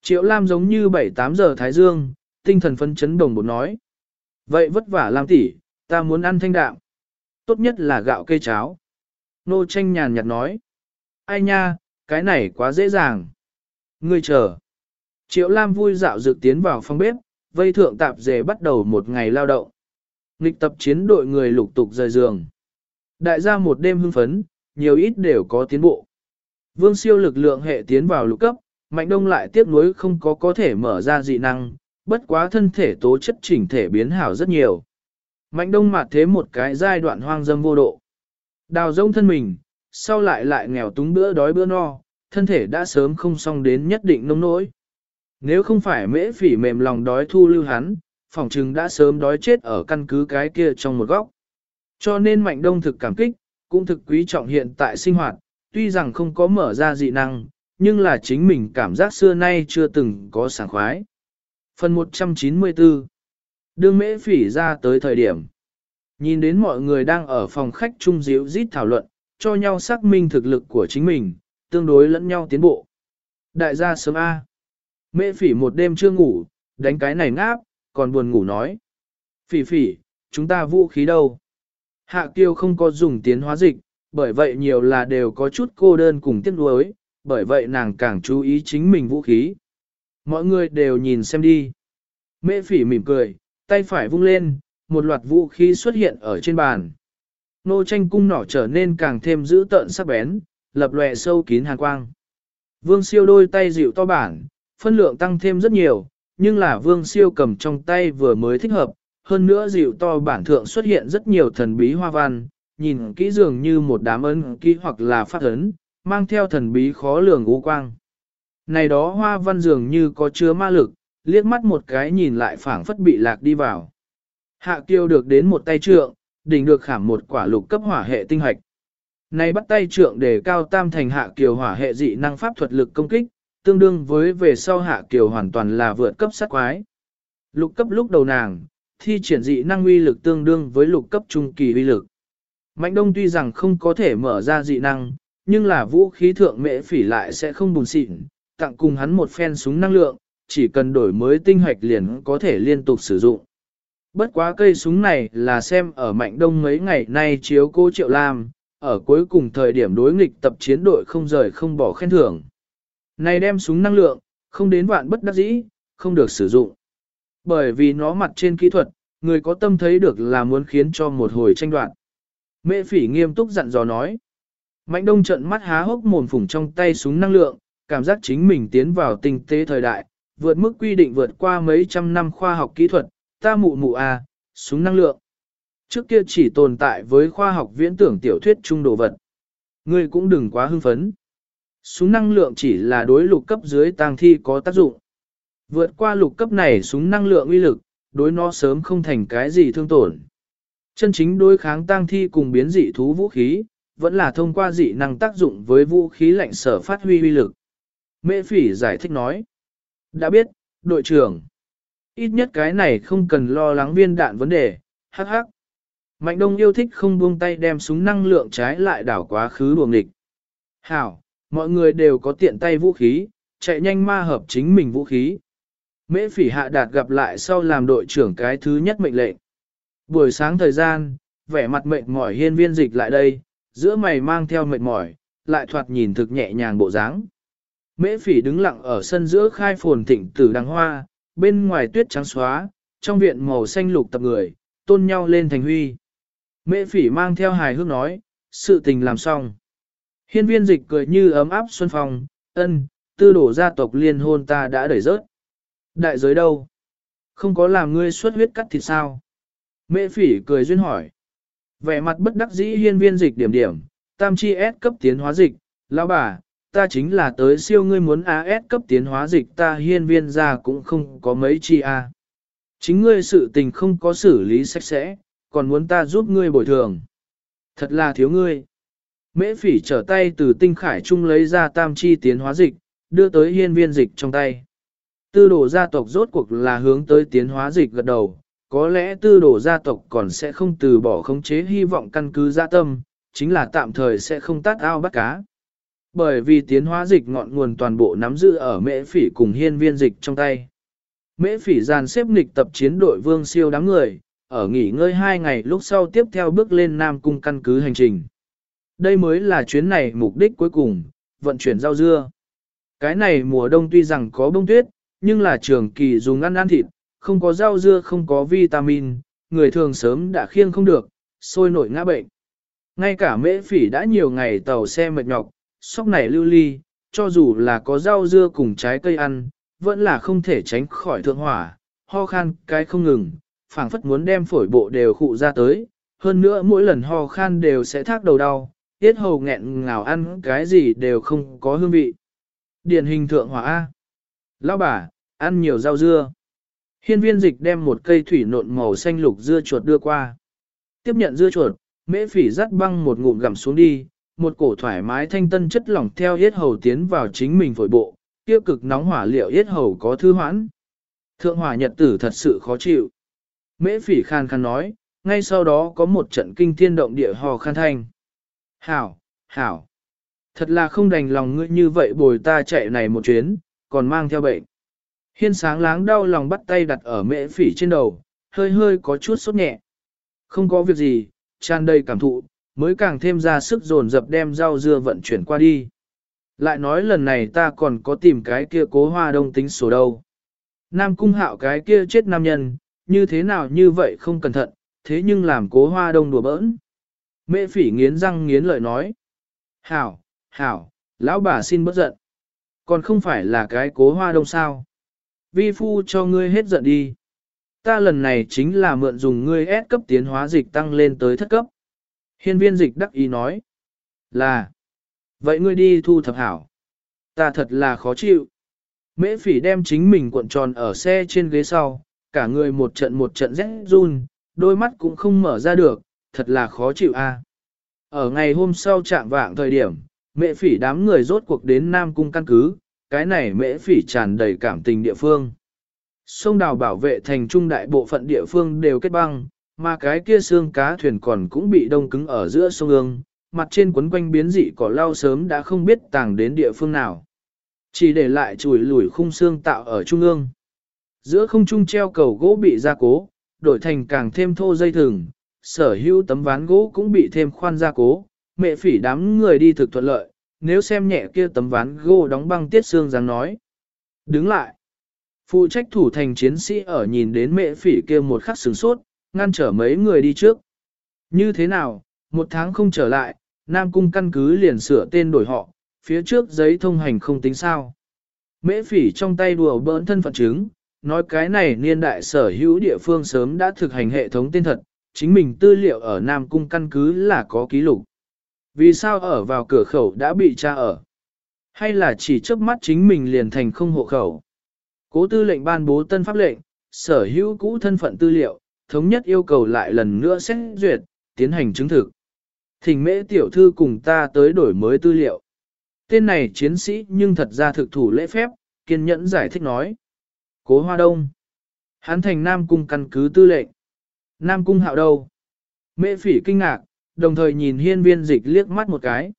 Triệu Lam giống như 7-8 giờ Thái Dương, tinh thần phấn chấn đồng bột nói. Vậy vất vả Lam tỷ, ta muốn ăn thanh đạm. Tốt nhất là gạo cây cháo. Nô tranh nhàn nhạt nói. Ai nha, cái này quá dễ dàng. Ngươi chờ. Triệu Lam vui dạo dự tiến vào phòng bếp, vây thượng tạp dề bắt đầu một ngày lao động. Nghịch tập chiến đội người lục tục rời giường. Đại gia một đêm hưng phấn, nhiều ít đều có tiến bộ. Vương siêu lực lượng hệ tiến vào lục cấp, mạnh đông lại tiếp nối không có có thể mở ra dị năng, bất quá thân thể tố chất chỉnh thể biến hảo rất nhiều. Mạnh đông mặt thế một cái giai đoạn hoang dâm vô độ. Đào rông thân mình, sau lại lại nghèo túng bữa đói bữa no, thân thể đã sớm không xong đến nhất định nông nỗi. Nếu không phải mễ phỉ mềm lòng đói thu lưu hắn, phòng trừng đã sớm đói chết ở căn cứ cái kia trong một góc. Cho nên mạnh đông thực cảm kích, cũng thực quý trọng hiện tại sinh hoạt, tuy rằng không có mở ra dị năng, nhưng là chính mình cảm giác xưa nay chưa từng có sảng khoái. Phần 194 Đương mễ phỉ ra tới thời điểm. Nhìn đến mọi người đang ở phòng khách chung díu rít thảo luận, cho nhau xác minh thực lực của chính mình, tương đối lẫn nhau tiến bộ. Đại gia sớm A. Mễ phỉ một đêm chưa ngủ, đánh cái này ngáp, còn buồn ngủ nói. Phỉ phỉ, chúng ta vũ khí đâu? Hạ kiêu không có dùng tiến hóa dịch, bởi vậy nhiều là đều có chút cô đơn cùng tiếc nuối, bởi vậy nàng càng chú ý chính mình vũ khí. Mọi người đều nhìn xem đi. Mễ phỉ mỉm cười, tay phải vung lên, một loạt vũ khí xuất hiện ở trên bàn. Nô tranh cung nỏ trở nên càng thêm dữ tợn sắc bén, lập lòe sâu kín hàn quang. Vương siêu đôi tay dịu to bản, phân lượng tăng thêm rất nhiều, nhưng là vương siêu cầm trong tay vừa mới thích hợp, hơn nữa dịu to bản thượng xuất hiện rất nhiều thần bí hoa văn, nhìn kỹ dường như một đám ấn ký hoặc là phát ấn, mang theo thần bí khó lường u quang. Này đó hoa văn dường như có chứa ma lực, liếc mắt một cái nhìn lại phảng phất bị lạc đi vào. Hạ kiêu được đến một tay trượng, đỉnh được khảm một quả lục cấp hỏa hệ tinh hạch. Này bắt tay trượng để cao tam thành hạ kiều hỏa hệ dị năng pháp thuật lực công kích, tương đương với về sau hạ kiều hoàn toàn là vượt cấp sát quái. Lục cấp lúc đầu nàng, thi triển dị năng uy lực tương đương với lục cấp trung kỳ uy lực. Mạnh đông tuy rằng không có thể mở ra dị năng, nhưng là vũ khí thượng mễ phỉ lại sẽ không bùn xịn, tặng cùng hắn một phen súng năng lượng, chỉ cần đổi mới tinh hoạch liền có thể liên tục sử dụng. Bất quá cây súng này là xem ở mạnh đông mấy ngày nay chiếu cô Triệu Lam, ở cuối cùng thời điểm đối nghịch tập chiến đội không rời không bỏ khen thưởng. Này đem súng năng lượng, không đến vạn bất đắc dĩ, không được sử dụng. Bởi vì nó mặt trên kỹ thuật, người có tâm thấy được là muốn khiến cho một hồi tranh đoạn. Mẹ phỉ nghiêm túc dặn dò nói. Mạnh đông trận mắt há hốc mồm phủng trong tay súng năng lượng, cảm giác chính mình tiến vào tinh tế thời đại, vượt mức quy định vượt qua mấy trăm năm khoa học kỹ thuật, ta mụ mụ à, súng năng lượng. Trước kia chỉ tồn tại với khoa học viễn tưởng tiểu thuyết trung đồ vật. Ngươi cũng đừng quá hưng phấn. Súng năng lượng chỉ là đối lục cấp dưới tang thi có tác dụng. Vượt qua lục cấp này súng năng lượng uy lực, đối nó sớm không thành cái gì thương tổn. Chân chính đối kháng tang thi cùng biến dị thú vũ khí, vẫn là thông qua dị năng tác dụng với vũ khí lạnh sở phát huy uy lực. Mễ phỉ giải thích nói. Đã biết, đội trưởng. Ít nhất cái này không cần lo lắng viên đạn vấn đề, hắc hắc. Mạnh đông yêu thích không buông tay đem súng năng lượng trái lại đảo quá khứ buồng địch. Hảo, mọi người đều có tiện tay vũ khí, chạy nhanh ma hợp chính mình vũ khí. Mễ phỉ hạ đạt gặp lại sau làm đội trưởng cái thứ nhất mệnh lệnh. Buổi sáng thời gian, vẻ mặt mệt mỏi hiên viên dịch lại đây, giữa mày mang theo mệt mỏi, lại thoạt nhìn thực nhẹ nhàng bộ dáng. Mễ phỉ đứng lặng ở sân giữa khai phồn thịnh tử đằng hoa, bên ngoài tuyết trắng xóa, trong viện màu xanh lục tập người, tôn nhau lên thành huy. Mễ phỉ mang theo hài hước nói, sự tình làm xong. Hiên viên dịch cười như ấm áp xuân phong, ân, tư đổ gia tộc liên hôn ta đã đẩy rớt. Đại giới đâu? Không có làm ngươi xuất huyết cắt thịt sao? Mễ phỉ cười duyên hỏi. Vẻ mặt bất đắc dĩ hiên viên dịch điểm điểm, tam chi S cấp tiến hóa dịch, lão bà, ta chính là tới siêu ngươi muốn AS cấp tiến hóa dịch ta hiên viên ra cũng không có mấy chi A. Chính ngươi sự tình không có xử lý sạch sẽ, còn muốn ta giúp ngươi bồi thường. Thật là thiếu ngươi. Mễ phỉ trở tay từ tinh khải trung lấy ra tam chi tiến hóa dịch, đưa tới hiên viên dịch trong tay. Tư đồ gia tộc rốt cuộc là hướng tới tiến hóa dịch gật đầu, có lẽ tư đồ gia tộc còn sẽ không từ bỏ khống chế hy vọng căn cứ gia tâm, chính là tạm thời sẽ không tát ao bắt cá. Bởi vì tiến hóa dịch ngọn nguồn toàn bộ nắm giữ ở mễ phỉ cùng hiên viên dịch trong tay. Mễ phỉ giàn xếp nghịch tập chiến đội vương siêu đám người, ở nghỉ ngơi hai ngày lúc sau tiếp theo bước lên Nam Cung căn cứ hành trình. Đây mới là chuyến này mục đích cuối cùng, vận chuyển rau dưa. Cái này mùa đông tuy rằng có bông tuyết, nhưng là trường kỳ dùng ăn ăn thịt, không có rau dưa không có vitamin, người thường sớm đã khiêng không được, sôi nổi ngã bệnh. Ngay cả mễ phỉ đã nhiều ngày tàu xe mệt nhọc, sóc này lưu ly, cho dù là có rau dưa cùng trái cây ăn, vẫn là không thể tránh khỏi thượng hỏa, ho khan cái không ngừng, phảng phất muốn đem phổi bộ đều khụ ra tới, hơn nữa mỗi lần ho khan đều sẽ thác đầu đau, tiết hầu nghẹn ngào ăn cái gì đều không có hương vị. Điển hình thượng hỏa A. Lão bà, ăn nhiều rau dưa. Hiên viên dịch đem một cây thủy nộn màu xanh lục dưa chuột đưa qua. Tiếp nhận dưa chuột, mễ phỉ dắt băng một ngụm gặm xuống đi, một cổ thoải mái thanh tân chất lỏng theo yết hầu tiến vào chính mình phổi bộ, kia cực nóng hỏa liệu yết hầu có thư hoãn. Thượng hỏa nhật tử thật sự khó chịu. Mễ phỉ khan khan nói, ngay sau đó có một trận kinh thiên động địa hò khan thanh. Hảo, hảo. Thật là không đành lòng ngươi như vậy bồi ta chạy này một chuyến, còn mang theo bệnh. Hiên sáng láng đau lòng bắt tay đặt ở mễ phỉ trên đầu, hơi hơi có chút sốt nhẹ. Không có việc gì, tràn đầy cảm thụ, mới càng thêm ra sức dồn dập đem rau dưa vận chuyển qua đi. Lại nói lần này ta còn có tìm cái kia cố hoa đông tính sổ đâu. Nam cung hạo cái kia chết nam nhân, như thế nào như vậy không cẩn thận, thế nhưng làm cố hoa đông đùa bỡn. Mễ phỉ nghiến răng nghiến lợi nói. Hảo, hảo, lão bà xin bất giận. Còn không phải là cái cố hoa đông sao. Vi phu cho ngươi hết giận đi. Ta lần này chính là mượn dùng ngươi ép cấp tiến hóa dịch tăng lên tới thất cấp. Hiên viên dịch đắc ý nói. Là. Vậy ngươi đi thu thập hảo. Ta thật là khó chịu. Mễ phỉ đem chính mình cuộn tròn ở xe trên ghế sau, cả người một trận một trận rét run, đôi mắt cũng không mở ra được, thật là khó chịu a. Ở ngày hôm sau trạng vạng thời điểm, mẹ phỉ đám người rốt cuộc đến Nam Cung căn cứ, cái này mễ phỉ tràn đầy cảm tình địa phương. Sông đào bảo vệ thành trung đại bộ phận địa phương đều kết băng, mà cái kia xương cá thuyền còn cũng bị đông cứng ở giữa sông ương, mặt trên quấn quanh biến dị cỏ lau sớm đã không biết tàng đến địa phương nào. Chỉ để lại chùi lùi khung xương tạo ở trung ương. Giữa không trung treo cầu gỗ bị gia cố, đổi thành càng thêm thô dây thừng, sở hữu tấm ván gỗ cũng bị thêm khoan gia cố, mẹ phỉ đám người đi thực thuận lợi, nếu xem nhẹ kia tấm ván gỗ đóng băng tiết xương dáng nói. Đứng lại. Phụ trách thủ thành chiến sĩ ở nhìn đến mẹ phỉ kia một khắc sửng sốt, ngăn trở mấy người đi trước. Như thế nào, một tháng không trở lại, Nam Cung căn cứ liền sửa tên đổi họ, phía trước giấy thông hành không tính sao. Mễ phỉ trong tay đùa bỡn thân phận chứng, nói cái này niên đại sở hữu địa phương sớm đã thực hành hệ thống tên thật, chính mình tư liệu ở Nam Cung căn cứ là có ký lục. Vì sao ở vào cửa khẩu đã bị tra ở? Hay là chỉ trước mắt chính mình liền thành không hộ khẩu? Cố tư lệnh ban bố tân pháp lệnh, sở hữu cũ thân phận tư liệu, thống nhất yêu cầu lại lần nữa xét duyệt, tiến hành chứng thực. Thỉnh mễ tiểu thư cùng ta tới đổi mới tư liệu. Tên này chiến sĩ nhưng thật ra thực thủ lễ phép, kiên nhẫn giải thích nói. Cố Hoa Đông. Hắn thành Nam Cung căn cứ tư lệnh. Nam Cung hạo đâu? Mễ phỉ kinh ngạc, đồng thời nhìn hiên viên dịch liếc mắt một cái.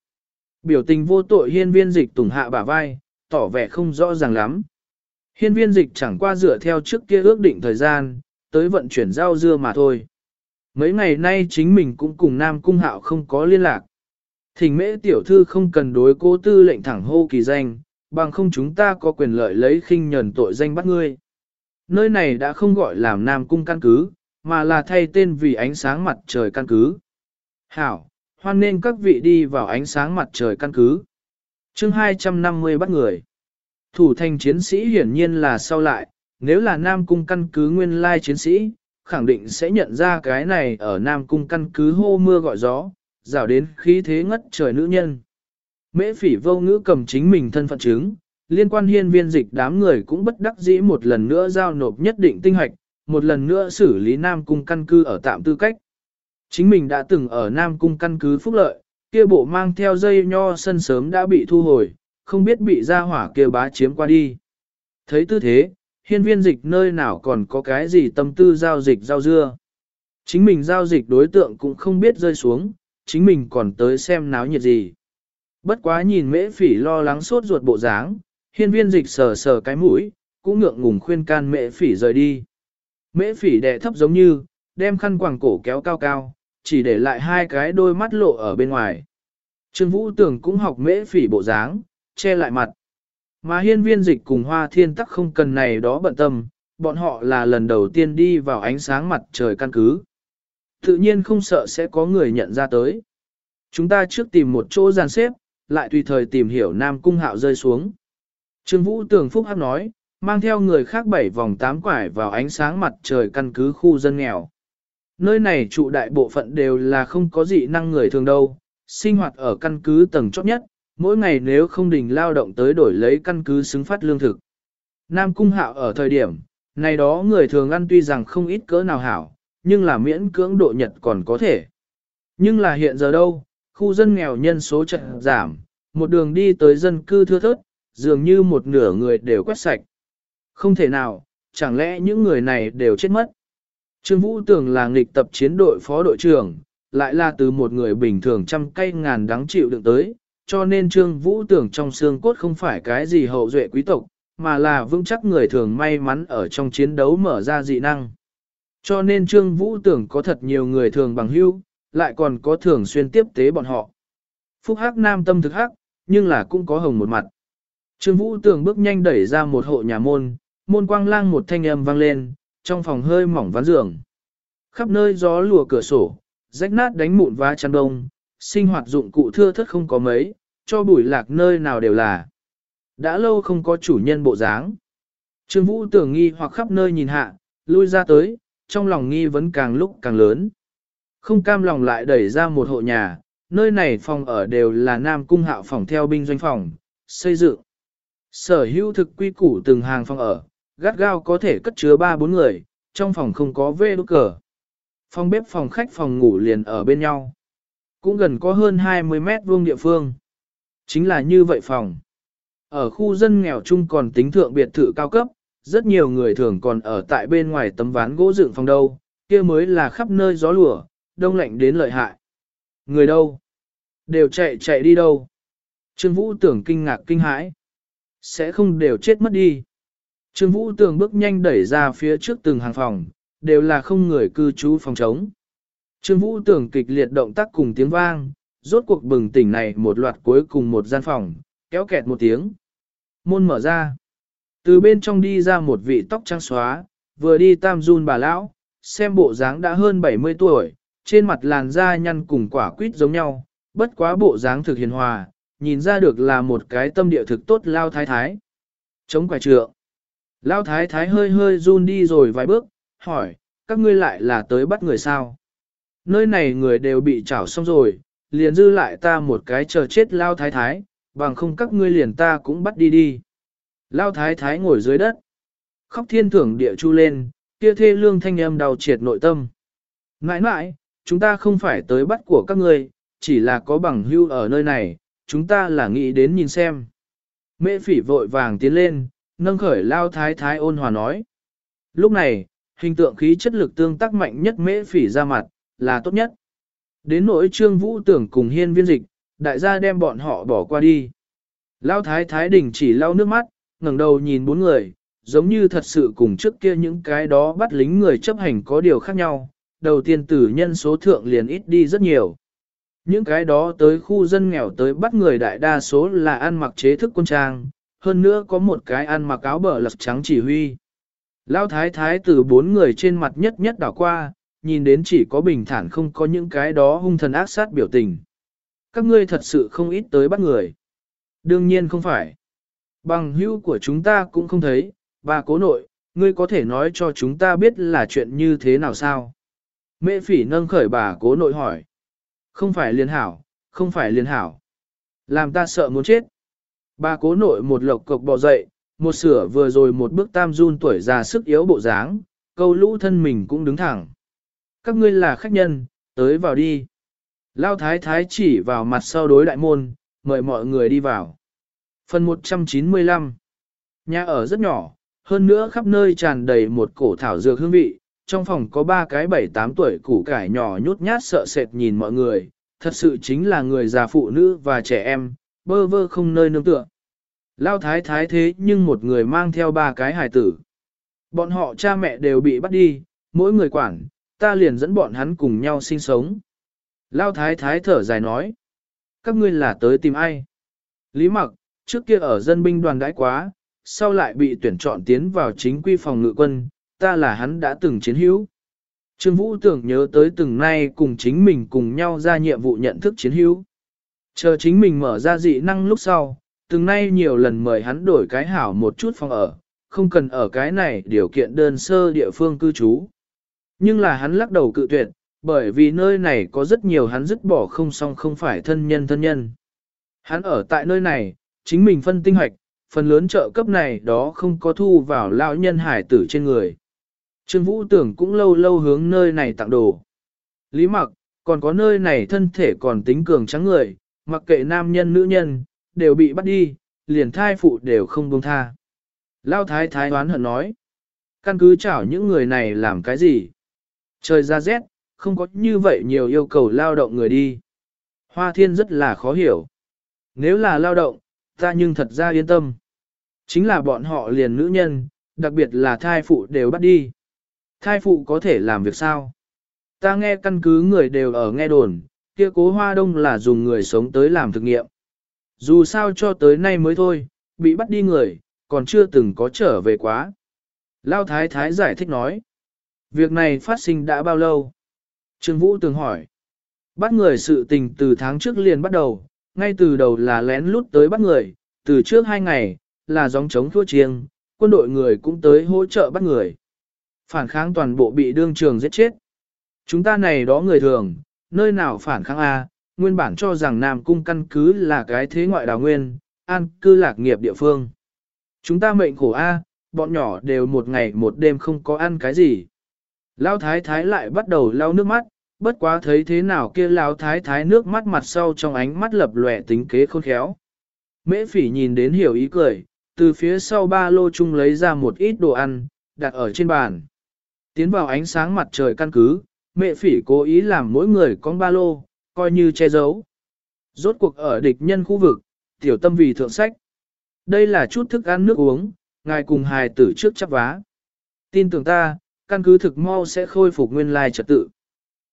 Biểu tình vô tội hiên viên dịch tùng hạ bả vai, tỏ vẻ không rõ ràng lắm. Hiên viên dịch chẳng qua dựa theo trước kia ước định thời gian, tới vận chuyển rau dưa mà thôi. Mấy ngày nay chính mình cũng cùng Nam Cung Hạo không có liên lạc. Thỉnh mễ tiểu thư không cần đối cố tư lệnh thẳng hô kỳ danh, bằng không chúng ta có quyền lợi lấy khinh nhờn tội danh bắt ngươi. Nơi này đã không gọi làm Nam Cung căn cứ, mà là thay tên vì ánh sáng mặt trời căn cứ. Hảo, hoan nên các vị đi vào ánh sáng mặt trời căn cứ. chương 250 bắt người. Thủ thành chiến sĩ hiển nhiên là sau lại, nếu là Nam Cung căn cứ nguyên lai chiến sĩ, khẳng định sẽ nhận ra cái này ở Nam Cung căn cứ hô mưa gọi gió, rào đến khí thế ngất trời nữ nhân. Mễ phỉ vô ngữ cầm chính mình thân phận chứng, liên quan hiên viên dịch đám người cũng bất đắc dĩ một lần nữa giao nộp nhất định tinh hoạch, một lần nữa xử lý Nam Cung căn cứ ở tạm tư cách. Chính mình đã từng ở Nam Cung căn cứ phúc lợi, kia bộ mang theo dây nho sân sớm đã bị thu hồi, không biết bị gia hỏa kia bá chiếm qua đi. Thấy tư thế, hiên viên dịch nơi nào còn có cái gì tâm tư giao dịch giao dưa. Chính mình giao dịch đối tượng cũng không biết rơi xuống, chính mình còn tới xem náo nhiệt gì. Bất quá nhìn mễ phỉ lo lắng sốt ruột bộ dáng, hiên viên dịch sờ sờ cái mũi, cũng ngượng ngùng khuyên can mễ phỉ rời đi. Mễ phỉ đè thấp giống như, đem khăn quàng cổ kéo cao cao, chỉ để lại hai cái đôi mắt lộ ở bên ngoài. Trương Vũ Tưởng cũng học mễ phỉ bộ dáng, che lại mặt. Mà hiên viên dịch cùng hoa thiên tắc không cần này đó bận tâm, bọn họ là lần đầu tiên đi vào ánh sáng mặt trời căn cứ. Tự nhiên không sợ sẽ có người nhận ra tới. Chúng ta trước tìm một chỗ gian xếp, lại tùy thời tìm hiểu Nam Cung Hạo rơi xuống. Trương Vũ Tường Phúc Hắc nói, mang theo người khác bảy vòng tám quải vào ánh sáng mặt trời căn cứ khu dân nghèo. Nơi này trụ đại bộ phận đều là không có dị năng người thường đâu, sinh hoạt ở căn cứ tầng chót nhất, mỗi ngày nếu không đình lao động tới đổi lấy căn cứ xứng phát lương thực. Nam Cung Hạo ở thời điểm, này đó người thường ăn tuy rằng không ít cỡ nào hảo, nhưng là miễn cưỡng độ nhật còn có thể. Nhưng là hiện giờ đâu, khu dân nghèo nhân số chật giảm, một đường đi tới dân cư thưa thớt, dường như một nửa người đều quét sạch. Không thể nào, chẳng lẽ những người này đều chết mất. Trương Vũ Tường là nghịch tập chiến đội phó đội trưởng, lại là từ một người bình thường trăm cây ngàn đáng chịu đựng tới, cho nên Trương Vũ Tường trong xương cốt không phải cái gì hậu duệ quý tộc, mà là vững chắc người thường may mắn ở trong chiến đấu mở ra dị năng. Cho nên Trương Vũ Tưởng có thật nhiều người thường bằng hữu, lại còn có thường xuyên tiếp tế bọn họ. Phúc Hắc Nam tâm thực hắc, nhưng là cũng có hồng một mặt. Trương Vũ Tưởng bước nhanh đẩy ra một hộ nhà môn, môn quang lang một thanh âm vang lên, trong phòng hơi mỏng ván giường. Khắp nơi gió lùa cửa sổ, rách nát đánh mụn vá chăn đông, sinh hoạt dụng cụ thưa thất không có mấy, cho bụi lạc nơi nào đều là. Đã lâu không có chủ nhân bộ dáng. Trương Vũ tưởng nghi hoặc khắp nơi nhìn hạ, lui ra tới, trong lòng nghi vấn càng lúc càng lớn. Không cam lòng lại đẩy ra một hộ nhà, nơi này phòng ở đều là Nam Cung Hạo phòng theo binh doanh phòng, xây dựng. Sở hữu thực quy củ từng hàng phòng ở, gắt gao có thể cất chứa 3-4 người, trong phòng không có vê đốt cờ. Phòng bếp phòng khách phòng ngủ liền ở bên nhau. Cũng gần có hơn 20 mét vuông địa phương. Chính là như vậy phòng. Ở khu dân nghèo chung còn tính thượng biệt thự cao cấp, rất nhiều người thường còn ở tại bên ngoài tấm ván gỗ dựng phòng đâu, kia mới là khắp nơi gió lùa, đông lạnh đến lợi hại. Người đâu? Đều chạy chạy đi đâu? Trương Vũ tưởng kinh ngạc kinh hãi. Sẽ không đều chết mất đi. Trương Vũ tưởng bước nhanh đẩy ra phía trước từng hàng phòng, đều là không người cư trú phòng chống. Trương Vũ tưởng kịch liệt động tác cùng tiếng vang, rốt cuộc bừng tỉnh này một loạt cuối cùng một gian phòng, kéo kẹt một tiếng. Môn mở ra. Từ bên trong đi ra một vị tóc trắng xóa, vừa đi tam run bà lão, xem bộ dáng đã hơn 70 tuổi, trên mặt làn da nhăn cùng quả quýt giống nhau, bất quá bộ dáng thực hiền hòa, nhìn ra được là một cái tâm địa thực tốt lao thái thái. Chống quả trượng. Lao thái thái hơi hơi run đi rồi vài bước, hỏi, các ngươi lại là tới bắt người sao? Nơi này người đều bị trảo xong rồi, liền dư lại ta một cái chờ chết lao thái thái, bằng không các ngươi liền ta cũng bắt đi đi. Lao thái thái ngồi dưới đất, khóc thiên thưởng địa chu lên, kia thê lương thanh âm đau triệt nội tâm. Ngại ngại, chúng ta không phải tới bắt của các ngươi, chỉ là có bằng hưu ở nơi này, chúng ta là nghĩ đến nhìn xem. Mễ phỉ vội vàng tiến lên, nâng khởi lao thái thái ôn hòa nói. Lúc này, hình tượng khí chất lực tương tác mạnh nhất mễ phỉ ra mặt, là tốt nhất. Đến nỗi trương vũ tưởng cùng hiên viên dịch, đại gia đem bọn họ bỏ qua đi. Lao thái thái đình chỉ lau nước mắt, ngẩng đầu nhìn bốn người, giống như thật sự cùng trước kia những cái đó bắt lính người chấp hành có điều khác nhau. Đầu tiên tử nhân số thượng liền ít đi rất nhiều. Những cái đó tới khu dân nghèo tới bắt người đại đa số là ăn mặc chế thức quân trang, hơn nữa có một cái ăn mặc áo bờ lật trắng chỉ huy. Lao thái thái từ bốn người trên mặt nhất nhất đảo qua, nhìn đến chỉ có bình thản không có những cái đó hung thần ác sát biểu tình. Các ngươi thật sự không ít tới bắt người. Đương nhiên không phải. Bằng hữu của chúng ta cũng không thấy, bà cố nội, ngươi có thể nói cho chúng ta biết là chuyện như thế nào sao? Mẹ phỉ nâng khởi bà cố nội hỏi. Không phải liên hảo, không phải liên hảo. Làm ta sợ muốn chết. Bà cố nội một lộc cộc bò dậy, một sửa vừa rồi một bước tam run tuổi già sức yếu bộ dáng, câu lũ thân mình cũng đứng thẳng. Các ngươi là khách nhân, tới vào đi. Lao thái thái chỉ vào mặt sau đối đại môn, mời mọi người đi vào. Phần 195 Nhà ở rất nhỏ, hơn nữa khắp nơi tràn đầy một cổ thảo dược hương vị, trong phòng có ba cái bảy tám tuổi củ cải nhỏ nhút nhát sợ sệt nhìn mọi người, thật sự chính là người già phụ nữ và trẻ em, bơ vơ không nơi nương tựa. Lao thái thái thế nhưng một người mang theo ba cái hài tử. Bọn họ cha mẹ đều bị bắt đi, mỗi người quản, ta liền dẫn bọn hắn cùng nhau sinh sống. Lao thái thái thở dài nói. Các ngươi là tới tìm ai? Lý mặc, trước kia ở dân binh đoàn đãi quá, sau lại bị tuyển chọn tiến vào chính quy phòng ngự quân, ta là hắn đã từng chiến hữu. Trương Vũ tưởng nhớ tới từng nay cùng chính mình cùng nhau ra nhiệm vụ nhận thức chiến hữu. Chờ chính mình mở ra dị năng lúc sau, từng nay nhiều lần mời hắn đổi cái hảo một chút phòng ở, không cần ở cái này điều kiện đơn sơ địa phương cư trú. Nhưng là hắn lắc đầu cự tuyệt, bởi vì nơi này có rất nhiều hắn dứt bỏ không xong không phải thân nhân thân nhân. Hắn ở tại nơi này, chính mình phân tinh hoạch, phần lớn trợ cấp này đó không có thu vào lão nhân hải tử trên người. Trương Vũ tưởng cũng lâu lâu hướng nơi này tặng đồ. Lý mặc, còn có nơi này thân thể còn tính cường trắng người, mặc kệ nam nhân nữ nhân, đều bị bắt đi, liền thai phụ đều không buông tha. Lao thái thái đoán hận nói, căn cứ chảo những người này làm cái gì? Trời ra rét, không có như vậy nhiều yêu cầu lao động người đi. Hoa thiên rất là khó hiểu. Nếu là lao động, ta nhưng thật ra yên tâm. Chính là bọn họ liền nữ nhân, đặc biệt là thai phụ đều bắt đi. Thai phụ có thể làm việc sao? Ta nghe căn cứ người đều ở nghe đồn, kia cố hoa đông là dùng người sống tới làm thực nghiệm. Dù sao cho tới nay mới thôi, bị bắt đi người, còn chưa từng có trở về quá. Lao Thái Thái giải thích nói. Việc này phát sinh đã bao lâu? Trương Vũ từng hỏi. Bắt người sự tình từ tháng trước liền bắt đầu, ngay từ đầu là lén lút tới bắt người, từ trước hai ngày, là gióng chống thua chiêng, quân đội người cũng tới hỗ trợ bắt người. Phản kháng toàn bộ bị đương trường giết chết. Chúng ta này đó người thường, nơi nào phản kháng A, nguyên bản cho rằng Nam Cung căn cứ là cái thế ngoại đào nguyên, an cư lạc nghiệp địa phương. Chúng ta mệnh khổ A, bọn nhỏ đều một ngày một đêm không có ăn cái gì. Lao thái thái lại bắt đầu lau nước mắt, bất quá thấy thế nào kia lao thái thái nước mắt mặt sau trong ánh mắt lập lòe tính kế khôn khéo. Mễ phỉ nhìn đến hiểu ý cười, từ phía sau ba lô chung lấy ra một ít đồ ăn, đặt ở trên bàn. Tiến vào ánh sáng mặt trời căn cứ, mẹ phỉ cố ý làm mỗi người con ba lô, coi như che giấu. Rốt cuộc ở địch nhân khu vực, tiểu tâm vì thượng sách. Đây là chút thức ăn nước uống, ngài cùng hài tử trước chắp vá. Tin tưởng ta, căn cứ thực mau sẽ khôi phục nguyên lai trật tự.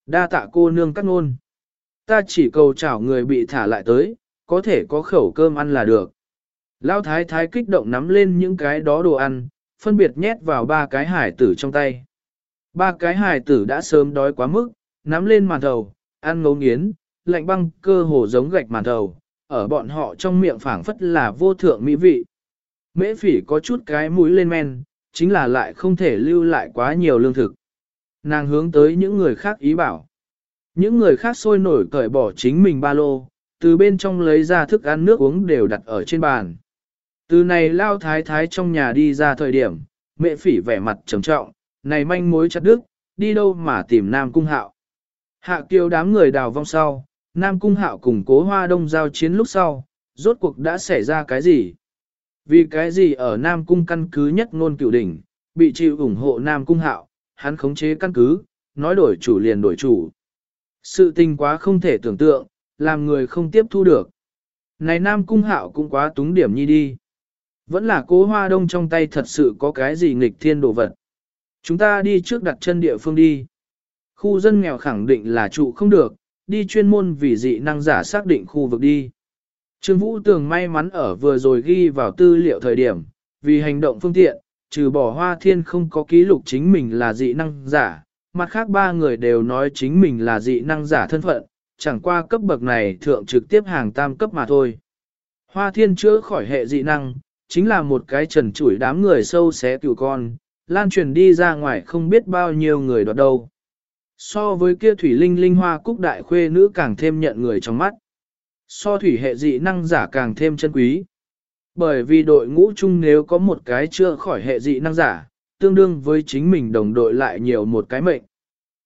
Đa tạ cô nương cắt ngôn. Ta chỉ cầu chảo người bị thả lại tới, có thể có khẩu cơm ăn là được. Lao thái thái kích động nắm lên những cái đó đồ ăn, phân biệt nhét vào ba cái hải tử trong tay. Ba cái hài tử đã sớm đói quá mức, nắm lên màn thầu, ăn ngấu nghiến, lạnh băng cơ hồ giống gạch màn thầu, ở bọn họ trong miệng phảng phất là vô thượng mỹ vị. Mễ phỉ có chút cái mũi lên men, chính là lại không thể lưu lại quá nhiều lương thực. Nàng hướng tới những người khác ý bảo. Những người khác sôi nổi cởi bỏ chính mình ba lô, từ bên trong lấy ra thức ăn nước uống đều đặt ở trên bàn. Từ này lao thái thái trong nhà đi ra thời điểm, mẹ phỉ vẻ mặt trầm trọng, này manh mối chặt đức, đi đâu mà tìm Nam Cung Hạo. Hạ kiều đám người đào vong sau, Nam Cung Hạo cùng cố hoa đông giao chiến lúc sau, rốt cuộc đã xảy ra cái gì? Vì cái gì ở Nam Cung căn cứ nhất ngôn cửu đỉnh, bị chịu ủng hộ Nam Cung Hạo, hắn khống chế căn cứ, nói đổi chủ liền đổi chủ. Sự tình quá không thể tưởng tượng, làm người không tiếp thu được. Này Nam Cung Hạo cũng quá túng điểm nhi đi. Vẫn là cố hoa đông trong tay thật sự có cái gì nghịch thiên đồ vật. Chúng ta đi trước đặt chân địa phương đi. Khu dân nghèo khẳng định là trụ không được, đi chuyên môn vì dị năng giả xác định khu vực đi. Trương Vũ Tường may mắn ở vừa rồi ghi vào tư liệu thời điểm, vì hành động phương tiện, trừ bỏ hoa thiên không có ký lục chính mình là dị năng giả, mặt khác ba người đều nói chính mình là dị năng giả thân phận, chẳng qua cấp bậc này thượng trực tiếp hàng tam cấp mà thôi. Hoa thiên chữa khỏi hệ dị năng, chính là một cái trần chủi đám người sâu xé cừu con, lan truyền đi ra ngoài không biết bao nhiêu người đoạt đâu. So với kia thủy linh linh hoa cúc đại khuê nữ càng thêm nhận người trong mắt. So thủy hệ dị năng giả càng thêm chân quý. Bởi vì đội ngũ chung nếu có một cái chưa khỏi hệ dị năng giả, tương đương với chính mình đồng đội lại nhiều một cái mệnh.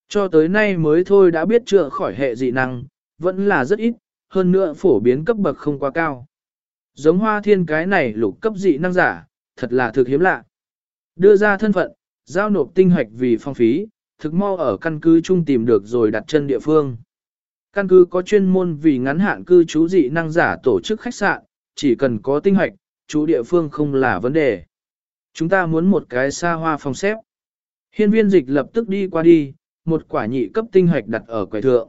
Cho tới nay mới thôi đã biết chưa khỏi hệ dị năng, vẫn là rất ít, hơn nữa phổ biến cấp bậc không quá cao. Giống hoa thiên cái này lục cấp dị năng giả, thật là thực hiếm lạ. Đưa ra thân phận, giao nộp tinh hoạch vì phong phí, thực mau ở căn cứ chung tìm được rồi đặt chân địa phương. Căn cứ có chuyên môn vì ngắn hạn cư trú dị năng giả tổ chức khách sạn, chỉ cần có tinh hoạch, chú địa phương không là vấn đề. Chúng ta muốn một cái xa hoa phòng xếp. Hiên viên dịch lập tức đi qua đi, một quả nhị cấp tinh hoạch đặt ở quầy thượng.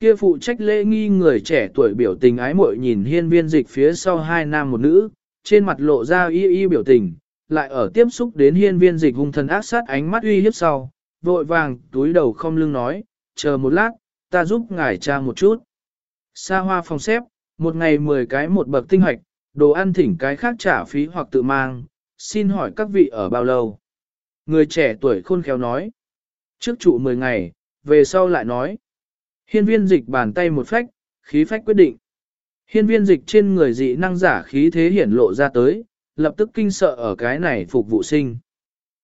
Kia phụ trách lễ nghi người trẻ tuổi biểu tình ái muội nhìn hiên viên dịch phía sau hai nam một nữ, trên mặt lộ ra y y biểu tình, lại ở tiếp xúc đến hiên viên dịch hung thần ác sát ánh mắt uy hiếp sau, vội vàng túi đầu không lưng nói, chờ một lát, ta giúp ngài tra một chút. Sa hoa phòng xếp, một ngày 10 cái một bậc tinh hoạch, đồ ăn thỉnh cái khác trả phí hoặc tự mang, xin hỏi các vị ở bao lâu? Người trẻ tuổi khôn khéo nói. Trước trụ 10 ngày, về sau lại nói. Hiên viên dịch bàn tay một phách, khí phách quyết định. Hiên viên dịch trên người dị năng giả khí thế hiển lộ ra tới, lập tức kinh sợ ở cái này phục vụ sinh.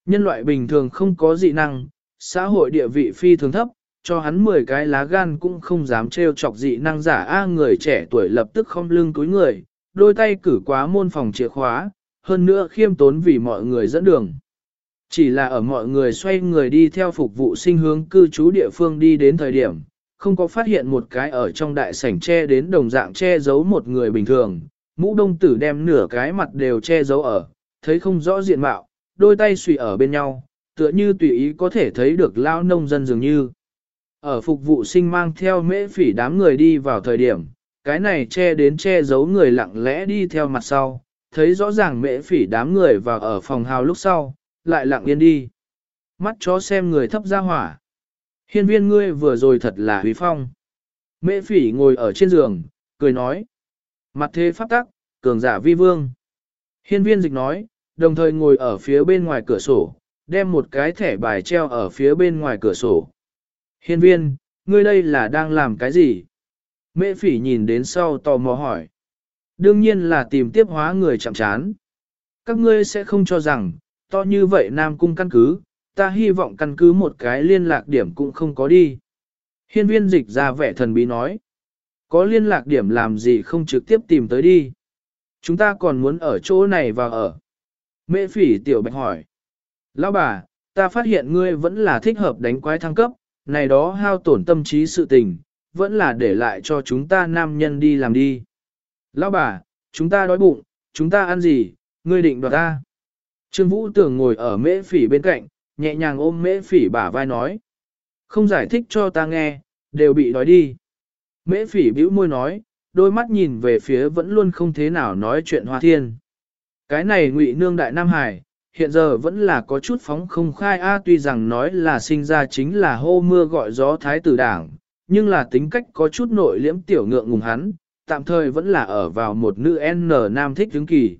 Nhân loại bình thường không có dị năng, xã hội địa vị phi thường thấp, cho hắn 10 cái lá gan cũng không dám trêu chọc dị năng giả A người trẻ tuổi lập tức không lưng túi người, đôi tay cử quá môn phòng chìa khóa, hơn nữa khiêm tốn vì mọi người dẫn đường. Chỉ là ở mọi người xoay người đi theo phục vụ sinh hướng cư trú địa phương đi đến thời điểm, không có phát hiện một cái ở trong đại sảnh che đến đồng dạng che giấu một người bình thường, mũ đông tử đem nửa cái mặt đều che giấu ở, thấy không rõ diện mạo, đôi tay xùy ở bên nhau, tựa như tùy ý có thể thấy được lao nông dân dường như. Ở phục vụ sinh mang theo mễ phỉ đám người đi vào thời điểm, cái này che đến che giấu người lặng lẽ đi theo mặt sau, thấy rõ ràng mễ phỉ đám người vào ở phòng hào lúc sau, lại lặng yên đi. Mắt chó xem người thấp ra hỏa. Hiên viên ngươi vừa rồi thật là huy phong. Mễ phỉ ngồi ở trên giường, cười nói. Mặt thế pháp tắc, cường giả vi vương. Hiên viên dịch nói, đồng thời ngồi ở phía bên ngoài cửa sổ, đem một cái thẻ bài treo ở phía bên ngoài cửa sổ. Hiên viên, ngươi đây là đang làm cái gì? Mễ phỉ nhìn đến sau tò mò hỏi. Đương nhiên là tìm tiếp hóa người chạm chán. Các ngươi sẽ không cho rằng, to như vậy Nam Cung căn cứ, ta hy vọng căn cứ một cái liên lạc điểm cũng không có đi. Hiên viên dịch ra vẻ thần bí nói. Có liên lạc điểm làm gì không trực tiếp tìm tới đi. Chúng ta còn muốn ở chỗ này và ở. Mễ phỉ tiểu bạch hỏi. Lão bà, ta phát hiện ngươi vẫn là thích hợp đánh quái thăng cấp, này đó hao tổn tâm trí sự tình, vẫn là để lại cho chúng ta nam nhân đi làm đi. Lão bà, chúng ta đói bụng, chúng ta ăn gì, ngươi định đoạt ta. Trương Vũ Tưởng ngồi ở mễ phỉ bên cạnh, nhẹ nhàng ôm mễ phỉ bả vai nói. Không giải thích cho ta nghe, đều bị đói đi. Mễ phỉ bĩu môi nói, đôi mắt nhìn về phía vẫn luôn không thế nào nói chuyện hoa thiên. Cái này ngụy nương đại Nam Hải, hiện giờ vẫn là có chút phóng không khai a tuy rằng nói là sinh ra chính là hô mưa gọi gió thái tử đảng, nhưng là tính cách có chút nội liễm tiểu ngượng ngùng hắn, tạm thời vẫn là ở vào một nữ N nam thích đứng kỳ.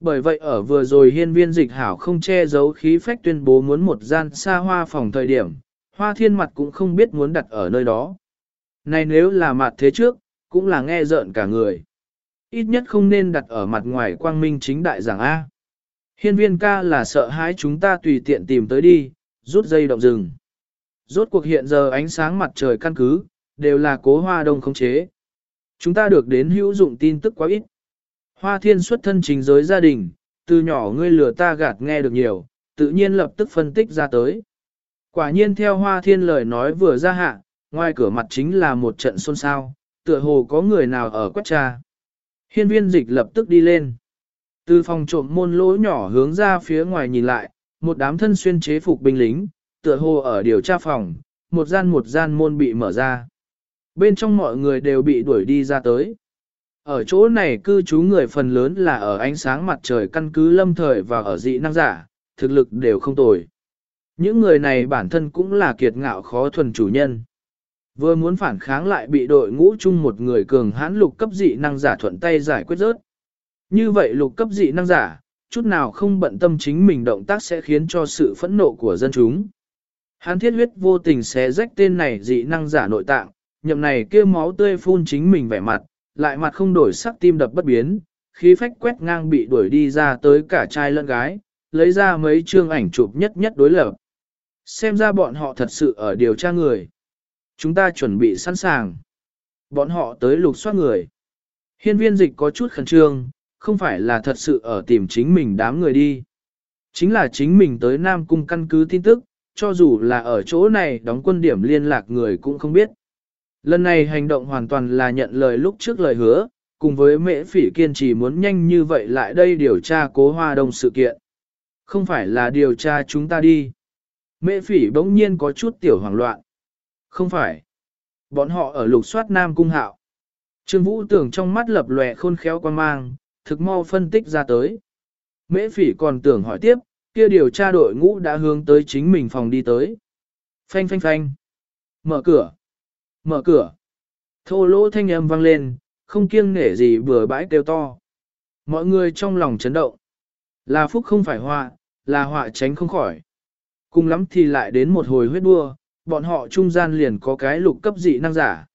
Bởi vậy ở vừa rồi hiên viên dịch hảo không che giấu khí phách tuyên bố muốn một gian xa hoa phòng thời điểm, hoa thiên mặt cũng không biết muốn đặt ở nơi đó. Này nếu là mặt thế trước, cũng là nghe rợn cả người. Ít nhất không nên đặt ở mặt ngoài quang minh chính đại giảng A. Hiên viên ca là sợ hãi chúng ta tùy tiện tìm tới đi, rút dây động rừng. Rốt cuộc hiện giờ ánh sáng mặt trời căn cứ, đều là cố hoa đông không chế. Chúng ta được đến hữu dụng tin tức quá ít. Hoa thiên xuất thân trình giới gia đình, từ nhỏ ngươi lừa ta gạt nghe được nhiều, tự nhiên lập tức phân tích ra tới. Quả nhiên theo hoa thiên lời nói vừa ra hạ, ngoài cửa mặt chính là một trận xôn xao, tựa hồ có người nào ở quét trà. Hiên viên dịch lập tức đi lên. Từ phòng trộm môn lỗ nhỏ hướng ra phía ngoài nhìn lại, một đám thân xuyên chế phục binh lính, tựa hồ ở điều tra phòng, một gian một gian môn bị mở ra. Bên trong mọi người đều bị đuổi đi ra tới. Ở chỗ này cư trú người phần lớn là ở ánh sáng mặt trời căn cứ lâm thời và ở dị năng giả, thực lực đều không tồi. Những người này bản thân cũng là kiệt ngạo khó thuần chủ nhân. Vừa muốn phản kháng lại bị đội ngũ chung một người cường hãn lục cấp dị năng giả thuận tay giải quyết rớt. Như vậy lục cấp dị năng giả, chút nào không bận tâm chính mình động tác sẽ khiến cho sự phẫn nộ của dân chúng. Hán thiết huyết vô tình xé rách tên này dị năng giả nội tạng, nhậm này kêu máu tươi phun chính mình vẻ mặt, lại mặt không đổi sắc tim đập bất biến, khí phách quét ngang bị đuổi đi ra tới cả trai lẫn gái, lấy ra mấy chương ảnh chụp nhất nhất đối lập. Xem ra bọn họ thật sự ở điều tra người. Chúng ta chuẩn bị sẵn sàng. Bọn họ tới lục soát người. Hiên viên dịch có chút khẩn trương, không phải là thật sự ở tìm chính mình đám người đi. Chính là chính mình tới Nam Cung căn cứ tin tức, cho dù là ở chỗ này đóng quân điểm liên lạc người cũng không biết. Lần này hành động hoàn toàn là nhận lời lúc trước lời hứa, cùng với mễ phỉ kiên trì muốn nhanh như vậy lại đây điều tra cố hoa đông sự kiện. Không phải là điều tra chúng ta đi. Mễ phỉ bỗng nhiên có chút tiểu hoảng loạn. Không phải. Bọn họ ở lục soát Nam Cung Hạo. Trương Vũ tưởng trong mắt lập lòe khôn khéo quan mang, thực mau phân tích ra tới. Mễ phỉ còn tưởng hỏi tiếp, kia điều tra đội ngũ đã hướng tới chính mình phòng đi tới. Phanh phanh phanh. Mở cửa. Mở cửa. Thô lỗ thanh âm vang lên, không kiêng nể gì bừa bãi kêu to. Mọi người trong lòng chấn động. Là phúc không phải họa, là họa tránh không khỏi. Cùng lắm thì lại đến một hồi huyết đua, bọn họ trung gian liền có cái lục cấp dị năng giả.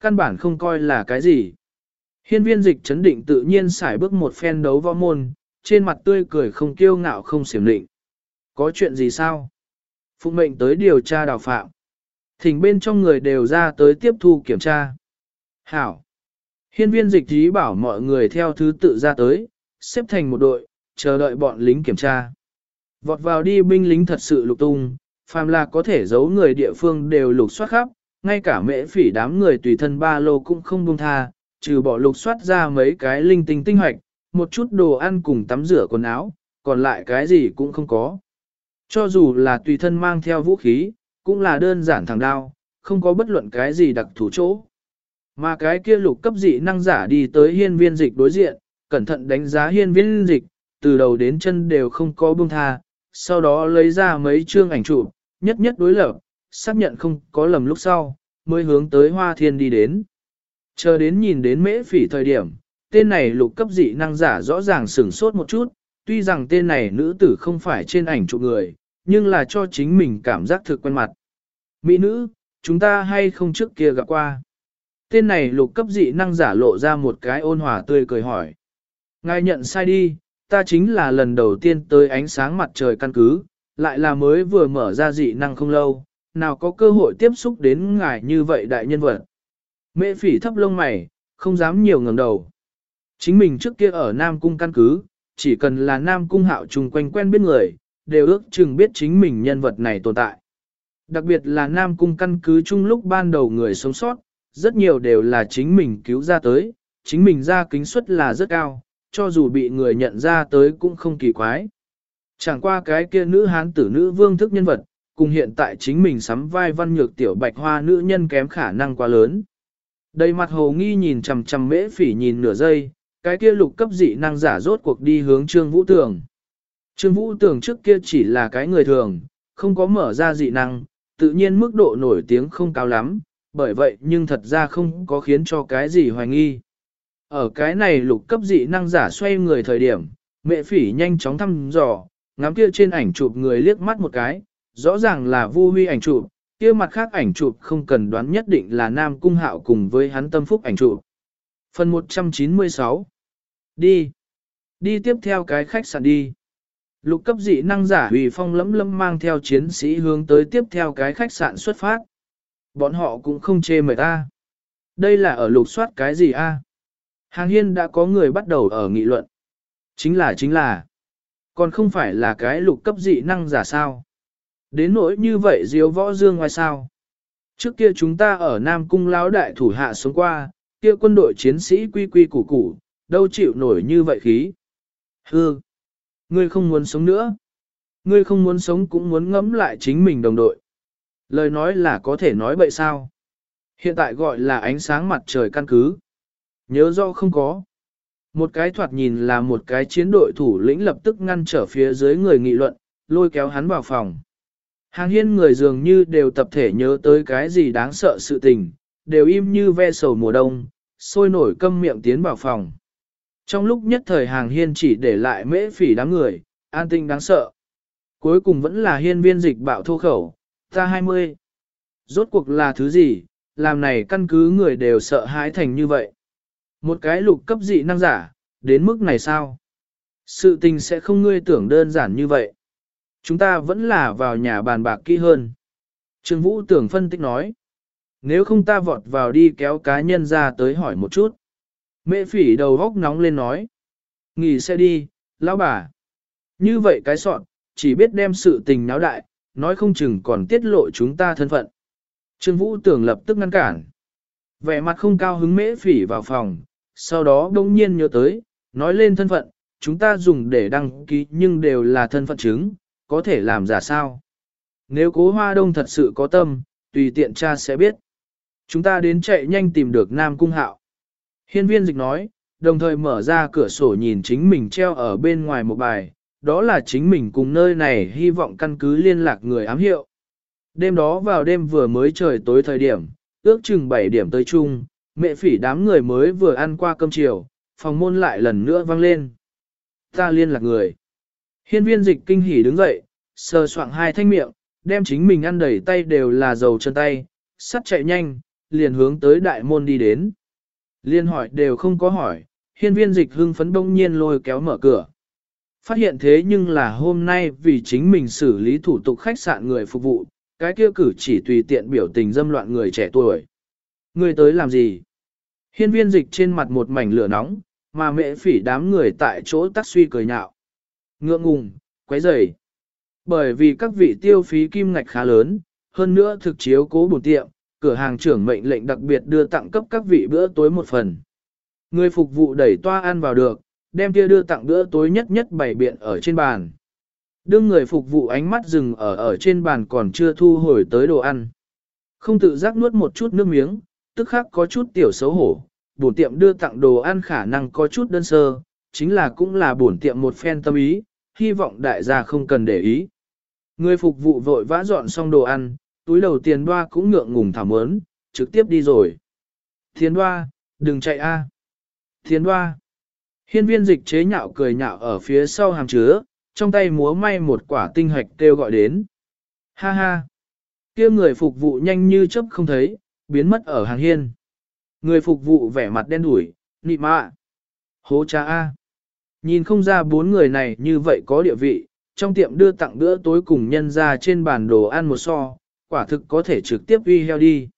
Căn bản không coi là cái gì. Hiên viên dịch chấn định tự nhiên xài bước một phen đấu võ môn, trên mặt tươi cười không kiêu ngạo không xiểm định. Có chuyện gì sao? Phụ mệnh tới điều tra đào phạm. Thỉnh bên trong người đều ra tới tiếp thu kiểm tra. Hảo. Hiên viên dịch ý bảo mọi người theo thứ tự ra tới, xếp thành một đội, chờ đợi bọn lính kiểm tra. Vọt vào đi binh lính thật sự lục tung, phàm là có thể giấu người địa phương đều lục soát khắp, ngay cả mễ phỉ đám người tùy thân ba lô cũng không buông tha, trừ bỏ lục soát ra mấy cái linh tinh tinh hoạch, một chút đồ ăn cùng tắm rửa quần áo, còn lại cái gì cũng không có. Cho dù là tùy thân mang theo vũ khí, cũng là đơn giản thẳng đao, không có bất luận cái gì đặc thủ chỗ. Mà cái kia lục cấp dị năng giả đi tới hiên viên dịch đối diện, cẩn thận đánh giá hiên viên dịch, từ đầu đến chân đều không có buông tha, sau đó lấy ra mấy chương ảnh chụp, nhất nhất đối lập, xác nhận không có lầm lúc sau, mới hướng tới hoa thiên đi đến. Chờ đến nhìn đến mễ phỉ thời điểm, tên này lục cấp dị năng giả rõ ràng sửng sốt một chút, tuy rằng tên này nữ tử không phải trên ảnh chụp người, nhưng là cho chính mình cảm giác thực quen mặt. Mỹ nữ, chúng ta hay không trước kia gặp qua? Tên này lục cấp dị năng giả lộ ra một cái ôn hòa tươi cười hỏi. Ngài nhận sai đi, ta chính là lần đầu tiên tới ánh sáng mặt trời căn cứ, lại là mới vừa mở ra dị năng không lâu, nào có cơ hội tiếp xúc đến ngài như vậy đại nhân vật. Mễ phỉ thấp lông mày, không dám nhiều ngẩng đầu. Chính mình trước kia ở Nam Cung căn cứ, chỉ cần là Nam Cung hạo trùng quanh quen biết người, đều ước chừng biết chính mình nhân vật này tồn tại. Đặc biệt là Nam Cung căn cứ chung lúc ban đầu người sống sót, rất nhiều đều là chính mình cứu ra tới, chính mình ra kính suất là rất cao, cho dù bị người nhận ra tới cũng không kỳ quái. Chẳng qua cái kia nữ hán tử nữ vương thức nhân vật, cùng hiện tại chính mình sắm vai văn nhược tiểu bạch hoa nữ nhân kém khả năng quá lớn. Đầy mặt hồ nghi nhìn chằm chằm mễ phỉ nhìn nửa giây, cái kia lục cấp dị năng giả rốt cuộc đi hướng Trương Vũ Tường. Trương Vũ Tường trước kia chỉ là cái người thường, không có mở ra dị năng, tự nhiên mức độ nổi tiếng không cao lắm, bởi vậy nhưng thật ra không có khiến cho cái gì hoài nghi. Ở cái này lục cấp dị năng giả xoay người thời điểm, mẹ phỉ nhanh chóng thăm dò, ngắm kia trên ảnh chụp người liếc mắt một cái, rõ ràng là vu huy ảnh chụp, kia mặt khác ảnh chụp không cần đoán nhất định là Nam Cung Hạo cùng với hắn tâm phúc ảnh chụp. Phần 196 Đi. Đi tiếp theo cái khách sạn đi. Lục cấp dị năng giả Huy Phong lấm lấm mang theo chiến sĩ hướng tới tiếp theo cái khách sạn xuất phát. Bọn họ cũng không chê mời ta. Đây là ở lục soát cái gì a? Hàng hiên đã có người bắt đầu ở nghị luận. Chính là chính là. Còn không phải là cái lục cấp dị năng giả sao. Đến nỗi như vậy diếu võ dương ngoài sao. Trước kia chúng ta ở Nam Cung lão đại thủ hạ sống qua, kia quân đội chiến sĩ quy quy củ củ, đâu chịu nổi như vậy khí. Hư! Ngươi không muốn sống nữa. Ngươi không muốn sống cũng muốn ngẫm lại chính mình đồng đội. Lời nói là có thể nói bậy sao. Hiện tại gọi là ánh sáng mặt trời căn cứ. Nhớ rõ không có. Một cái thoạt nhìn là một cái chiến đội thủ lĩnh lập tức ngăn trở phía dưới người nghị luận, lôi kéo hắn vào phòng. Hàng hiên người dường như đều tập thể nhớ tới cái gì đáng sợ sự tình, đều im như ve sầu mùa đông, sôi nổi câm miệng tiến vào phòng. Trong lúc nhất thời hàng hiên chỉ để lại mễ phỉ đám người, an tinh đáng sợ. Cuối cùng vẫn là hiên viên dịch bạo thô khẩu, ta 20. Rốt cuộc là thứ gì, làm này căn cứ người đều sợ hãi thành như vậy. Một cái lục cấp dị năng giả, đến mức này sao? Sự tình sẽ không ngươi tưởng đơn giản như vậy. Chúng ta vẫn là vào nhà bàn bạc kỹ hơn. Trương Vũ tưởng phân tích nói. Nếu không ta vọt vào đi kéo cá nhân ra tới hỏi một chút. Mẹ phỉ đầu góc nóng lên nói. Nghỉ xe đi, lão bà. Như vậy cái sọn, chỉ biết đem sự tình náo đại, nói không chừng còn tiết lộ chúng ta thân phận. Trương Vũ tưởng lập tức ngăn cản. Vẻ mặt không cao hứng mễ phỉ vào phòng, sau đó đông nhiên nhớ tới, nói lên thân phận, chúng ta dùng để đăng ký nhưng đều là thân phận chứng, có thể làm giả sao. Nếu cố hoa đông thật sự có tâm, tùy tiện cha sẽ biết. Chúng ta đến chạy nhanh tìm được Nam Cung Hạo. Hiên viên dịch nói, đồng thời mở ra cửa sổ nhìn chính mình treo ở bên ngoài một bài, đó là chính mình cùng nơi này hy vọng căn cứ liên lạc người ám hiệu. Đêm đó vào đêm vừa mới trời tối thời điểm, ước chừng 7 điểm tới chung, mẹ phỉ đám người mới vừa ăn qua cơm chiều, phòng môn lại lần nữa vang lên. Ta liên lạc người. Hiên viên dịch kinh hỉ đứng dậy, sờ soạng hai thanh miệng, đem chính mình ăn đầy tay đều là dầu chân tay, sắt chạy nhanh, liền hướng tới đại môn đi đến. Liên hỏi đều không có hỏi, hiên viên dịch hưng phấn bỗng nhiên lôi kéo mở cửa. Phát hiện thế nhưng là hôm nay vì chính mình xử lý thủ tục khách sạn người phục vụ, cái kia cử chỉ tùy tiện biểu tình dâm loạn người trẻ tuổi. Người tới làm gì? Hiên viên dịch trên mặt một mảnh lửa nóng, mà mẹ phỉ đám người tại chỗ tắc suy cười nhạo. Ngượng ngùng, quấy rầy. Bởi vì các vị tiêu phí kim ngạch khá lớn, hơn nữa thực chiếu cố bổn tiệm, cửa hàng trưởng mệnh lệnh đặc biệt đưa tặng cấp các vị bữa tối một phần. Người phục vụ đẩy toa ăn vào được, đem kia đưa tặng bữa tối nhất nhất bày biện ở trên bàn. Đương người phục vụ ánh mắt dừng ở ở trên bàn còn chưa thu hồi tới đồ ăn. Không tự giác nuốt một chút nước miếng, tức khắc có chút tiểu xấu hổ. Bổn tiệm đưa tặng đồ ăn khả năng có chút đơn sơ, chính là cũng là bổn tiệm một phen tâm ý, hy vọng đại gia không cần để ý. Người phục vụ vội vã dọn xong đồ ăn, túi đầu tiền đoa cũng ngượng ngùng thảm ớn, trực tiếp đi rồi. Tiền đoa, đừng chạy a. Tiền đoa. Hiên viên dịch chế nhạo cười nhạo ở phía sau hàm chứa, trong tay múa may một quả tinh hạch kêu gọi đến. Ha ha. kia người phục vụ nhanh như chớp không thấy, biến mất ở hàng hiên. Người phục vụ vẻ mặt đen đủi, nị mạ. Hố cha A. Nhìn không ra bốn người này như vậy có địa vị, trong tiệm đưa tặng bữa tối cùng nhân ra trên bàn đồ ăn một so, quả thực có thể trực tiếp uy heo đi.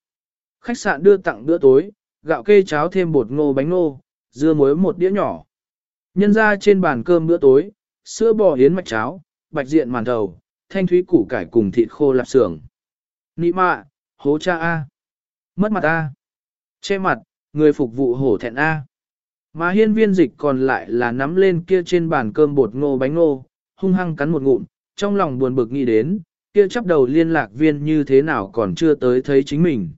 Khách sạn đưa tặng bữa tối, gạo kê cháo thêm bột ngô bánh ngô, dưa muối một đĩa nhỏ. Nhân ra trên bàn cơm bữa tối, sữa bò hiến mạch cháo, bạch diện màn thầu, thanh thúy củ cải cùng thịt khô lạp xưởng. Nị mạ, hố cha A. Mất mặt A. Che mặt, người phục vụ hổ thẹn A. Mà hiên viên dịch còn lại là nắm lên kia trên bàn cơm bột ngô bánh ngô, hung hăng cắn một ngụm, trong lòng buồn bực nghĩ đến, kia chắp đầu liên lạc viên như thế nào còn chưa tới thấy chính mình.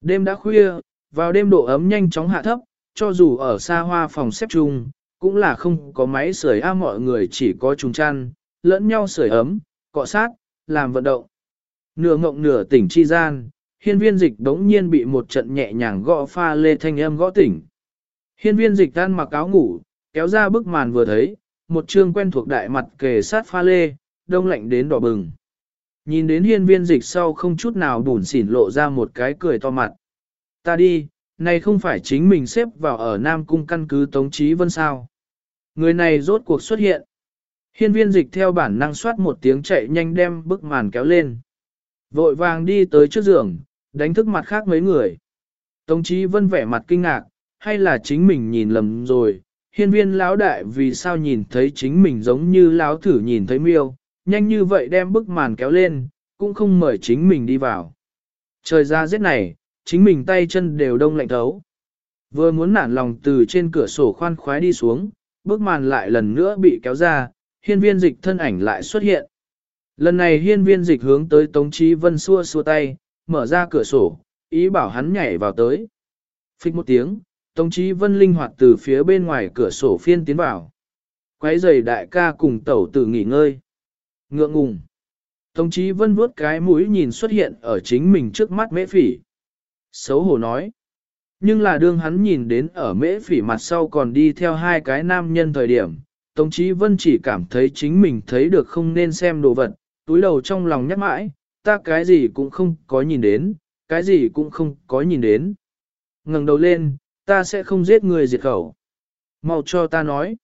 Đêm đã khuya, vào đêm độ ấm nhanh chóng hạ thấp, cho dù ở xa hoa phòng xếp chung, cũng là không có máy sưởi a mọi người chỉ có trùng chăn, lẫn nhau sưởi ấm, cọ sát, làm vận động. Nửa ngộng nửa tỉnh chi gian, hiên viên dịch đống nhiên bị một trận nhẹ nhàng gõ pha lê thanh âm gõ tỉnh. Hiên viên dịch tan mặc áo ngủ, kéo ra bức màn vừa thấy, một trương quen thuộc đại mặt kề sát pha lê, đông lạnh đến đỏ bừng. Nhìn đến hiên viên dịch sau không chút nào bùn xỉn lộ ra một cái cười to mặt. Ta đi, này không phải chính mình xếp vào ở Nam Cung căn cứ Tống Chí Vân sao. Người này rốt cuộc xuất hiện. Hiên viên dịch theo bản năng soát một tiếng chạy nhanh đem bức màn kéo lên. Vội vàng đi tới trước giường, đánh thức mặt khác mấy người. Tống Chí Vân vẻ mặt kinh ngạc, hay là chính mình nhìn lầm rồi. Hiên viên lão đại vì sao nhìn thấy chính mình giống như lão thử nhìn thấy miêu, nhanh như vậy đem bức màn kéo lên, cũng không mời chính mình đi vào. Trời ra rét này, chính mình tay chân đều đông lạnh thấu. Vừa muốn nản lòng từ trên cửa sổ khoan khoái đi xuống, bức màn lại lần nữa bị kéo ra, hiên viên dịch thân ảnh lại xuất hiện. Lần này hiên viên dịch hướng tới Tống Chí Vân xua xua tay, mở ra cửa sổ, ý bảo hắn nhảy vào tới. Phích một tiếng, Tống Chí Vân linh hoạt từ phía bên ngoài cửa sổ phiên tiến vào. Quấy giày đại ca cùng tẩu tử nghỉ ngơi. Ngượng ngùng. Tống Chí Vân vuốt cái mũi nhìn xuất hiện ở chính mình trước mắt mễ phỉ. Xấu hổ nói. Nhưng là đương hắn nhìn đến ở mễ phỉ mặt sau còn đi theo hai cái nam nhân thời điểm, Tống Chí Vân chỉ cảm thấy chính mình thấy được không nên xem đồ vật, túi đầu trong lòng nhắc mãi, ta cái gì cũng không có nhìn đến, cái gì cũng không có nhìn đến. ngẩng đầu lên, ta sẽ không giết người diệt khẩu. Mau cho ta nói.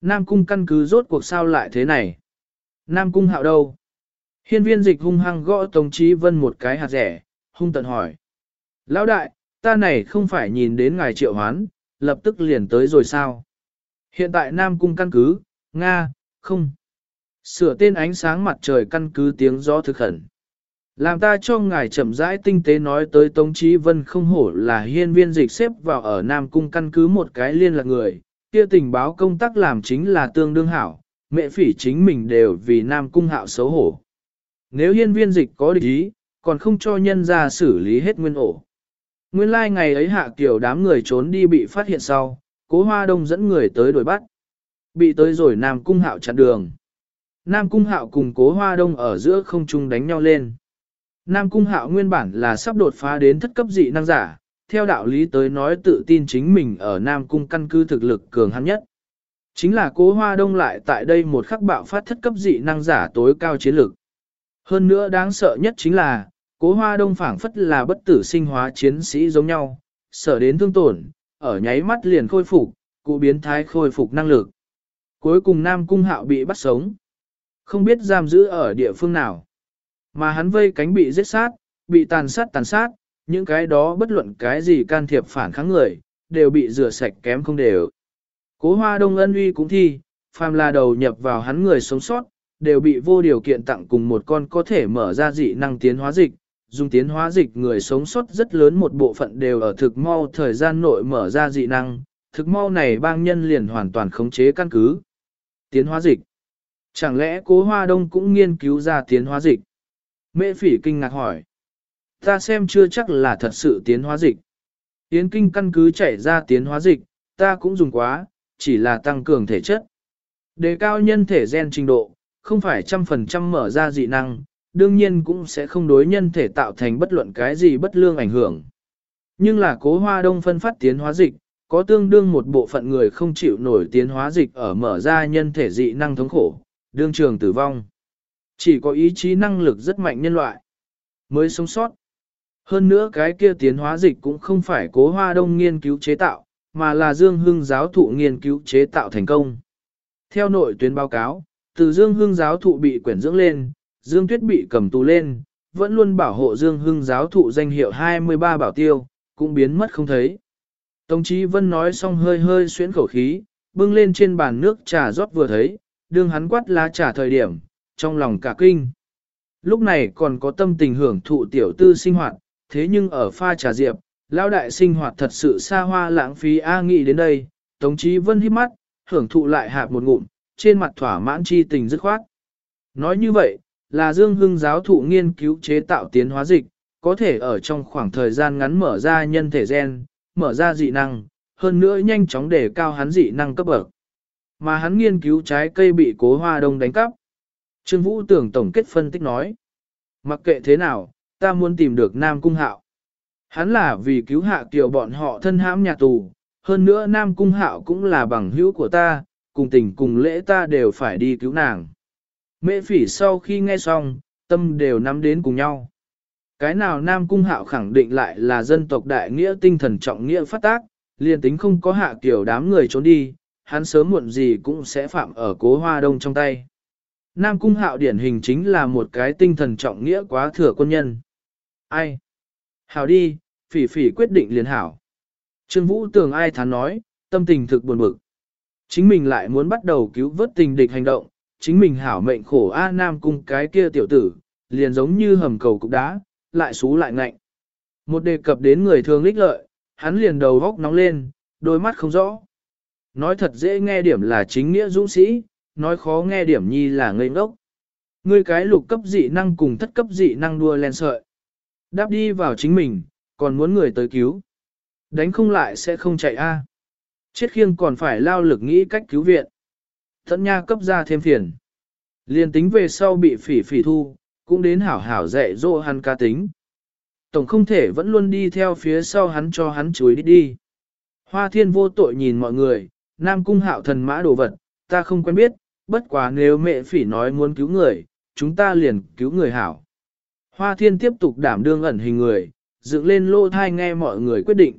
Nam cung căn cứ rốt cuộc sao lại thế này. Nam cung hạo đâu? Hiên viên dịch hung hăng gõ Tống Chí Vân một cái hạt rẻ, hung tận hỏi. Lão đại, ta này không phải nhìn đến ngài triệu hoán, lập tức liền tới rồi sao? Hiện tại Nam cung căn cứ, Nga, không. Sửa tên ánh sáng mặt trời căn cứ tiếng gió thực khẩn. Làm ta cho ngài chậm rãi tinh tế nói tới Tống Chí Vân không hổ là hiên viên dịch xếp vào ở Nam Cung căn cứ một cái liên lạc người, kia tình báo công tác làm chính là tương đương hảo, mẹ phỉ chính mình đều vì Nam Cung hạo xấu hổ. Nếu hiên viên dịch có địch ý, còn không cho nhân ra xử lý hết nguyên ổ. Nguyên lai like ngày ấy hạ kiểu đám người trốn đi bị phát hiện sau, cố hoa đông dẫn người tới đuổi bắt. Bị tới rồi Nam Cung hạo chặn đường. Nam Cung hạo cùng cố hoa đông ở giữa không trung đánh nhau lên. Nam Cung hạo nguyên bản là sắp đột phá đến thất cấp dị năng giả, theo đạo lý tới nói tự tin chính mình ở Nam Cung căn cứ thực lực cường hắn nhất. Chính là cố hoa đông lại tại đây một khắc bạo phát thất cấp dị năng giả tối cao chiến lực. Hơn nữa đáng sợ nhất chính là, cố hoa đông phảng phất là bất tử sinh hóa chiến sĩ giống nhau, sợ đến thương tổn, ở nháy mắt liền khôi phục, cụ biến thái khôi phục năng lực. Cuối cùng Nam Cung hạo bị bắt sống. Không biết giam giữ ở địa phương nào. Mà hắn vây cánh bị giết sát, bị tàn sát tàn sát, những cái đó bất luận cái gì can thiệp phản kháng người, đều bị rửa sạch kém không đều. Cố hoa đông ân uy cũng thi, phàm là đầu nhập vào hắn người sống sót, đều bị vô điều kiện tặng cùng một con có thể mở ra dị năng tiến hóa dịch. Dùng tiến hóa dịch người sống sót rất lớn một bộ phận đều ở thực mau thời gian nội mở ra dị năng, thực mau này bang nhân liền hoàn toàn khống chế căn cứ. Tiến hóa dịch. Chẳng lẽ cố hoa đông cũng nghiên cứu ra tiến hóa dịch? Mễ phỉ kinh ngạc hỏi. Ta xem chưa chắc là thật sự tiến hóa dịch. Tiến kinh căn cứ chảy ra tiến hóa dịch, ta cũng dùng quá, chỉ là tăng cường thể chất. Đề cao nhân thể gen trình độ, không phải trăm phần trăm mở ra dị năng, đương nhiên cũng sẽ không đối nhân thể tạo thành bất luận cái gì bất lương ảnh hưởng. Nhưng là cố hoa đông phân phát tiến hóa dịch, có tương đương một bộ phận người không chịu nổi tiến hóa dịch ở mở ra nhân thể dị năng thống khổ, đương trường tử vong. Chỉ có ý chí năng lực rất mạnh nhân loại, mới sống sót. Hơn nữa cái kia tiến hóa dịch cũng không phải cố hoa đông nghiên cứu chế tạo, mà là Dương Hưng giáo thụ nghiên cứu chế tạo thành công. Theo nội tuyến báo cáo, từ Dương Hưng giáo thụ bị quyển dưỡng lên, Dương Tuyết bị cầm tù lên, vẫn luôn bảo hộ Dương Hưng giáo thụ danh hiệu 23 bảo tiêu, cũng biến mất không thấy. Tống Chí Vân nói xong hơi hơi xuyến khẩu khí, bưng lên trên bàn nước trà rót vừa thấy, đương hắn quát lá trà thời điểm, trong lòng cả kinh. Lúc này còn có tâm tình hưởng thụ tiểu tư sinh hoạt, thế nhưng ở pha trà diệp, lao đại sinh hoạt thật sự xa hoa lãng phí A nghị đến đây, Tống Chí Vân hít mắt, hưởng thụ lại hạp một ngụm, trên mặt thỏa mãn chi tình dứt khoát. Nói như vậy, là Dương Hưng giáo thụ nghiên cứu chế tạo tiến hóa dịch, có thể ở trong khoảng thời gian ngắn mở ra nhân thể gen, mở ra dị năng, hơn nữa nhanh chóng để cao hắn dị năng cấp bậc. Mà hắn nghiên cứu trái cây bị cố hoa đông đánh cắp. Trương Vũ tưởng tổng kết phân tích nói. Mặc kệ thế nào, ta muốn tìm được Nam Cung Hạo. Hắn là vì cứu hạ tiểu bọn họ thân hãm nhà tù, hơn nữa Nam Cung Hạo cũng là bằng hữu của ta, cùng tình cùng lễ ta đều phải đi cứu nàng. Mễ phỉ sau khi nghe xong, tâm đều nắm đến cùng nhau. Cái nào Nam Cung Hạo khẳng định lại là dân tộc đại nghĩa tinh thần trọng nghĩa phát tác, liền tính không có hạ kiểu đám người trốn đi, hắn sớm muộn gì cũng sẽ phạm ở cố hoa đông trong tay. Nam Cung Hạo điển hình chính là một cái tinh thần trọng nghĩa quá thừa quân nhân. Ai? Hảo đi, phỉ phỉ quyết định liền hảo. Trương Vũ tưởng ai thán nói, tâm tình thực buồn bực. Chính mình lại muốn bắt đầu cứu vớt tình địch hành động, chính mình hảo mệnh khổ A Nam Cung cái kia tiểu tử, liền giống như hầm cầu cục đá, lại xú lại ngạnh. Một đề cập đến người thường lích lợi, hắn liền đầu góc nóng lên, đôi mắt không rõ. Nói thật dễ nghe điểm là chính nghĩa dũng sĩ, nói khó nghe điểm nhi là ngây ngốc. Ngươi cái lục cấp dị năng cùng thất cấp dị năng đua len sợi. Đáp đi vào chính mình, còn muốn người tới cứu. Đánh không lại sẽ không chạy a. Chết khiêng còn phải lao lực nghĩ cách cứu viện. Thận nha cấp ra thêm phiền. Liên tính về sau bị phỉ phỉ thu, cũng đến hảo hảo dạy dỗ hắn ca tính. Tổng không thể vẫn luôn đi theo phía sau hắn cho hắn chuối đi đi. Hoa thiên vô tội nhìn mọi người, nam cung hạo thần mã đồ vật, ta không quen biết, bất quá nếu mẹ phỉ nói muốn cứu người, chúng ta liền cứu người hảo. Hoa thiên tiếp tục đảm đương ẩn hình người, dựng lên lô thai nghe mọi người quyết định.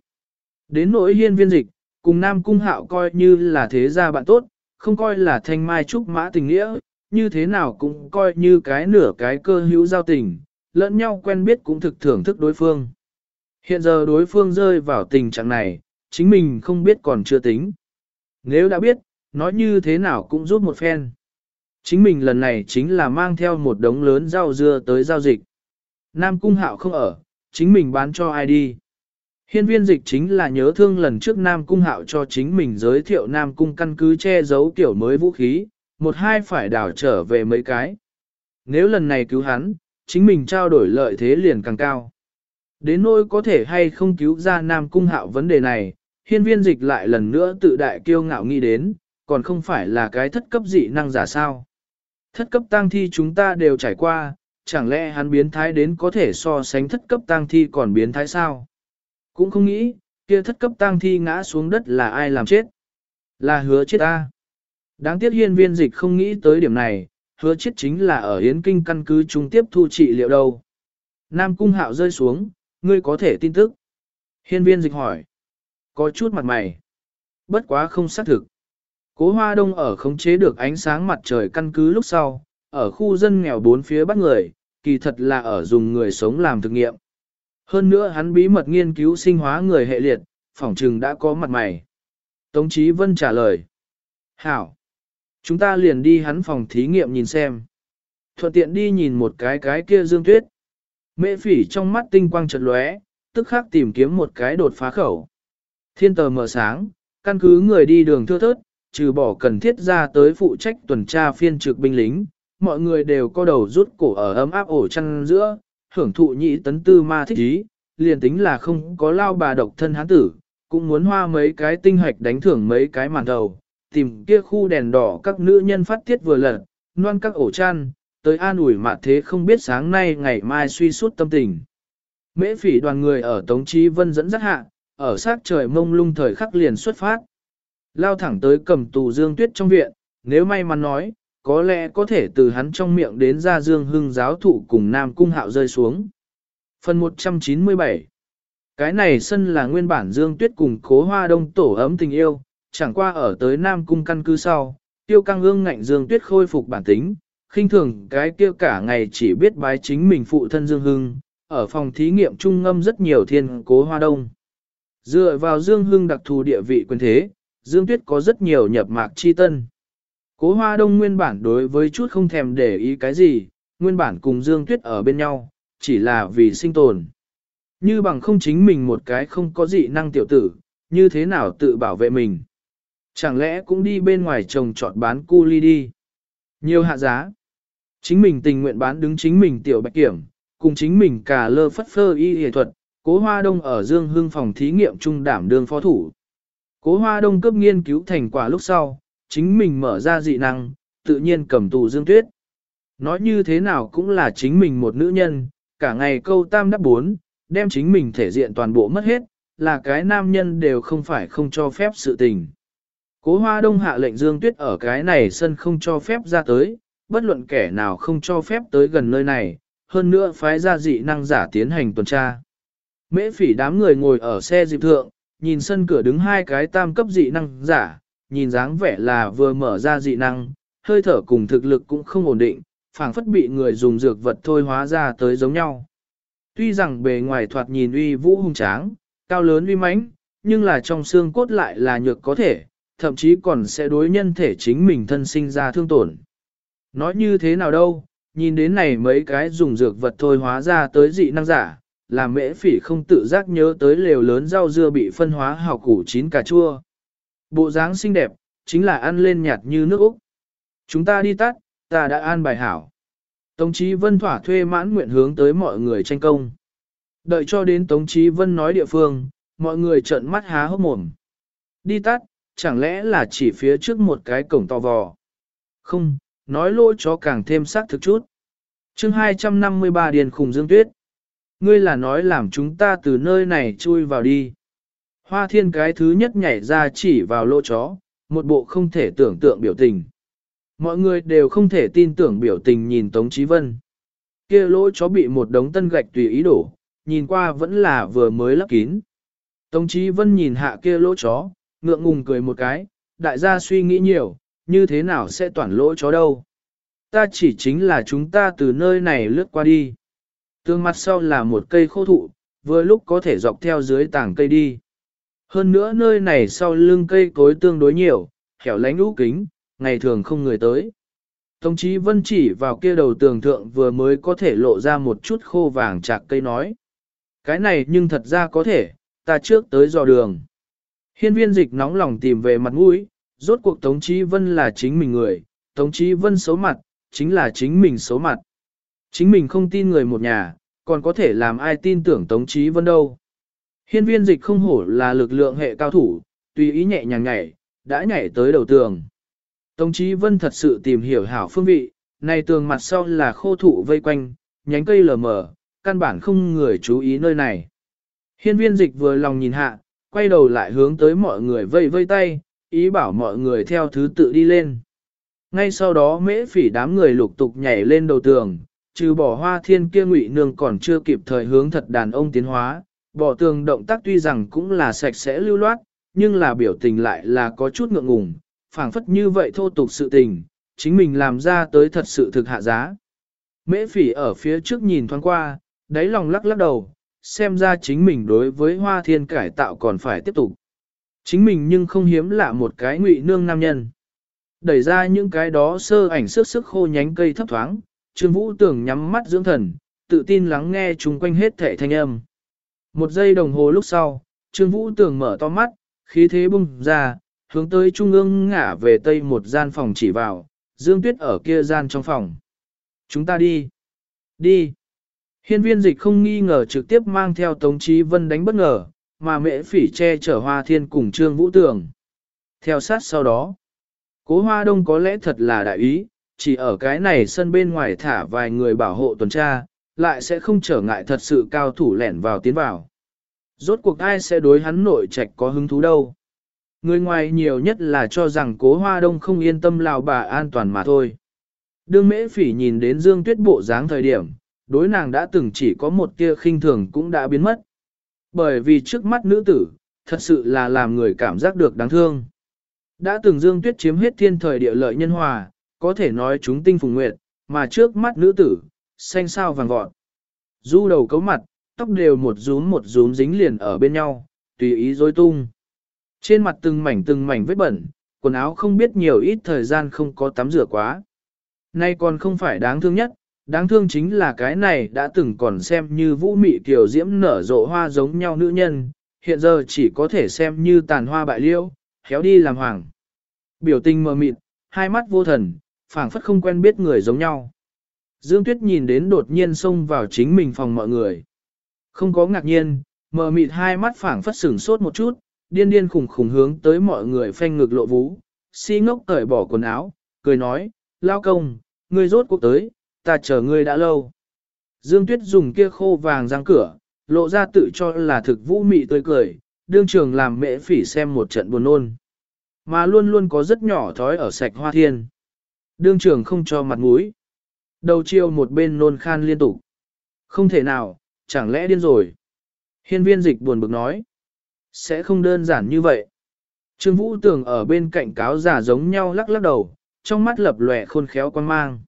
Đến nỗi hiên viên dịch, cùng nam cung hạo coi như là thế gia bạn tốt, không coi là thanh mai trúc mã tình nghĩa, như thế nào cũng coi như cái nửa cái cơ hữu giao tình, lẫn nhau quen biết cũng thực thưởng thức đối phương. Hiện giờ đối phương rơi vào tình trạng này, chính mình không biết còn chưa tính. Nếu đã biết, nói như thế nào cũng rút một phen. Chính mình lần này chính là mang theo một đống lớn rau dưa tới giao dịch. Nam Cung Hạo không ở, chính mình bán cho ai đi. Hiên viên dịch chính là nhớ thương lần trước Nam Cung Hạo cho chính mình giới thiệu Nam Cung căn cứ che giấu kiểu mới vũ khí, một hai phải đảo trở về mấy cái. Nếu lần này cứu hắn, chính mình trao đổi lợi thế liền càng cao. Đến nỗi có thể hay không cứu ra Nam Cung Hạo vấn đề này, hiên viên dịch lại lần nữa tự đại kiêu ngạo nghĩ đến, còn không phải là cái thất cấp dị năng giả sao. Thất cấp tang thi chúng ta đều trải qua, chẳng lẽ hắn biến thái đến có thể so sánh thất cấp tang thi còn biến thái sao? Cũng không nghĩ, kia thất cấp tang thi ngã xuống đất là ai làm chết? Là hứa chết ta. Đáng tiếc hiên viên dịch không nghĩ tới điểm này, hứa chết chính là ở Yến Kinh căn cứ trung tiếp thu trị liệu đâu. Nam cung hạo rơi xuống, ngươi có thể tin tức. Hiên viên dịch hỏi. Có chút mặt mày. Bất quá không xác thực. Cố hoa đông ở khống chế được ánh sáng mặt trời căn cứ lúc sau, ở khu dân nghèo bốn phía bắt người, kỳ thật là ở dùng người sống làm thực nghiệm. Hơn nữa hắn bí mật nghiên cứu sinh hóa người hệ liệt, phỏng trừng đã có mặt mày. Tống Chí Vân trả lời. Hảo. Chúng ta liền đi hắn phòng thí nghiệm nhìn xem. Thuận tiện đi nhìn một cái cái kia dương tuyết. Mễ phỉ trong mắt tinh quang chợt lóe, tức khắc tìm kiếm một cái đột phá khẩu. Thiên tờ mở sáng, căn cứ người đi đường thưa thớt, trừ bỏ cần thiết ra tới phụ trách tuần tra phiên trực binh lính, mọi người đều có đầu rút cổ ở ấm áp ổ chăn giữa, hưởng thụ nhị tấn tư ma thích ý, liền tính là không có lao bà độc thân hán tử, cũng muốn hoa mấy cái tinh hoạch đánh thưởng mấy cái màn đầu, tìm kia khu đèn đỏ các nữ nhân phát tiết vừa lật, noan các ổ chăn, tới an ủi mà thế không biết sáng nay ngày mai suy suốt tâm tình. Mễ phỉ đoàn người ở Tống Chí Vân dẫn dắt hạ, ở sát trời mông lung thời khắc liền xuất phát. Lao thẳng tới cầm tù Dương Tuyết trong viện, nếu may mắn nói, có lẽ có thể từ hắn trong miệng đến ra Dương Hưng giáo thụ cùng Nam Cung Hạo rơi xuống. Phần 197 Cái này sân là nguyên bản Dương Tuyết cùng cố hoa đông tổ ấm tình yêu, chẳng qua ở tới Nam Cung căn cứ sau, tiêu căng ương ngạnh Dương Tuyết khôi phục bản tính, khinh thường cái kia cả ngày chỉ biết bái chính mình phụ thân Dương Hưng, ở phòng thí nghiệm trung ngâm rất nhiều thiên cố hoa đông. Dựa vào Dương Hưng đặc thù địa vị quyền thế, Dương Tuyết có rất nhiều nhập mạc chi tân. Cố hoa đông nguyên bản đối với chút không thèm để ý cái gì, nguyên bản cùng Dương Tuyết ở bên nhau, chỉ là vì sinh tồn. Như bằng không chính mình một cái không có dị năng tiểu tử, như thế nào tự bảo vệ mình. Chẳng lẽ cũng đi bên ngoài trồng trọt bán cu ly đi. Nhiều hạ giá. Chính mình tình nguyện bán đứng chính mình tiểu bạch kiểm, cùng chính mình cả lơ phất phơ y y thuật, cố hoa đông ở Dương Hương phòng thí nghiệm trung đảm đương phó thủ. Cố hoa đông cấp nghiên cứu thành quả lúc sau, chính mình mở ra dị năng, tự nhiên cầm tù Dương Tuyết. Nói như thế nào cũng là chính mình một nữ nhân, cả ngày câu tam đắp bốn, đem chính mình thể diện toàn bộ mất hết, là cái nam nhân đều không phải không cho phép sự tình. Cố hoa đông hạ lệnh Dương Tuyết ở cái này sân không cho phép ra tới, bất luận kẻ nào không cho phép tới gần nơi này, hơn nữa phái ra dị năng giả tiến hành tuần tra. Mễ phỉ đám người ngồi ở xe dịp thượng, nhìn sân cửa đứng hai cái tam cấp dị năng giả, nhìn dáng vẻ là vừa mở ra dị năng, hơi thở cùng thực lực cũng không ổn định, phảng phất bị người dùng dược vật thôi hóa ra tới giống nhau. Tuy rằng bề ngoài thoạt nhìn uy vũ hung tráng, cao lớn uy mãnh, nhưng là trong xương cốt lại là nhược có thể, thậm chí còn sẽ đối nhân thể chính mình thân sinh ra thương tổn. Nói như thế nào đâu, nhìn đến này mấy cái dùng dược vật thôi hóa ra tới dị năng giả, làm mễ phỉ không tự giác nhớ tới lều lớn rau dưa bị phân hóa hào củ chín cà chua. Bộ dáng xinh đẹp, chính là ăn lên nhạt như nước Úc. Chúng ta đi tắt, ta đã an bài hảo. Tống Chí Vân thỏa thuê mãn nguyện hướng tới mọi người tranh công. Đợi cho đến Tống Chí Vân nói địa phương, mọi người trợn mắt há hốc mồm. Đi tắt, chẳng lẽ là chỉ phía trước một cái cổng to vò. Không, nói lỗi cho càng thêm xác thực chút. chương 253 Điền Khùng Dương Tuyết. Ngươi là nói làm chúng ta từ nơi này chui vào đi. Hoa thiên cái thứ nhất nhảy ra chỉ vào lỗ chó, một bộ không thể tưởng tượng biểu tình. Mọi người đều không thể tin tưởng biểu tình nhìn Tống Chí Vân. kia lỗ chó bị một đống tân gạch tùy ý đổ, nhìn qua vẫn là vừa mới lấp kín. Tống Chí Vân nhìn hạ kia lỗ chó, ngượng ngùng cười một cái, đại gia suy nghĩ nhiều, như thế nào sẽ toàn lỗ chó đâu. Ta chỉ chính là chúng ta từ nơi này lướt qua đi. Tương mặt sau là một cây khô thụ, vừa lúc có thể dọc theo dưới tảng cây đi. Hơn nữa nơi này sau lưng cây cối tương đối nhiều, hẻo lánh lũ kính, ngày thường không người tới. Tống chí vân chỉ vào kia đầu tường thượng vừa mới có thể lộ ra một chút khô vàng chạc cây nói. Cái này nhưng thật ra có thể, ta trước tới dò đường. Hiên viên dịch nóng lòng tìm về mặt mũi, rốt cuộc Tống Chí Vân là chính mình người, Tống Chí Vân xấu mặt, chính là chính mình xấu mặt. Chính mình không tin người một nhà, còn có thể làm ai tin tưởng Tống Chí Vân đâu. Hiên viên dịch không hổ là lực lượng hệ cao thủ, tùy ý nhẹ nhàng nhảy, đã nhảy tới đầu tường. Tống Chí Vân thật sự tìm hiểu hảo phương vị, này tường mặt sau là khô thụ vây quanh, nhánh cây lờ mờ, căn bản không người chú ý nơi này. Hiên viên dịch vừa lòng nhìn hạ, quay đầu lại hướng tới mọi người vây vây tay, ý bảo mọi người theo thứ tự đi lên. Ngay sau đó mễ phỉ đám người lục tục nhảy lên đầu tường, trừ bỏ hoa thiên kia ngụy nương còn chưa kịp thời hướng thật đàn ông tiến hóa, bỏ tường động tác tuy rằng cũng là sạch sẽ lưu loát, nhưng là biểu tình lại là có chút ngượng ngùng, phảng phất như vậy thô tục sự tình, chính mình làm ra tới thật sự thực hạ giá. Mễ phỉ ở phía trước nhìn thoáng qua, đáy lòng lắc lắc đầu, xem ra chính mình đối với hoa thiên cải tạo còn phải tiếp tục. Chính mình nhưng không hiếm lạ một cái ngụy nương nam nhân. Đẩy ra những cái đó sơ ảnh sức sức khô nhánh cây thấp thoáng, Trương Vũ tưởng nhắm mắt dưỡng thần, tự tin lắng nghe chung quanh hết thệ thanh âm. Một giây đồng hồ lúc sau, Trương Vũ tưởng mở to mắt, khí thế bung ra, hướng tới trung ương ngả về tây một gian phòng chỉ vào, Dương Tuyết ở kia gian trong phòng. Chúng ta đi. Đi. Hiên viên dịch không nghi ngờ trực tiếp mang theo Tống Chí Vân đánh bất ngờ, mà mẹ phỉ che chở hoa thiên cùng Trương Vũ Tường. Theo sát sau đó, cố hoa đông có lẽ thật là đại ý, chỉ ở cái này sân bên ngoài thả vài người bảo hộ tuần tra, lại sẽ không trở ngại thật sự cao thủ lẻn vào tiến vào. Rốt cuộc ai sẽ đối hắn nội trạch có hứng thú đâu. Người ngoài nhiều nhất là cho rằng cố hoa đông không yên tâm lào bà an toàn mà thôi. Đương mễ phỉ nhìn đến dương tuyết bộ dáng thời điểm, đối nàng đã từng chỉ có một tia khinh thường cũng đã biến mất. Bởi vì trước mắt nữ tử, thật sự là làm người cảm giác được đáng thương. Đã từng dương tuyết chiếm hết thiên thời địa lợi nhân hòa, có thể nói chúng tinh phùng nguyệt, mà trước mắt nữ tử, xanh sao vàng vọt. Du đầu cấu mặt, tóc đều một rúm một rúm dính liền ở bên nhau, tùy ý dối tung. Trên mặt từng mảnh từng mảnh vết bẩn, quần áo không biết nhiều ít thời gian không có tắm rửa quá. Nay còn không phải đáng thương nhất, đáng thương chính là cái này đã từng còn xem như vũ mị kiểu diễm nở rộ hoa giống nhau nữ nhân, hiện giờ chỉ có thể xem như tàn hoa bại liễu, khéo đi làm hoàng. biểu tình mờ mịt, hai mắt vô thần, phảng phất không quen biết người giống nhau. Dương Tuyết nhìn đến đột nhiên xông vào chính mình phòng mọi người. Không có ngạc nhiên, mờ mịt hai mắt phảng phất sửng sốt một chút, điên điên khủng khủng hướng tới mọi người phanh ngực lộ vú, si ngốc cởi bỏ quần áo, cười nói, lao công, ngươi rốt cuộc tới, ta chờ ngươi đã lâu. Dương Tuyết dùng kia khô vàng răng cửa, lộ ra tự cho là thực vũ mị tươi cười, đương trường làm mễ phỉ xem một trận buồn nôn. Mà luôn luôn có rất nhỏ thói ở sạch hoa thiên. Đương trường không cho mặt mũi. Đầu chiêu một bên nôn khan liên tục. Không thể nào, chẳng lẽ điên rồi. Hiên viên dịch buồn bực nói. Sẽ không đơn giản như vậy. Trương Vũ Tường ở bên cạnh cáo giả giống nhau lắc lắc đầu, trong mắt lập lòe khôn khéo quan mang.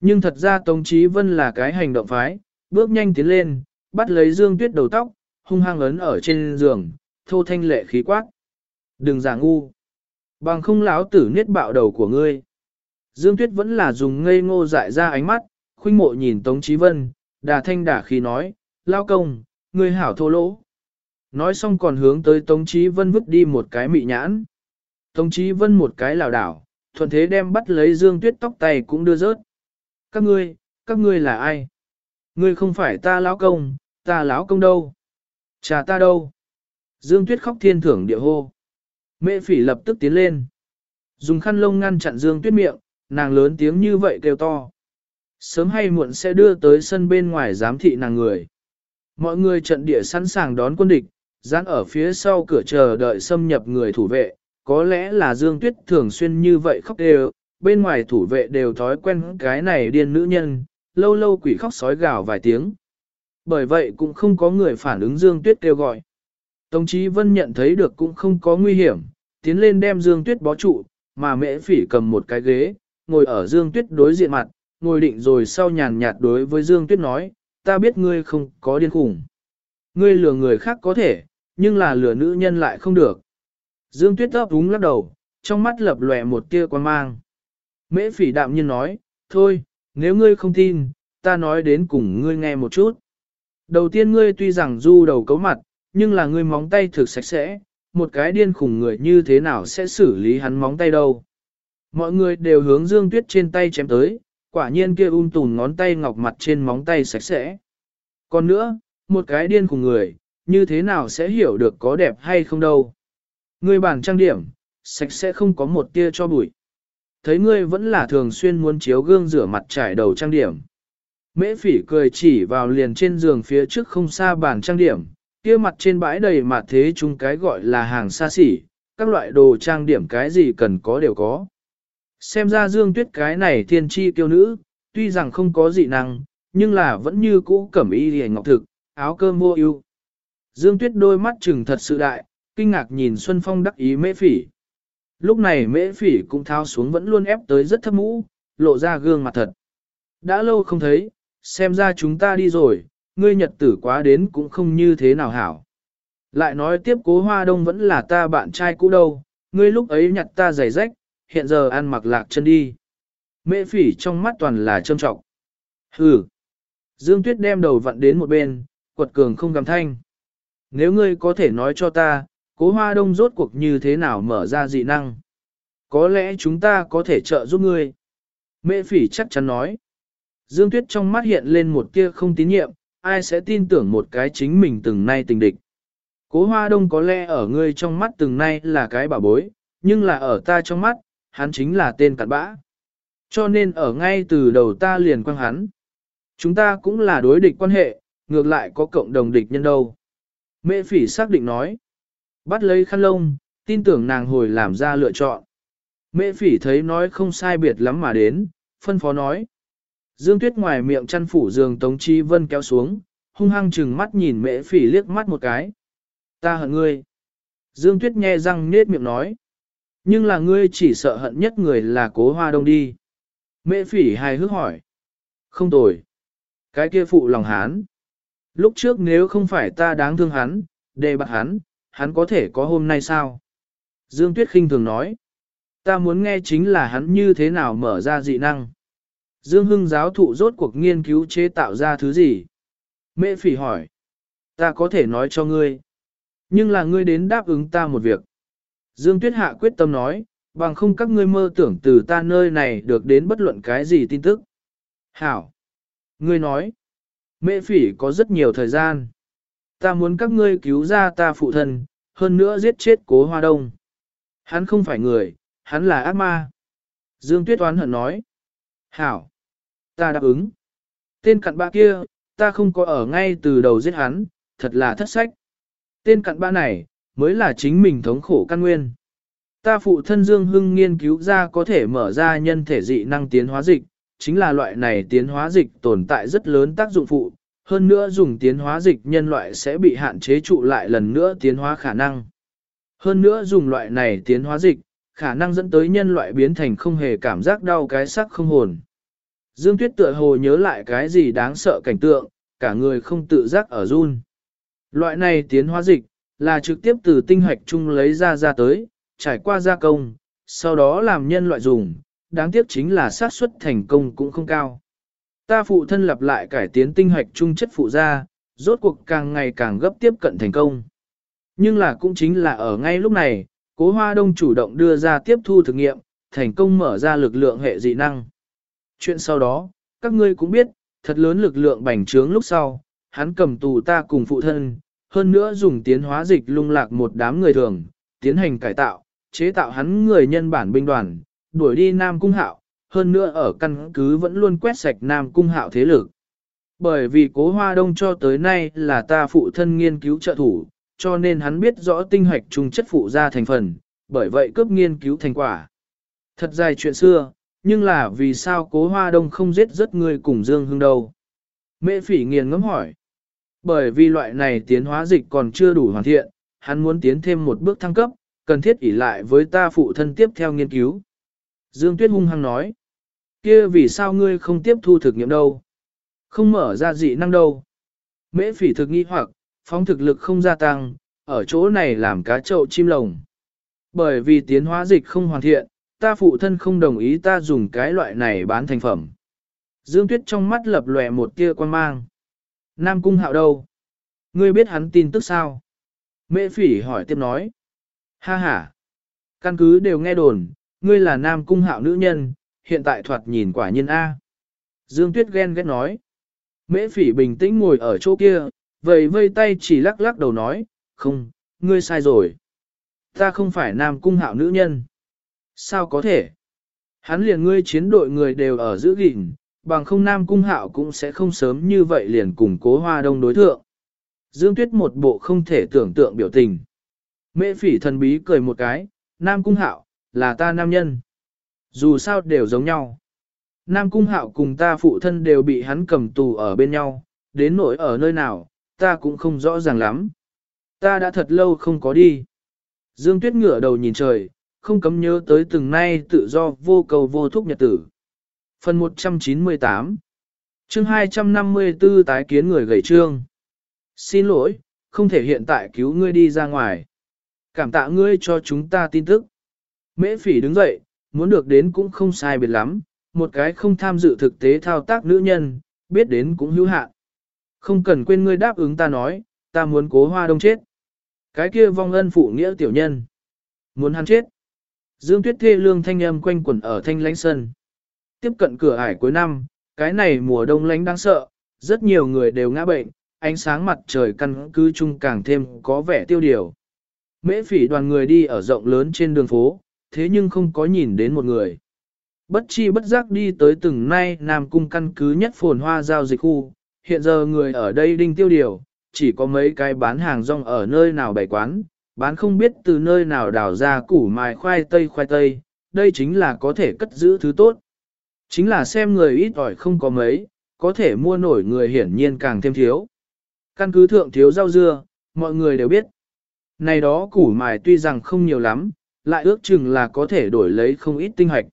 Nhưng thật ra Tống Chí Vân là cái hành động phái, bước nhanh tiến lên, bắt lấy Dương Tuyết đầu tóc, hung hăng ấn ở trên giường, thô thanh lệ khí quát. Đừng giả ngu. Bằng không láo tử niết bạo đầu của ngươi. Dương Tuyết vẫn là dùng ngây ngô dại ra ánh mắt, khuynh mộ nhìn Tống Chí Vân, đà thanh đà khi nói, lao công, người hảo thô lỗ. Nói xong còn hướng tới Tống Chí Vân vứt đi một cái mị nhãn. Tống Chí Vân một cái lảo đảo, thuận thế đem bắt lấy Dương Tuyết tóc tay cũng đưa rớt. Các ngươi, các ngươi là ai? Ngươi không phải ta lão công, ta lão công đâu? Cha ta đâu? Dương Tuyết khóc thiên thưởng địa hô. Mẹ phỉ lập tức tiến lên. Dùng khăn lông ngăn chặn Dương Tuyết miệng, nàng lớn tiếng như vậy kêu to. Sớm hay muộn sẽ đưa tới sân bên ngoài giám thị nàng người. Mọi người trận địa sẵn sàng đón quân địch, dán ở phía sau cửa chờ đợi xâm nhập người thủ vệ. Có lẽ là Dương Tuyết thường xuyên như vậy khóc đều, bên ngoài thủ vệ đều thói quen cái này điên nữ nhân, lâu lâu quỷ khóc sói gào vài tiếng. Bởi vậy cũng không có người phản ứng Dương Tuyết kêu gọi. Tống Chí Vân nhận thấy được cũng không có nguy hiểm, tiến lên đem Dương Tuyết bó trụ, mà mễ phỉ cầm một cái ghế, ngồi ở Dương Tuyết đối diện mặt, ngồi định rồi sau nhàn nhạt đối với Dương Tuyết nói, ta biết ngươi không có điên khủng. Ngươi lừa người khác có thể, nhưng là lừa nữ nhân lại không được. Dương Tuyết ấp úng lắc đầu, trong mắt lập lòe một tia quan mang. Mễ phỉ đạm nhiên nói, thôi, nếu ngươi không tin, ta nói đến cùng ngươi nghe một chút. Đầu tiên ngươi tuy rằng du đầu cấu mặt, nhưng là ngươi móng tay thực sạch sẽ, một cái điên khủng người như thế nào sẽ xử lý hắn móng tay đâu. Mọi người đều hướng Dương Tuyết trên tay chém tới, quả nhiên kia um tùn ngón tay ngọc mặt trên móng tay sạch sẽ. Còn nữa, một cái điên của người, như thế nào sẽ hiểu được có đẹp hay không đâu. Ngươi bản trang điểm, sạch sẽ không có một tia cho bụi. Thấy ngươi vẫn là thường xuyên muốn chiếu gương rửa mặt trải đầu trang điểm. Mễ phỉ cười chỉ vào liền trên giường phía trước không xa bàn trang điểm, kia mặt trên bãi đầy mặt thế chúng cái gọi là hàng xa xỉ, các loại đồ trang điểm cái gì cần có đều có. Xem ra dương tuyết cái này thiên tri kiêu nữ, tuy rằng không có dị năng, nhưng là vẫn như cũ cẩm y hề ngọc thực, áo cơm mua yêu. Dương tuyết đôi mắt trừng thật sự đại, kinh ngạc nhìn Xuân Phong đắc ý mễ phỉ. Lúc này mễ phỉ cũng thao xuống vẫn luôn ép tới rất thấp mũ, lộ ra gương mặt thật. Đã lâu không thấy, xem ra chúng ta đi rồi, ngươi nhật tử quá đến cũng không như thế nào hảo. Lại nói tiếp cố hoa đông vẫn là ta bạn trai cũ đâu, ngươi lúc ấy nhặt ta giày rách, hiện giờ ăn mặc lạc chân đi. Mễ phỉ trong mắt toàn là trâm trọng. Hừ. Dương Tuyết đem đầu vặn đến một bên, quật cường không gầm thanh. Nếu ngươi có thể nói cho ta, cố hoa đông rốt cuộc như thế nào mở ra dị năng. Có lẽ chúng ta có thể trợ giúp ngươi. Mễ phỉ chắc chắn nói. Dương Tuyết trong mắt hiện lên một tia không tín nhiệm, ai sẽ tin tưởng một cái chính mình từng nay tình địch. Cố hoa đông có lẽ ở ngươi trong mắt từng nay là cái bảo bối, nhưng là ở ta trong mắt, hắn chính là tên cặn bã. Cho nên ở ngay từ đầu ta liền quăng hắn. Chúng ta cũng là đối địch quan hệ, ngược lại có cộng đồng địch nhân đâu. Mễ phỉ xác định nói. Bắt lấy khăn lông, tin tưởng nàng hồi làm ra lựa chọn. Mễ phỉ thấy nói không sai biệt lắm mà đến, phân phó nói. Dương Tuyết ngoài miệng chăn phủ giường Tống Chi Vân kéo xuống, hung hăng chừng mắt nhìn mễ phỉ liếc mắt một cái. Ta hận ngươi. Dương Tuyết nghe răng nết miệng nói. Nhưng là ngươi chỉ sợ hận nhất người là cố hoa đông đi. Mễ phỉ hài hước hỏi. Không tồi. Cái kia phụ lòng hán. Lúc trước nếu không phải ta đáng thương hắn, đề bạc hắn, hắn có thể có hôm nay sao? Dương Tuyết khinh thường nói. Ta muốn nghe chính là hắn như thế nào mở ra dị năng. Dương Hưng giáo thụ rốt cuộc nghiên cứu chế tạo ra thứ gì? Mễ phỉ hỏi. Ta có thể nói cho ngươi. Nhưng là ngươi đến đáp ứng ta một việc. Dương Tuyết Hạ quyết tâm nói, bằng không các ngươi mơ tưởng từ ta nơi này được đến bất luận cái gì tin tức. Hảo! Ngươi nói, mẹ phỉ có rất nhiều thời gian. Ta muốn các ngươi cứu ra ta phụ thân, hơn nữa giết chết cố hoa đông. Hắn không phải người, hắn là ác ma. Dương Tuyết oán hận nói. Hảo! Ta đáp ứng. Tên cặn bạ kia, ta không có ở ngay từ đầu giết hắn, thật là thất sách. Tên cặn bạ này, mới là chính mình thống khổ căn nguyên. Ta phụ thân Dương Hưng nghiên cứu ra có thể mở ra nhân thể dị năng tiến hóa dịch, chính là loại này tiến hóa dịch tồn tại rất lớn tác dụng phụ, hơn nữa dùng tiến hóa dịch nhân loại sẽ bị hạn chế trụ lại lần nữa tiến hóa khả năng. Hơn nữa dùng loại này tiến hóa dịch, khả năng dẫn tới nhân loại biến thành không hề cảm giác đau cái sắc không hồn. Dương Tuyết tựa hồ nhớ lại cái gì đáng sợ cảnh tượng, cả người không tự giác ở run. Loại này tiến hóa dịch, là trực tiếp từ tinh hoạch chung lấy ra ra tới, trải qua gia công, sau đó làm nhân loại dùng, đáng tiếc chính là xác suất thành công cũng không cao. Ta phụ thân lập lại cải tiến tinh hoạch chung chất phụ ra, rốt cuộc càng ngày càng gấp tiếp cận thành công. Nhưng là cũng chính là ở ngay lúc này, cố hoa đông chủ động đưa ra tiếp thu thực nghiệm, thành công mở ra lực lượng hệ dị năng. Chuyện sau đó, các ngươi cũng biết, thật lớn lực lượng bành trướng lúc sau, hắn cầm tù ta cùng phụ thân, hơn nữa dùng tiến hóa dịch lung lạc một đám người thường, tiến hành cải tạo, chế tạo hắn người nhân bản binh đoàn, đuổi đi Nam Cung Hạo, hơn nữa ở căn cứ vẫn luôn quét sạch Nam Cung Hạo thế lực. Bởi vì cố hoa đông cho tới nay là ta phụ thân nghiên cứu trợ thủ, cho nên hắn biết rõ tinh hoạch trung chất phụ ra thành phần, bởi vậy cướp nghiên cứu thành quả. Thật dài chuyện xưa, nhưng là vì sao cố hoa đông không giết rất người cùng Dương Hưng đâu? Mẹ phỉ nghiền ngẫm hỏi. Bởi vì loại này tiến hóa dịch còn chưa đủ hoàn thiện, hắn muốn tiến thêm một bước thăng cấp, cần thiết ỷ lại với ta phụ thân tiếp theo nghiên cứu. Dương Tuyết hung hăng nói. kia vì sao ngươi không tiếp thu thực nghiệm đâu? Không mở ra dị năng đâu? Mễ phỉ thực nghi hoặc, phóng thực lực không gia tăng, ở chỗ này làm cá trậu chim lồng. Bởi vì tiến hóa dịch không hoàn thiện, ta phụ thân không đồng ý ta dùng cái loại này bán thành phẩm. Dương Tuyết trong mắt lập lòe một tia quan mang. Nam Cung Hạo đâu? Ngươi biết hắn tin tức sao? Mễ phỉ hỏi tiếp nói. Ha ha! Căn cứ đều nghe đồn, ngươi là Nam Cung Hạo nữ nhân, hiện tại thoạt nhìn quả nhân A. Dương Tuyết ghen ghét nói. Mễ phỉ bình tĩnh ngồi ở chỗ kia, vầy vây tay chỉ lắc lắc đầu nói, không, ngươi sai rồi. Ta không phải Nam Cung Hạo nữ nhân. Sao có thể? Hắn liền ngươi chiến đội người đều ở giữ gìn, bằng không Nam Cung Hạo cũng sẽ không sớm như vậy liền cùng cố hoa đông đối thượng. Dương Tuyết một bộ không thể tưởng tượng biểu tình. Mễ phỉ thần bí cười một cái, Nam Cung Hạo, là ta nam nhân. Dù sao đều giống nhau. Nam Cung Hạo cùng ta phụ thân đều bị hắn cầm tù ở bên nhau, đến nỗi ở nơi nào, ta cũng không rõ ràng lắm. Ta đã thật lâu không có đi. Dương Tuyết ngửa đầu nhìn trời, không cấm nhớ tới từng nay tự do vô cầu vô thúc nhật tử. Phần 198 chương 254 tái kiến người gầy trương. Xin lỗi, không thể hiện tại cứu ngươi đi ra ngoài. Cảm tạ ngươi cho chúng ta tin tức. Mễ phỉ đứng dậy, muốn được đến cũng không sai biệt lắm, một cái không tham dự thực tế thao tác nữ nhân, biết đến cũng hữu hạn. Không cần quên ngươi đáp ứng ta nói, ta muốn cố hoa đông chết. Cái kia vong ân phụ nghĩa tiểu nhân. Muốn hắn chết. Dương Tuyết thê lương thanh âm quanh quẩn ở thanh lãnh sân. Tiếp cận cửa ải cuối năm, cái này mùa đông lánh đáng sợ, rất nhiều người đều ngã bệnh, ánh sáng mặt trời căn cứ chung càng thêm có vẻ tiêu điều. Mễ phỉ đoàn người đi ở rộng lớn trên đường phố, thế nhưng không có nhìn đến một người. Bất chi bất giác đi tới từng nay Nam Cung căn cứ nhất phồn hoa giao dịch khu, hiện giờ người ở đây đinh tiêu điều, chỉ có mấy cái bán hàng rong ở nơi nào bày quán, bán không biết từ nơi nào đào ra củ mài khoai tây khoai tây, đây chính là có thể cất giữ thứ tốt. Chính là xem người ít ỏi không có mấy, có thể mua nổi người hiển nhiên càng thêm thiếu. Căn cứ thượng thiếu rau dưa, mọi người đều biết. Này đó củ mài tuy rằng không nhiều lắm, lại ước chừng là có thể đổi lấy không ít tinh hoạch.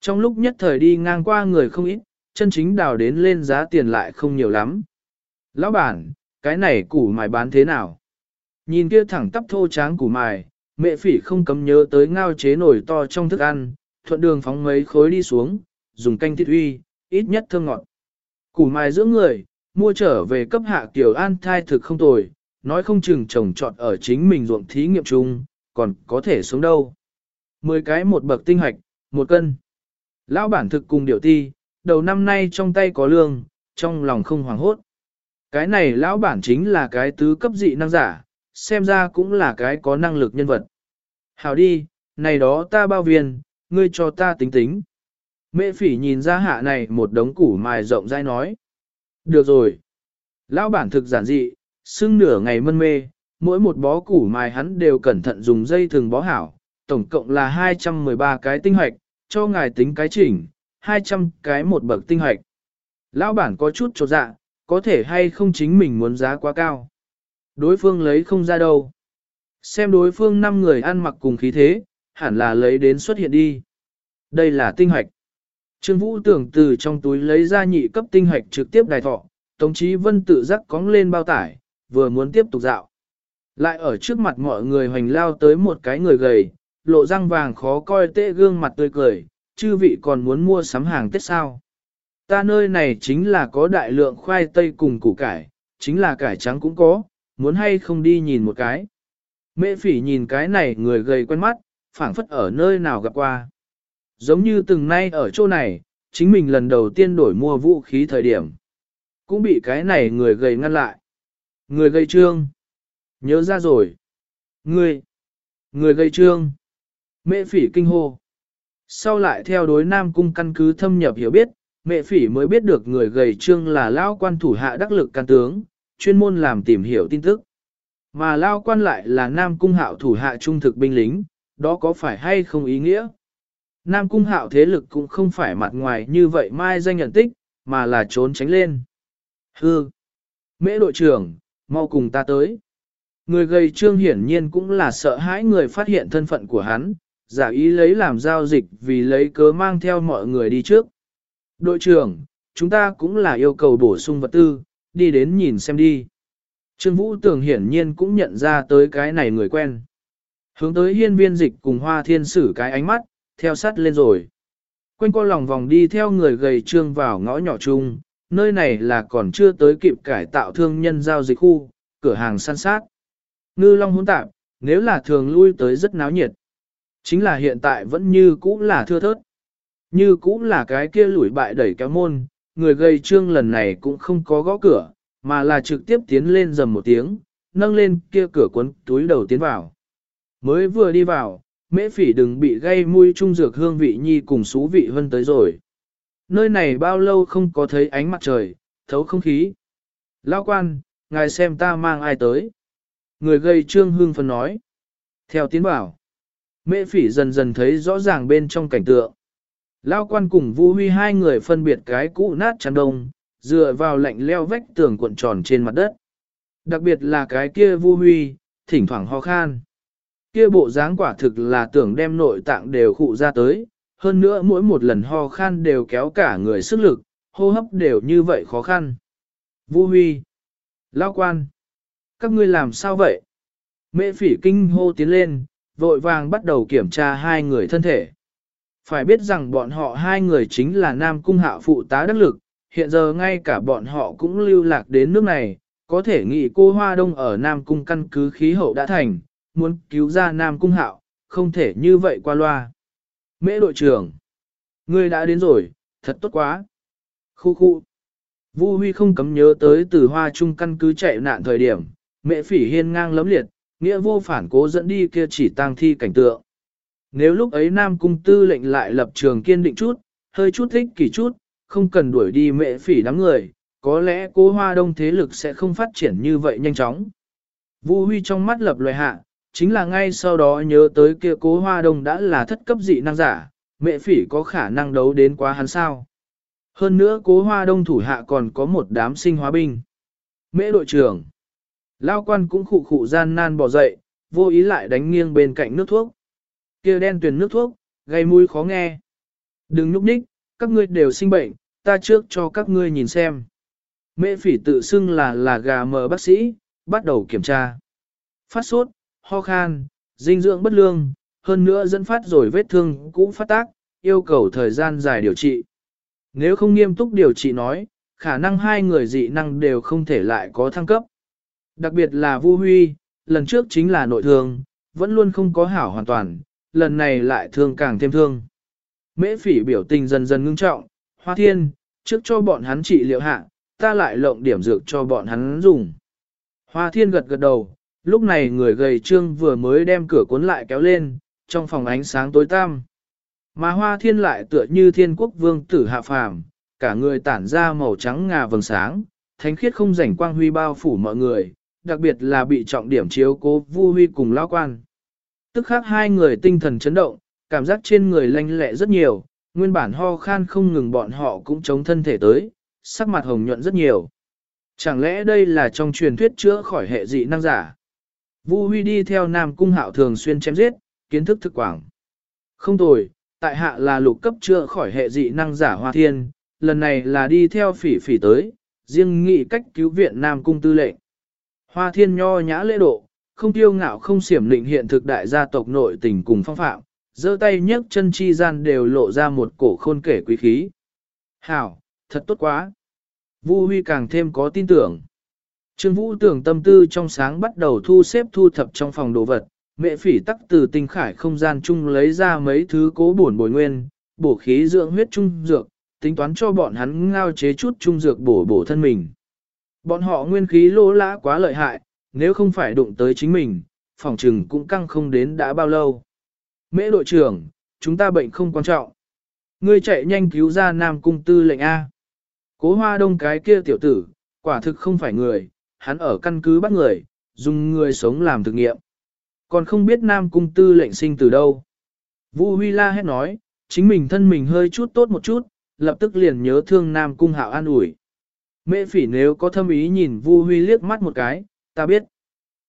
Trong lúc nhất thời đi ngang qua người không ít, chân chính đào đến lên giá tiền lại không nhiều lắm. Lão bản, cái này củ mài bán thế nào? Nhìn kia thẳng tắp thô tráng củ mài, mẹ phỉ không cấm nhớ tới ngao chế nổi to trong thức ăn, thuận đường phóng mấy khối đi xuống, dùng canh thịt uy, ít nhất thơm ngọt. Củ mài giữa người, mua trở về cấp hạ kiểu an thai thực không tồi, nói không chừng trồng trọt ở chính mình ruộng thí nghiệm chung, còn có thể sống đâu. 10 cái một bậc tinh hạch, một cân. Lão bản thực cùng điều ti, đầu năm nay trong tay có lương, trong lòng không hoảng hốt. Cái này lão bản chính là cái tứ cấp dị năng giả, xem ra cũng là cái có năng lực nhân vật. Hảo đi, này đó ta bao viên, ngươi cho ta tính tính. Mẹ phỉ nhìn ra hạ này một đống củ mài rộng dai nói. Được rồi. Lão bản thực giản dị, xưng nửa ngày mân mê, mỗi một bó củ mài hắn đều cẩn thận dùng dây thường bó hảo, tổng cộng là 213 cái tinh hoạch, cho ngài tính cái chỉnh, 200 cái một bậc tinh hoạch. Lão bản có chút trột dạ, có thể hay không chính mình muốn giá quá cao. Đối phương lấy không ra đâu. Xem đối phương năm người ăn mặc cùng khí thế, hẳn là lấy đến xuất hiện đi. Đây là tinh hoạch. Trương Vũ tưởng từ trong túi lấy ra nhị cấp tinh hạch trực tiếp đài thọ, Tống Chí Vân tự giác cóng lên bao tải, vừa muốn tiếp tục dạo. Lại ở trước mặt mọi người hoành lao tới một cái người gầy, lộ răng vàng khó coi tệ gương mặt tươi cười, chư vị còn muốn mua sắm hàng Tết sao. Ta nơi này chính là có đại lượng khoai tây cùng củ cải, chính là cải trắng cũng có, muốn hay không đi nhìn một cái. Mễ phỉ nhìn cái này người gầy quen mắt, phảng phất ở nơi nào gặp qua. Giống như từng nay ở chỗ này, chính mình lần đầu tiên đổi mua vũ khí thời điểm. Cũng bị cái này người gầy ngăn lại. Người gầy trương. Nhớ ra rồi. Người. Người gầy trương. Mẹ phỉ kinh hô. Sau lại theo đối Nam Cung căn cứ thâm nhập hiểu biết, mẹ phỉ mới biết được người gầy trương là lao quan thủ hạ đắc lực can tướng, chuyên môn làm tìm hiểu tin tức. Mà lao quan lại là Nam Cung hạo thủ hạ trung thực binh lính, đó có phải hay không ý nghĩa? Nam Cung hạo thế lực cũng không phải mặt ngoài như vậy mai danh nhận tích, mà là trốn tránh lên. Hư! Mễ đội trưởng, mau cùng ta tới. Người gầy trương hiển nhiên cũng là sợ hãi người phát hiện thân phận của hắn, giả ý lấy làm giao dịch vì lấy cớ mang theo mọi người đi trước. Đội trưởng, chúng ta cũng là yêu cầu bổ sung vật tư, đi đến nhìn xem đi. Trương Vũ Tường hiển nhiên cũng nhận ra tới cái này người quen. Hướng tới hiên viên dịch cùng hoa thiên sử cái ánh mắt, theo sát lên rồi. Quanh co lòng vòng đi theo người gầy trương vào ngõ nhỏ chung, nơi này là còn chưa tới kịp cải tạo thương nhân giao dịch khu, cửa hàng săn sát. Ngư long hỗn tạp, nếu là thường lui tới rất náo nhiệt. Chính là hiện tại vẫn như cũ là thưa thớt. Như cũ là cái kia lủi bại đẩy kéo môn, người gây trương lần này cũng không có gõ cửa, mà là trực tiếp tiến lên dầm một tiếng, nâng lên kia cửa cuốn túi đầu tiến vào. Mới vừa đi vào, mễ phỉ đừng bị gây mùi trung dược hương vị nhi cùng xú vị hơn tới rồi. Nơi này bao lâu không có thấy ánh mặt trời, thấu không khí. Lao quan, ngài xem ta mang ai tới. Người gây trương hương phân nói. Theo tiến bảo, mễ phỉ dần dần thấy rõ ràng bên trong cảnh tượng. Lao quan cùng Vu Huy hai người phân biệt cái cũ nát chăn đông, dựa vào lạnh leo vách tường cuộn tròn trên mặt đất. Đặc biệt là cái kia Vu Huy, thỉnh thoảng ho khan. Kia bộ dáng quả thực là tưởng đem nội tạng đều khụ ra tới, hơn nữa mỗi một lần ho khan đều kéo cả người sức lực, hô hấp đều như vậy khó khăn. Vu Huy, Lao quan, các ngươi làm sao vậy? Mẹ phỉ kinh hô tiến lên, vội vàng bắt đầu kiểm tra hai người thân thể. Phải biết rằng bọn họ hai người chính là Nam Cung Hạo phụ tá đắc lực, hiện giờ ngay cả bọn họ cũng lưu lạc đến nước này, có thể nghĩ cô Hoa Đông ở Nam Cung căn cứ khí hậu đã thành, muốn cứu ra Nam Cung Hạo, không thể như vậy qua loa. Mễ đội trưởng, ngươi đã đến rồi, thật tốt quá. Khu khu. Vu Huy không cấm nhớ tới từ Hoa Trung căn cứ chạy nạn thời điểm, mẹ phỉ hiên ngang lấm liệt, nghĩa vô phản cố dẫn đi kia chỉ tang thi cảnh tượng. Nếu lúc ấy Nam Cung tư lệnh lại lập trường kiên định chút, hơi chút thích kỳ chút, không cần đuổi đi mẹ phỉ đám người, có lẽ cố hoa đông thế lực sẽ không phát triển như vậy nhanh chóng. Vu Huy trong mắt lập loài hạ, chính là ngay sau đó nhớ tới kia cố hoa đông đã là thất cấp dị năng giả, mẹ phỉ có khả năng đấu đến quá hắn sao. Hơn nữa cố hoa đông thủ hạ còn có một đám sinh hóa binh. Mễ đội trưởng. Lao quan cũng khụ khụ gian nan bỏ dậy, vô ý lại đánh nghiêng bên cạnh nước thuốc. kia đen tuyền nước thuốc, gây mũi khó nghe. Đừng núp ních, các ngươi đều sinh bệnh, ta trước cho các ngươi nhìn xem. Mễ phỉ tự xưng là là gà mờ bác sĩ, bắt đầu kiểm tra. Phát sốt, ho khan, dinh dưỡng bất lương, hơn nữa dẫn phát rồi vết thương cũng phát tác, yêu cầu thời gian dài điều trị. Nếu không nghiêm túc điều trị nói, khả năng hai người dị năng đều không thể lại có thăng cấp. Đặc biệt là Vu Huy, lần trước chính là nội thương, vẫn luôn không có hảo hoàn toàn, lần này lại thương càng thêm thương. Mễ phỉ biểu tình dần dần ngưng trọng, hoa thiên, trước cho bọn hắn trị liệu hạ, ta lại lộng điểm dược cho bọn hắn dùng. Hoa thiên gật gật đầu, lúc này người gầy trương vừa mới đem cửa cuốn lại kéo lên, trong phòng ánh sáng tối tăm. Mà hoa thiên lại tựa như thiên quốc vương tử hạ phàm, cả người tản ra màu trắng ngà vầng sáng, thánh khiết không rảnh quang huy bao phủ mọi người, đặc biệt là bị trọng điểm chiếu cố vu huy cùng lao quan. Tức khác hai người tinh thần chấn động, cảm giác trên người lanh lẹ rất nhiều, nguyên bản ho khan không ngừng bọn họ cũng chống thân thể tới, sắc mặt hồng nhuận rất nhiều. Chẳng lẽ đây là trong truyền thuyết chữa khỏi hệ dị năng giả? Vu Huy đi theo Nam Cung Hạo thường xuyên chém giết, kiến thức thực quảng. Không tồi, tại hạ là lục cấp chưa khỏi hệ dị năng giả Hoa Thiên, lần này là đi theo phỉ phỉ tới, riêng nghị cách cứu viện Nam Cung tư lệnh. Hoa Thiên nho nhã lễ độ, không tiêu ngạo không xiểm định hiện thực đại gia tộc nội tình cùng phong phạm, giơ tay nhấc chân chi gian đều lộ ra một cổ khôn kể quý khí. Hảo, thật tốt quá. Vu Huy càng thêm có tin tưởng. Trương Vũ tưởng tâm tư trong sáng bắt đầu thu xếp thu thập trong phòng đồ vật, mẹ phỉ tắc từ tinh khải không gian chung lấy ra mấy thứ cố bổn bồi nguyên, bổ khí dưỡng huyết trung dược, tính toán cho bọn hắn ngao chế chút trung dược bổ bổ thân mình. Bọn họ nguyên khí lỗ lã quá lợi hại, nếu không phải đụng tới chính mình, phòng trừng cũng căng không đến đã bao lâu. Mễ đội trưởng, chúng ta bệnh không quan trọng. Ngươi chạy nhanh cứu ra Nam Cung tư lệnh A. Cố hoa đông cái kia tiểu tử, quả thực không phải người, hắn ở căn cứ bắt người, dùng người sống làm thực nghiệm. Còn không biết Nam Cung tư lệnh sinh từ đâu. Vu Huy La hét nói, chính mình thân mình hơi chút tốt một chút, lập tức liền nhớ thương Nam Cung hạo an ủi. Mễ phỉ nếu có thâm ý nhìn Vu Huy liếc mắt một cái, ta biết.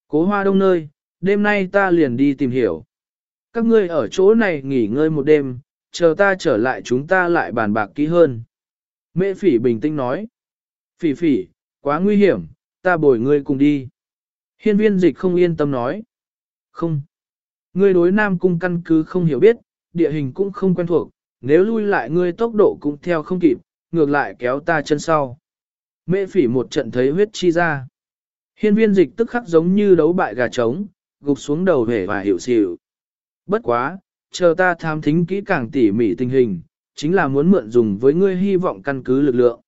Cố hoa đông nơi, đêm nay ta liền đi tìm hiểu. Các ngươi ở chỗ này nghỉ ngơi một đêm, chờ ta trở lại chúng ta lại bàn bạc kỹ hơn. Mễ phỉ bình tĩnh nói. Phỉ phỉ, quá nguy hiểm, ta bồi ngươi cùng đi. Hiên viên dịch không yên tâm nói. Không. Ngươi đối nam cung căn cứ không hiểu biết, địa hình cũng không quen thuộc, nếu lui lại ngươi tốc độ cũng theo không kịp, ngược lại kéo ta chân sau. Mễ phỉ một trận thấy huyết chi ra. Hiên viên dịch tức khắc giống như đấu bại gà trống, gục xuống đầu hể và hiểu xỉu. Bất quá, chờ ta tham thính kỹ càng tỉ mỉ tình hình, chính là muốn mượn dùng với ngươi hy vọng căn cứ lực lượng.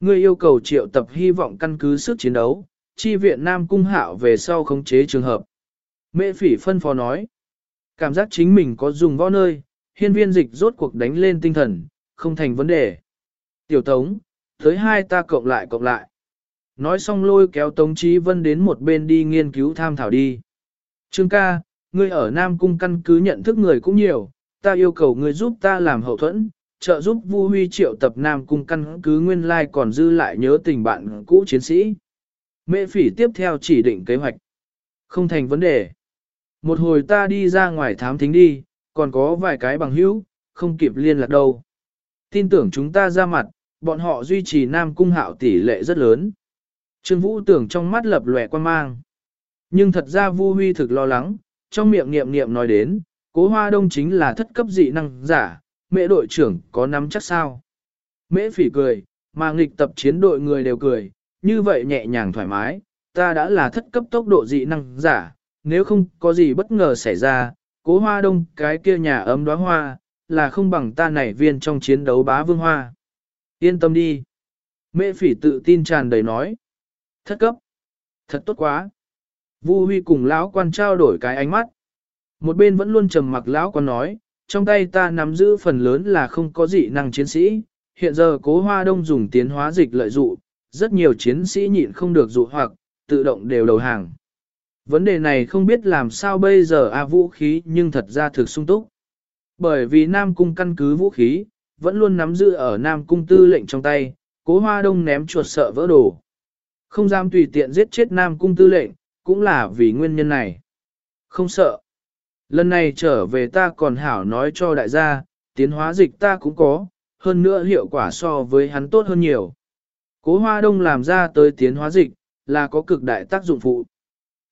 Ngươi yêu cầu triệu tập hy vọng căn cứ sức chiến đấu, chi viện Nam Cung Hạo về sau khống chế trường hợp. Mễ phỉ phân phó nói, cảm giác chính mình có dùng võ nơi, hiên viên dịch rốt cuộc đánh lên tinh thần, không thành vấn đề. Tiểu Tống, tới hai ta cộng lại cộng lại. Nói xong lôi kéo Tống Chí Vân đến một bên đi nghiên cứu tham thảo đi. Trương ca, ngươi ở Nam Cung căn cứ nhận thức người cũng nhiều, ta yêu cầu ngươi giúp ta làm hậu thuẫn, trợ giúp Vu Huy triệu tập Nam Cung căn cứ nguyên lai còn dư lại nhớ tình bạn cũ chiến sĩ. Mễ phỉ tiếp theo chỉ định kế hoạch. Không thành vấn đề. Một hồi ta đi ra ngoài thám thính đi, còn có vài cái bằng hữu, không kịp liên lạc đâu. Tin tưởng chúng ta ra mặt, bọn họ duy trì Nam Cung hạo tỷ lệ rất lớn. Trương Vũ tưởng trong mắt lập lòe quan mang. Nhưng thật ra Vu Huy thực lo lắng, trong miệng niệm niệm nói đến, cố hoa đông chính là thất cấp dị năng giả, mẹ đội trưởng có nắm chắc sao. Mễ phỉ cười, mà nghịch tập chiến đội người đều cười, như vậy nhẹ nhàng thoải mái, ta đã là thất cấp tốc độ dị năng giả, nếu không có gì bất ngờ xảy ra, cố hoa đông cái kia nhà ấm đóa hoa, là không bằng ta nảy viên trong chiến đấu bá vương hoa. Yên tâm đi. Mễ phỉ tự tin tràn đầy nói. Thất cấp. Thật tốt quá. Vu Huy cùng lão quan trao đổi cái ánh mắt. Một bên vẫn luôn trầm mặc lão quan nói, trong tay ta nắm giữ phần lớn là không có dị năng chiến sĩ, hiện giờ cố hoa đông dùng tiến hóa dịch lợi dụ, rất nhiều chiến sĩ nhịn không được dụ hoặc, tự động đều đầu hàng. Vấn đề này không biết làm sao bây giờ a vũ khí nhưng thật ra thực sung túc. Bởi vì Nam Cung căn cứ vũ khí, vẫn luôn nắm giữ ở Nam Cung tư lệnh trong tay, cố hoa đông ném chuột sợ vỡ đồ. Không dám tùy tiện giết chết Nam Cung tư lệnh, cũng là vì nguyên nhân này. Không sợ. Lần này trở về ta còn hảo nói cho đại gia, tiến hóa dịch ta cũng có, hơn nữa hiệu quả so với hắn tốt hơn nhiều. Cố hoa đông làm ra tới tiến hóa dịch, là có cực đại tác dụng phụ.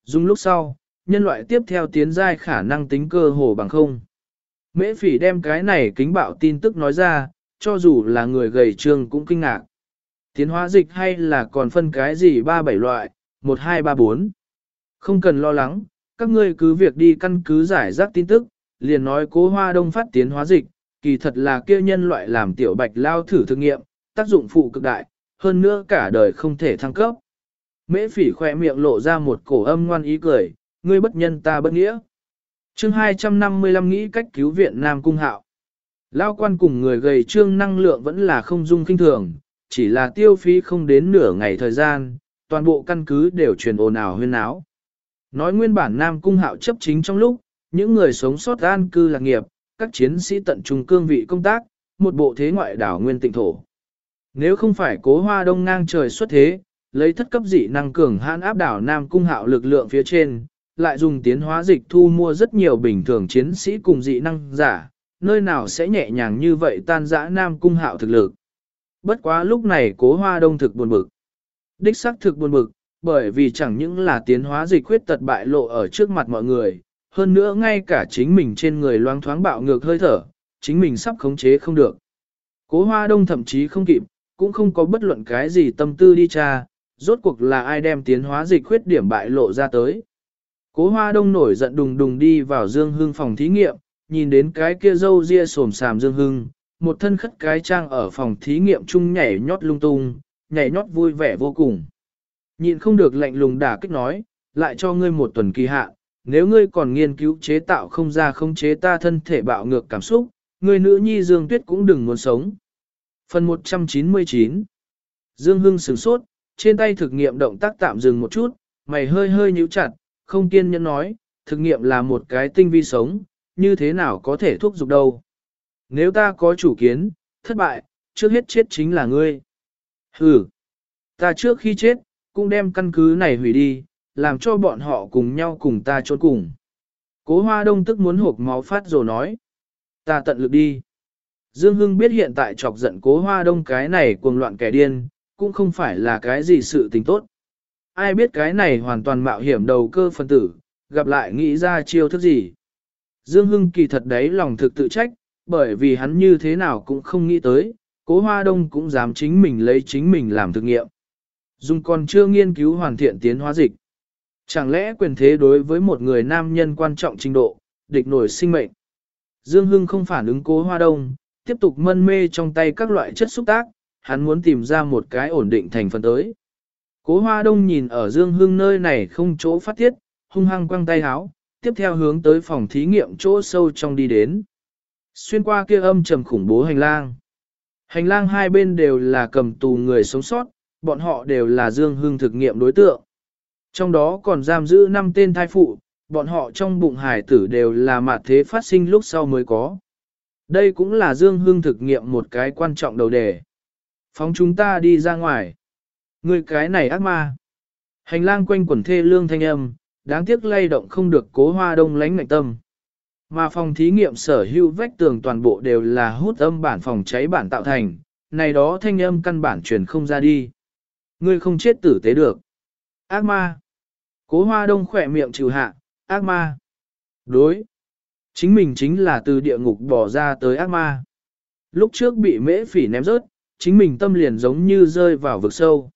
Dùng lúc sau, nhân loại tiếp theo tiến giai khả năng tính cơ hồ bằng không. Mễ phỉ đem cái này kính bạo tin tức nói ra, cho dù là người gầy trương cũng kinh ngạc. Tiến hóa dịch hay là còn phân cái gì ba bảy loại, 1 2 3 4. Không cần lo lắng, các ngươi cứ việc đi căn cứ giải rác tin tức, liền nói cố hoa đông phát tiến hóa dịch, kỳ thật là kia nhân loại làm tiểu bạch lao thử thực nghiệm, tác dụng phụ cực đại, hơn nữa cả đời không thể thăng cấp. Mễ phỉ khoe miệng lộ ra một cổ âm ngoan ý cười, ngươi bất nhân ta bất nghĩa. chương 255 nghĩ cách cứu viện Nam Cung Hạo. Lao quan cùng người gầy trương năng lượng vẫn là không dung kinh thường, chỉ là tiêu phí không đến nửa ngày thời gian, toàn bộ căn cứ đều truyền ồn ào huyên áo. Nói nguyên bản Nam Cung Hạo chấp chính trong lúc, những người sống sót an cư lạc nghiệp, các chiến sĩ tận trung cương vị công tác, một bộ thế ngoại đảo nguyên tịnh thổ. Nếu không phải cố hoa đông ngang trời xuất thế, lấy thất cấp dị năng cường hãn áp đảo Nam Cung Hạo lực lượng phía trên, lại dùng tiến hóa dịch thu mua rất nhiều bình thường chiến sĩ cùng dị năng giả, nơi nào sẽ nhẹ nhàng như vậy tan dã Nam Cung Hạo thực lực. Bất quá lúc này cố hoa đông thực buồn bực. Đích xác thực buồn bực, bởi vì chẳng những là tiến hóa dịch khuyết tật bại lộ ở trước mặt mọi người, hơn nữa ngay cả chính mình trên người loang thoáng bạo ngược hơi thở, chính mình sắp khống chế không được. Cố hoa đông thậm chí không kịp, cũng không có bất luận cái gì tâm tư đi tra, rốt cuộc là ai đem tiến hóa dịch khuyết điểm bại lộ ra tới. Cố hoa đông nổi giận đùng đùng đi vào Dương Hưng phòng thí nghiệm, nhìn đến cái kia dâu ria sồm sàm Dương Hưng, một thân khất cái trang ở phòng thí nghiệm chung nhảy nhót lung tung, nhảy nhót vui vẻ vô cùng. Nhịn không được lạnh lùng đả kích nói, lại cho ngươi một tuần kỳ hạn, nếu ngươi còn nghiên cứu chế tạo không ra không chế ta thân thể bạo ngược cảm xúc, ngươi nữ nhi Dương Tuyết cũng đừng muốn sống. Phần 199 Dương Hưng sửng sốt, trên tay thực nghiệm động tác tạm dừng một chút, mày hơi hơi nhíu chặt, không kiên nhẫn nói, thực nghiệm là một cái tinh vi sống, như thế nào có thể thúc giục đâu. Nếu ta có chủ kiến, thất bại, trước hết chết chính là ngươi. Hừ, ta trước khi chết, cũng đem căn cứ này hủy đi, làm cho bọn họ cùng nhau cùng ta trốn cùng. Cố hoa đông tức muốn hộp máu phát rồi nói. Ta tận lực đi. Dương Hưng biết hiện tại chọc giận cố hoa đông cái này cuồng loạn kẻ điên, cũng không phải là cái gì sự tình tốt. Ai biết cái này hoàn toàn mạo hiểm đầu cơ phân tử, gặp lại nghĩ ra chiêu thức gì. Dương Hưng kỳ thật đấy lòng thực tự trách, bởi vì hắn như thế nào cũng không nghĩ tới, cố hoa đông cũng dám chính mình lấy chính mình làm thực nghiệm. Dùng còn chưa nghiên cứu hoàn thiện tiến hóa dịch. Chẳng lẽ quyền thế đối với một người nam nhân quan trọng trình độ, địch nổi sinh mệnh. Dương Hưng không phản ứng cố hoa đông, tiếp tục mân mê trong tay các loại chất xúc tác, hắn muốn tìm ra một cái ổn định thành phần tới. Cố hoa đông nhìn ở Dương Hưng nơi này không chỗ phát tiết, hung hăng quăng tay háo, tiếp theo hướng tới phòng thí nghiệm chỗ sâu trong đi đến. Xuyên qua kia âm trầm khủng bố hành lang. Hành lang hai bên đều là cầm tù người sống sót, bọn họ đều là Dương Hưng thực nghiệm đối tượng. Trong đó còn giam giữ 5 tên thai phụ, bọn họ trong bụng hải tử đều là mạt thế phát sinh lúc sau mới có. Đây cũng là Dương Hưng thực nghiệm một cái quan trọng đầu đề. Phóng chúng ta đi ra ngoài. Người cái này ác ma. Hành lang quanh quẩn thê lương thanh âm, đáng tiếc lay động không được cố hoa đông lánh ngạnh tâm. Mà phòng thí nghiệm sở hữu vách tường toàn bộ đều là hút âm bản phòng cháy bản tạo thành, này đó thanh âm căn bản truyền không ra đi. Ngươi không chết tử tế được. Ác ma. Cố hoa đông khỏe miệng trừ hạ, ác ma. Đối. Chính mình chính là từ địa ngục bỏ ra tới ác ma. Lúc trước bị mễ phỉ ném rớt, chính mình tâm liền giống như rơi vào vực sâu.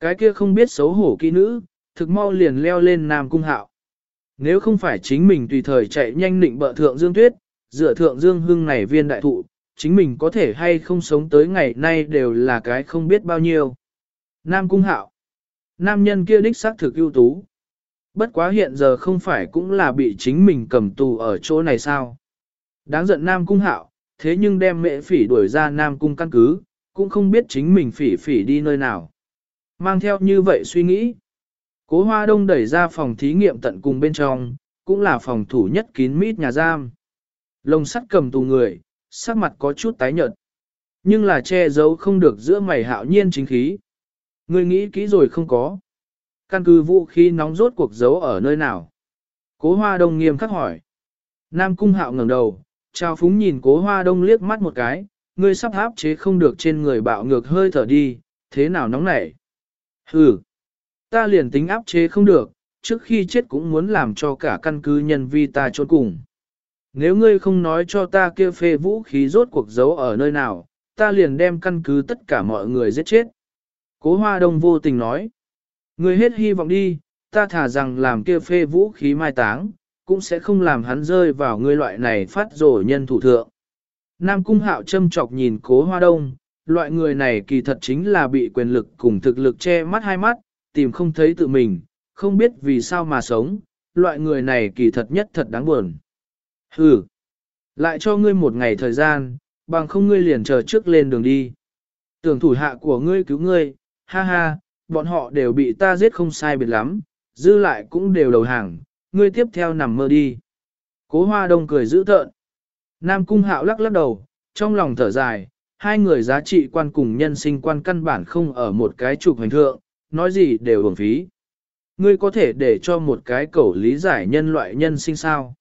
Cái kia không biết xấu hổ kỹ nữ, thực mau liền leo lên nam cung hạo. Nếu không phải chính mình tùy thời chạy nhanh định bợ thượng dương tuyết, dựa thượng dương hưng này viên đại thụ, chính mình có thể hay không sống tới ngày nay đều là cái không biết bao nhiêu. Nam cung hạo. Nam nhân kia đích xác thực ưu tú. Bất quá hiện giờ không phải cũng là bị chính mình cầm tù ở chỗ này sao. Đáng giận Nam cung hạo, thế nhưng đem mẹ phỉ đuổi ra Nam cung căn cứ, cũng không biết chính mình phỉ phỉ đi nơi nào. Mang theo như vậy suy nghĩ. Cố Hoa Đông đẩy ra phòng thí nghiệm tận cùng bên trong, cũng là phòng thủ nhất kín mít nhà giam. Lồng sắt cầm tù người, sắc mặt có chút tái nhợt. Nhưng là che giấu không được giữa mày hạo nhiên chính khí. Ngươi nghĩ kỹ rồi không có. Căn cứ vũ khí nóng rốt cuộc giấu ở nơi nào. Cố Hoa Đông nghiêm khắc hỏi. Nam Cung Hạo ngẩng đầu, trao phúng nhìn Cố Hoa Đông liếc mắt một cái, ngươi sắp áp chế không được trên người bạo ngược hơi thở đi, thế nào nóng nảy. Hừ, ta liền tính áp chế không được, trước khi chết cũng muốn làm cho cả căn cứ nhân vi ta trốn cùng. Nếu ngươi không nói cho ta kia phê vũ khí rốt cuộc giấu ở nơi nào, ta liền đem căn cứ tất cả mọi người giết chết. Cố hoa đông vô tình nói, ngươi hết hy vọng đi, ta thả rằng làm kia phê vũ khí mai táng, cũng sẽ không làm hắn rơi vào người loại này phát rổ nhân thủ thượng. Nam Cung Hạo châm chọc nhìn cố hoa đông, loại người này kỳ thật chính là bị quyền lực cùng thực lực che mắt hai mắt, tìm không thấy tự mình, không biết vì sao mà sống, loại người này kỳ thật nhất thật đáng buồn. Hừ, lại cho ngươi một ngày thời gian, bằng không ngươi liền chờ trước lên đường đi. Tưởng thủ hạ của ngươi cứu ngươi, ha ha, bọn họ đều bị ta giết không sai biệt lắm, dư lại cũng đều đầu hàng, ngươi tiếp theo nằm mơ đi. Cố hoa đông cười giữ tợn. Nam cung hạo lắc lắc đầu, trong lòng thở dài, hai người giá trị quan cùng nhân sinh quan căn bản không ở một cái trục hành thượng, nói gì đều uổng phí. Ngươi có thể để cho một cái cẩu lý giải nhân loại nhân sinh sao.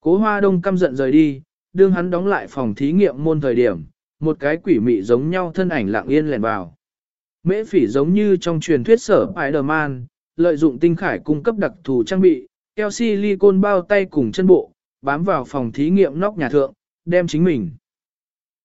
Cố hoa đông căm giận rời đi, đương hắn đóng lại phòng thí nghiệm môn thời điểm, một cái quỷ mị giống nhau thân ảnh lặng yên lèn vào. Mễ phỉ giống như trong truyền thuyết sở Spider-Man, lợi dụng tinh khải cung cấp đặc thù trang bị, keo silicon bao tay cùng chân bộ, bám vào phòng thí nghiệm nóc nhà thượng, đem chính mình.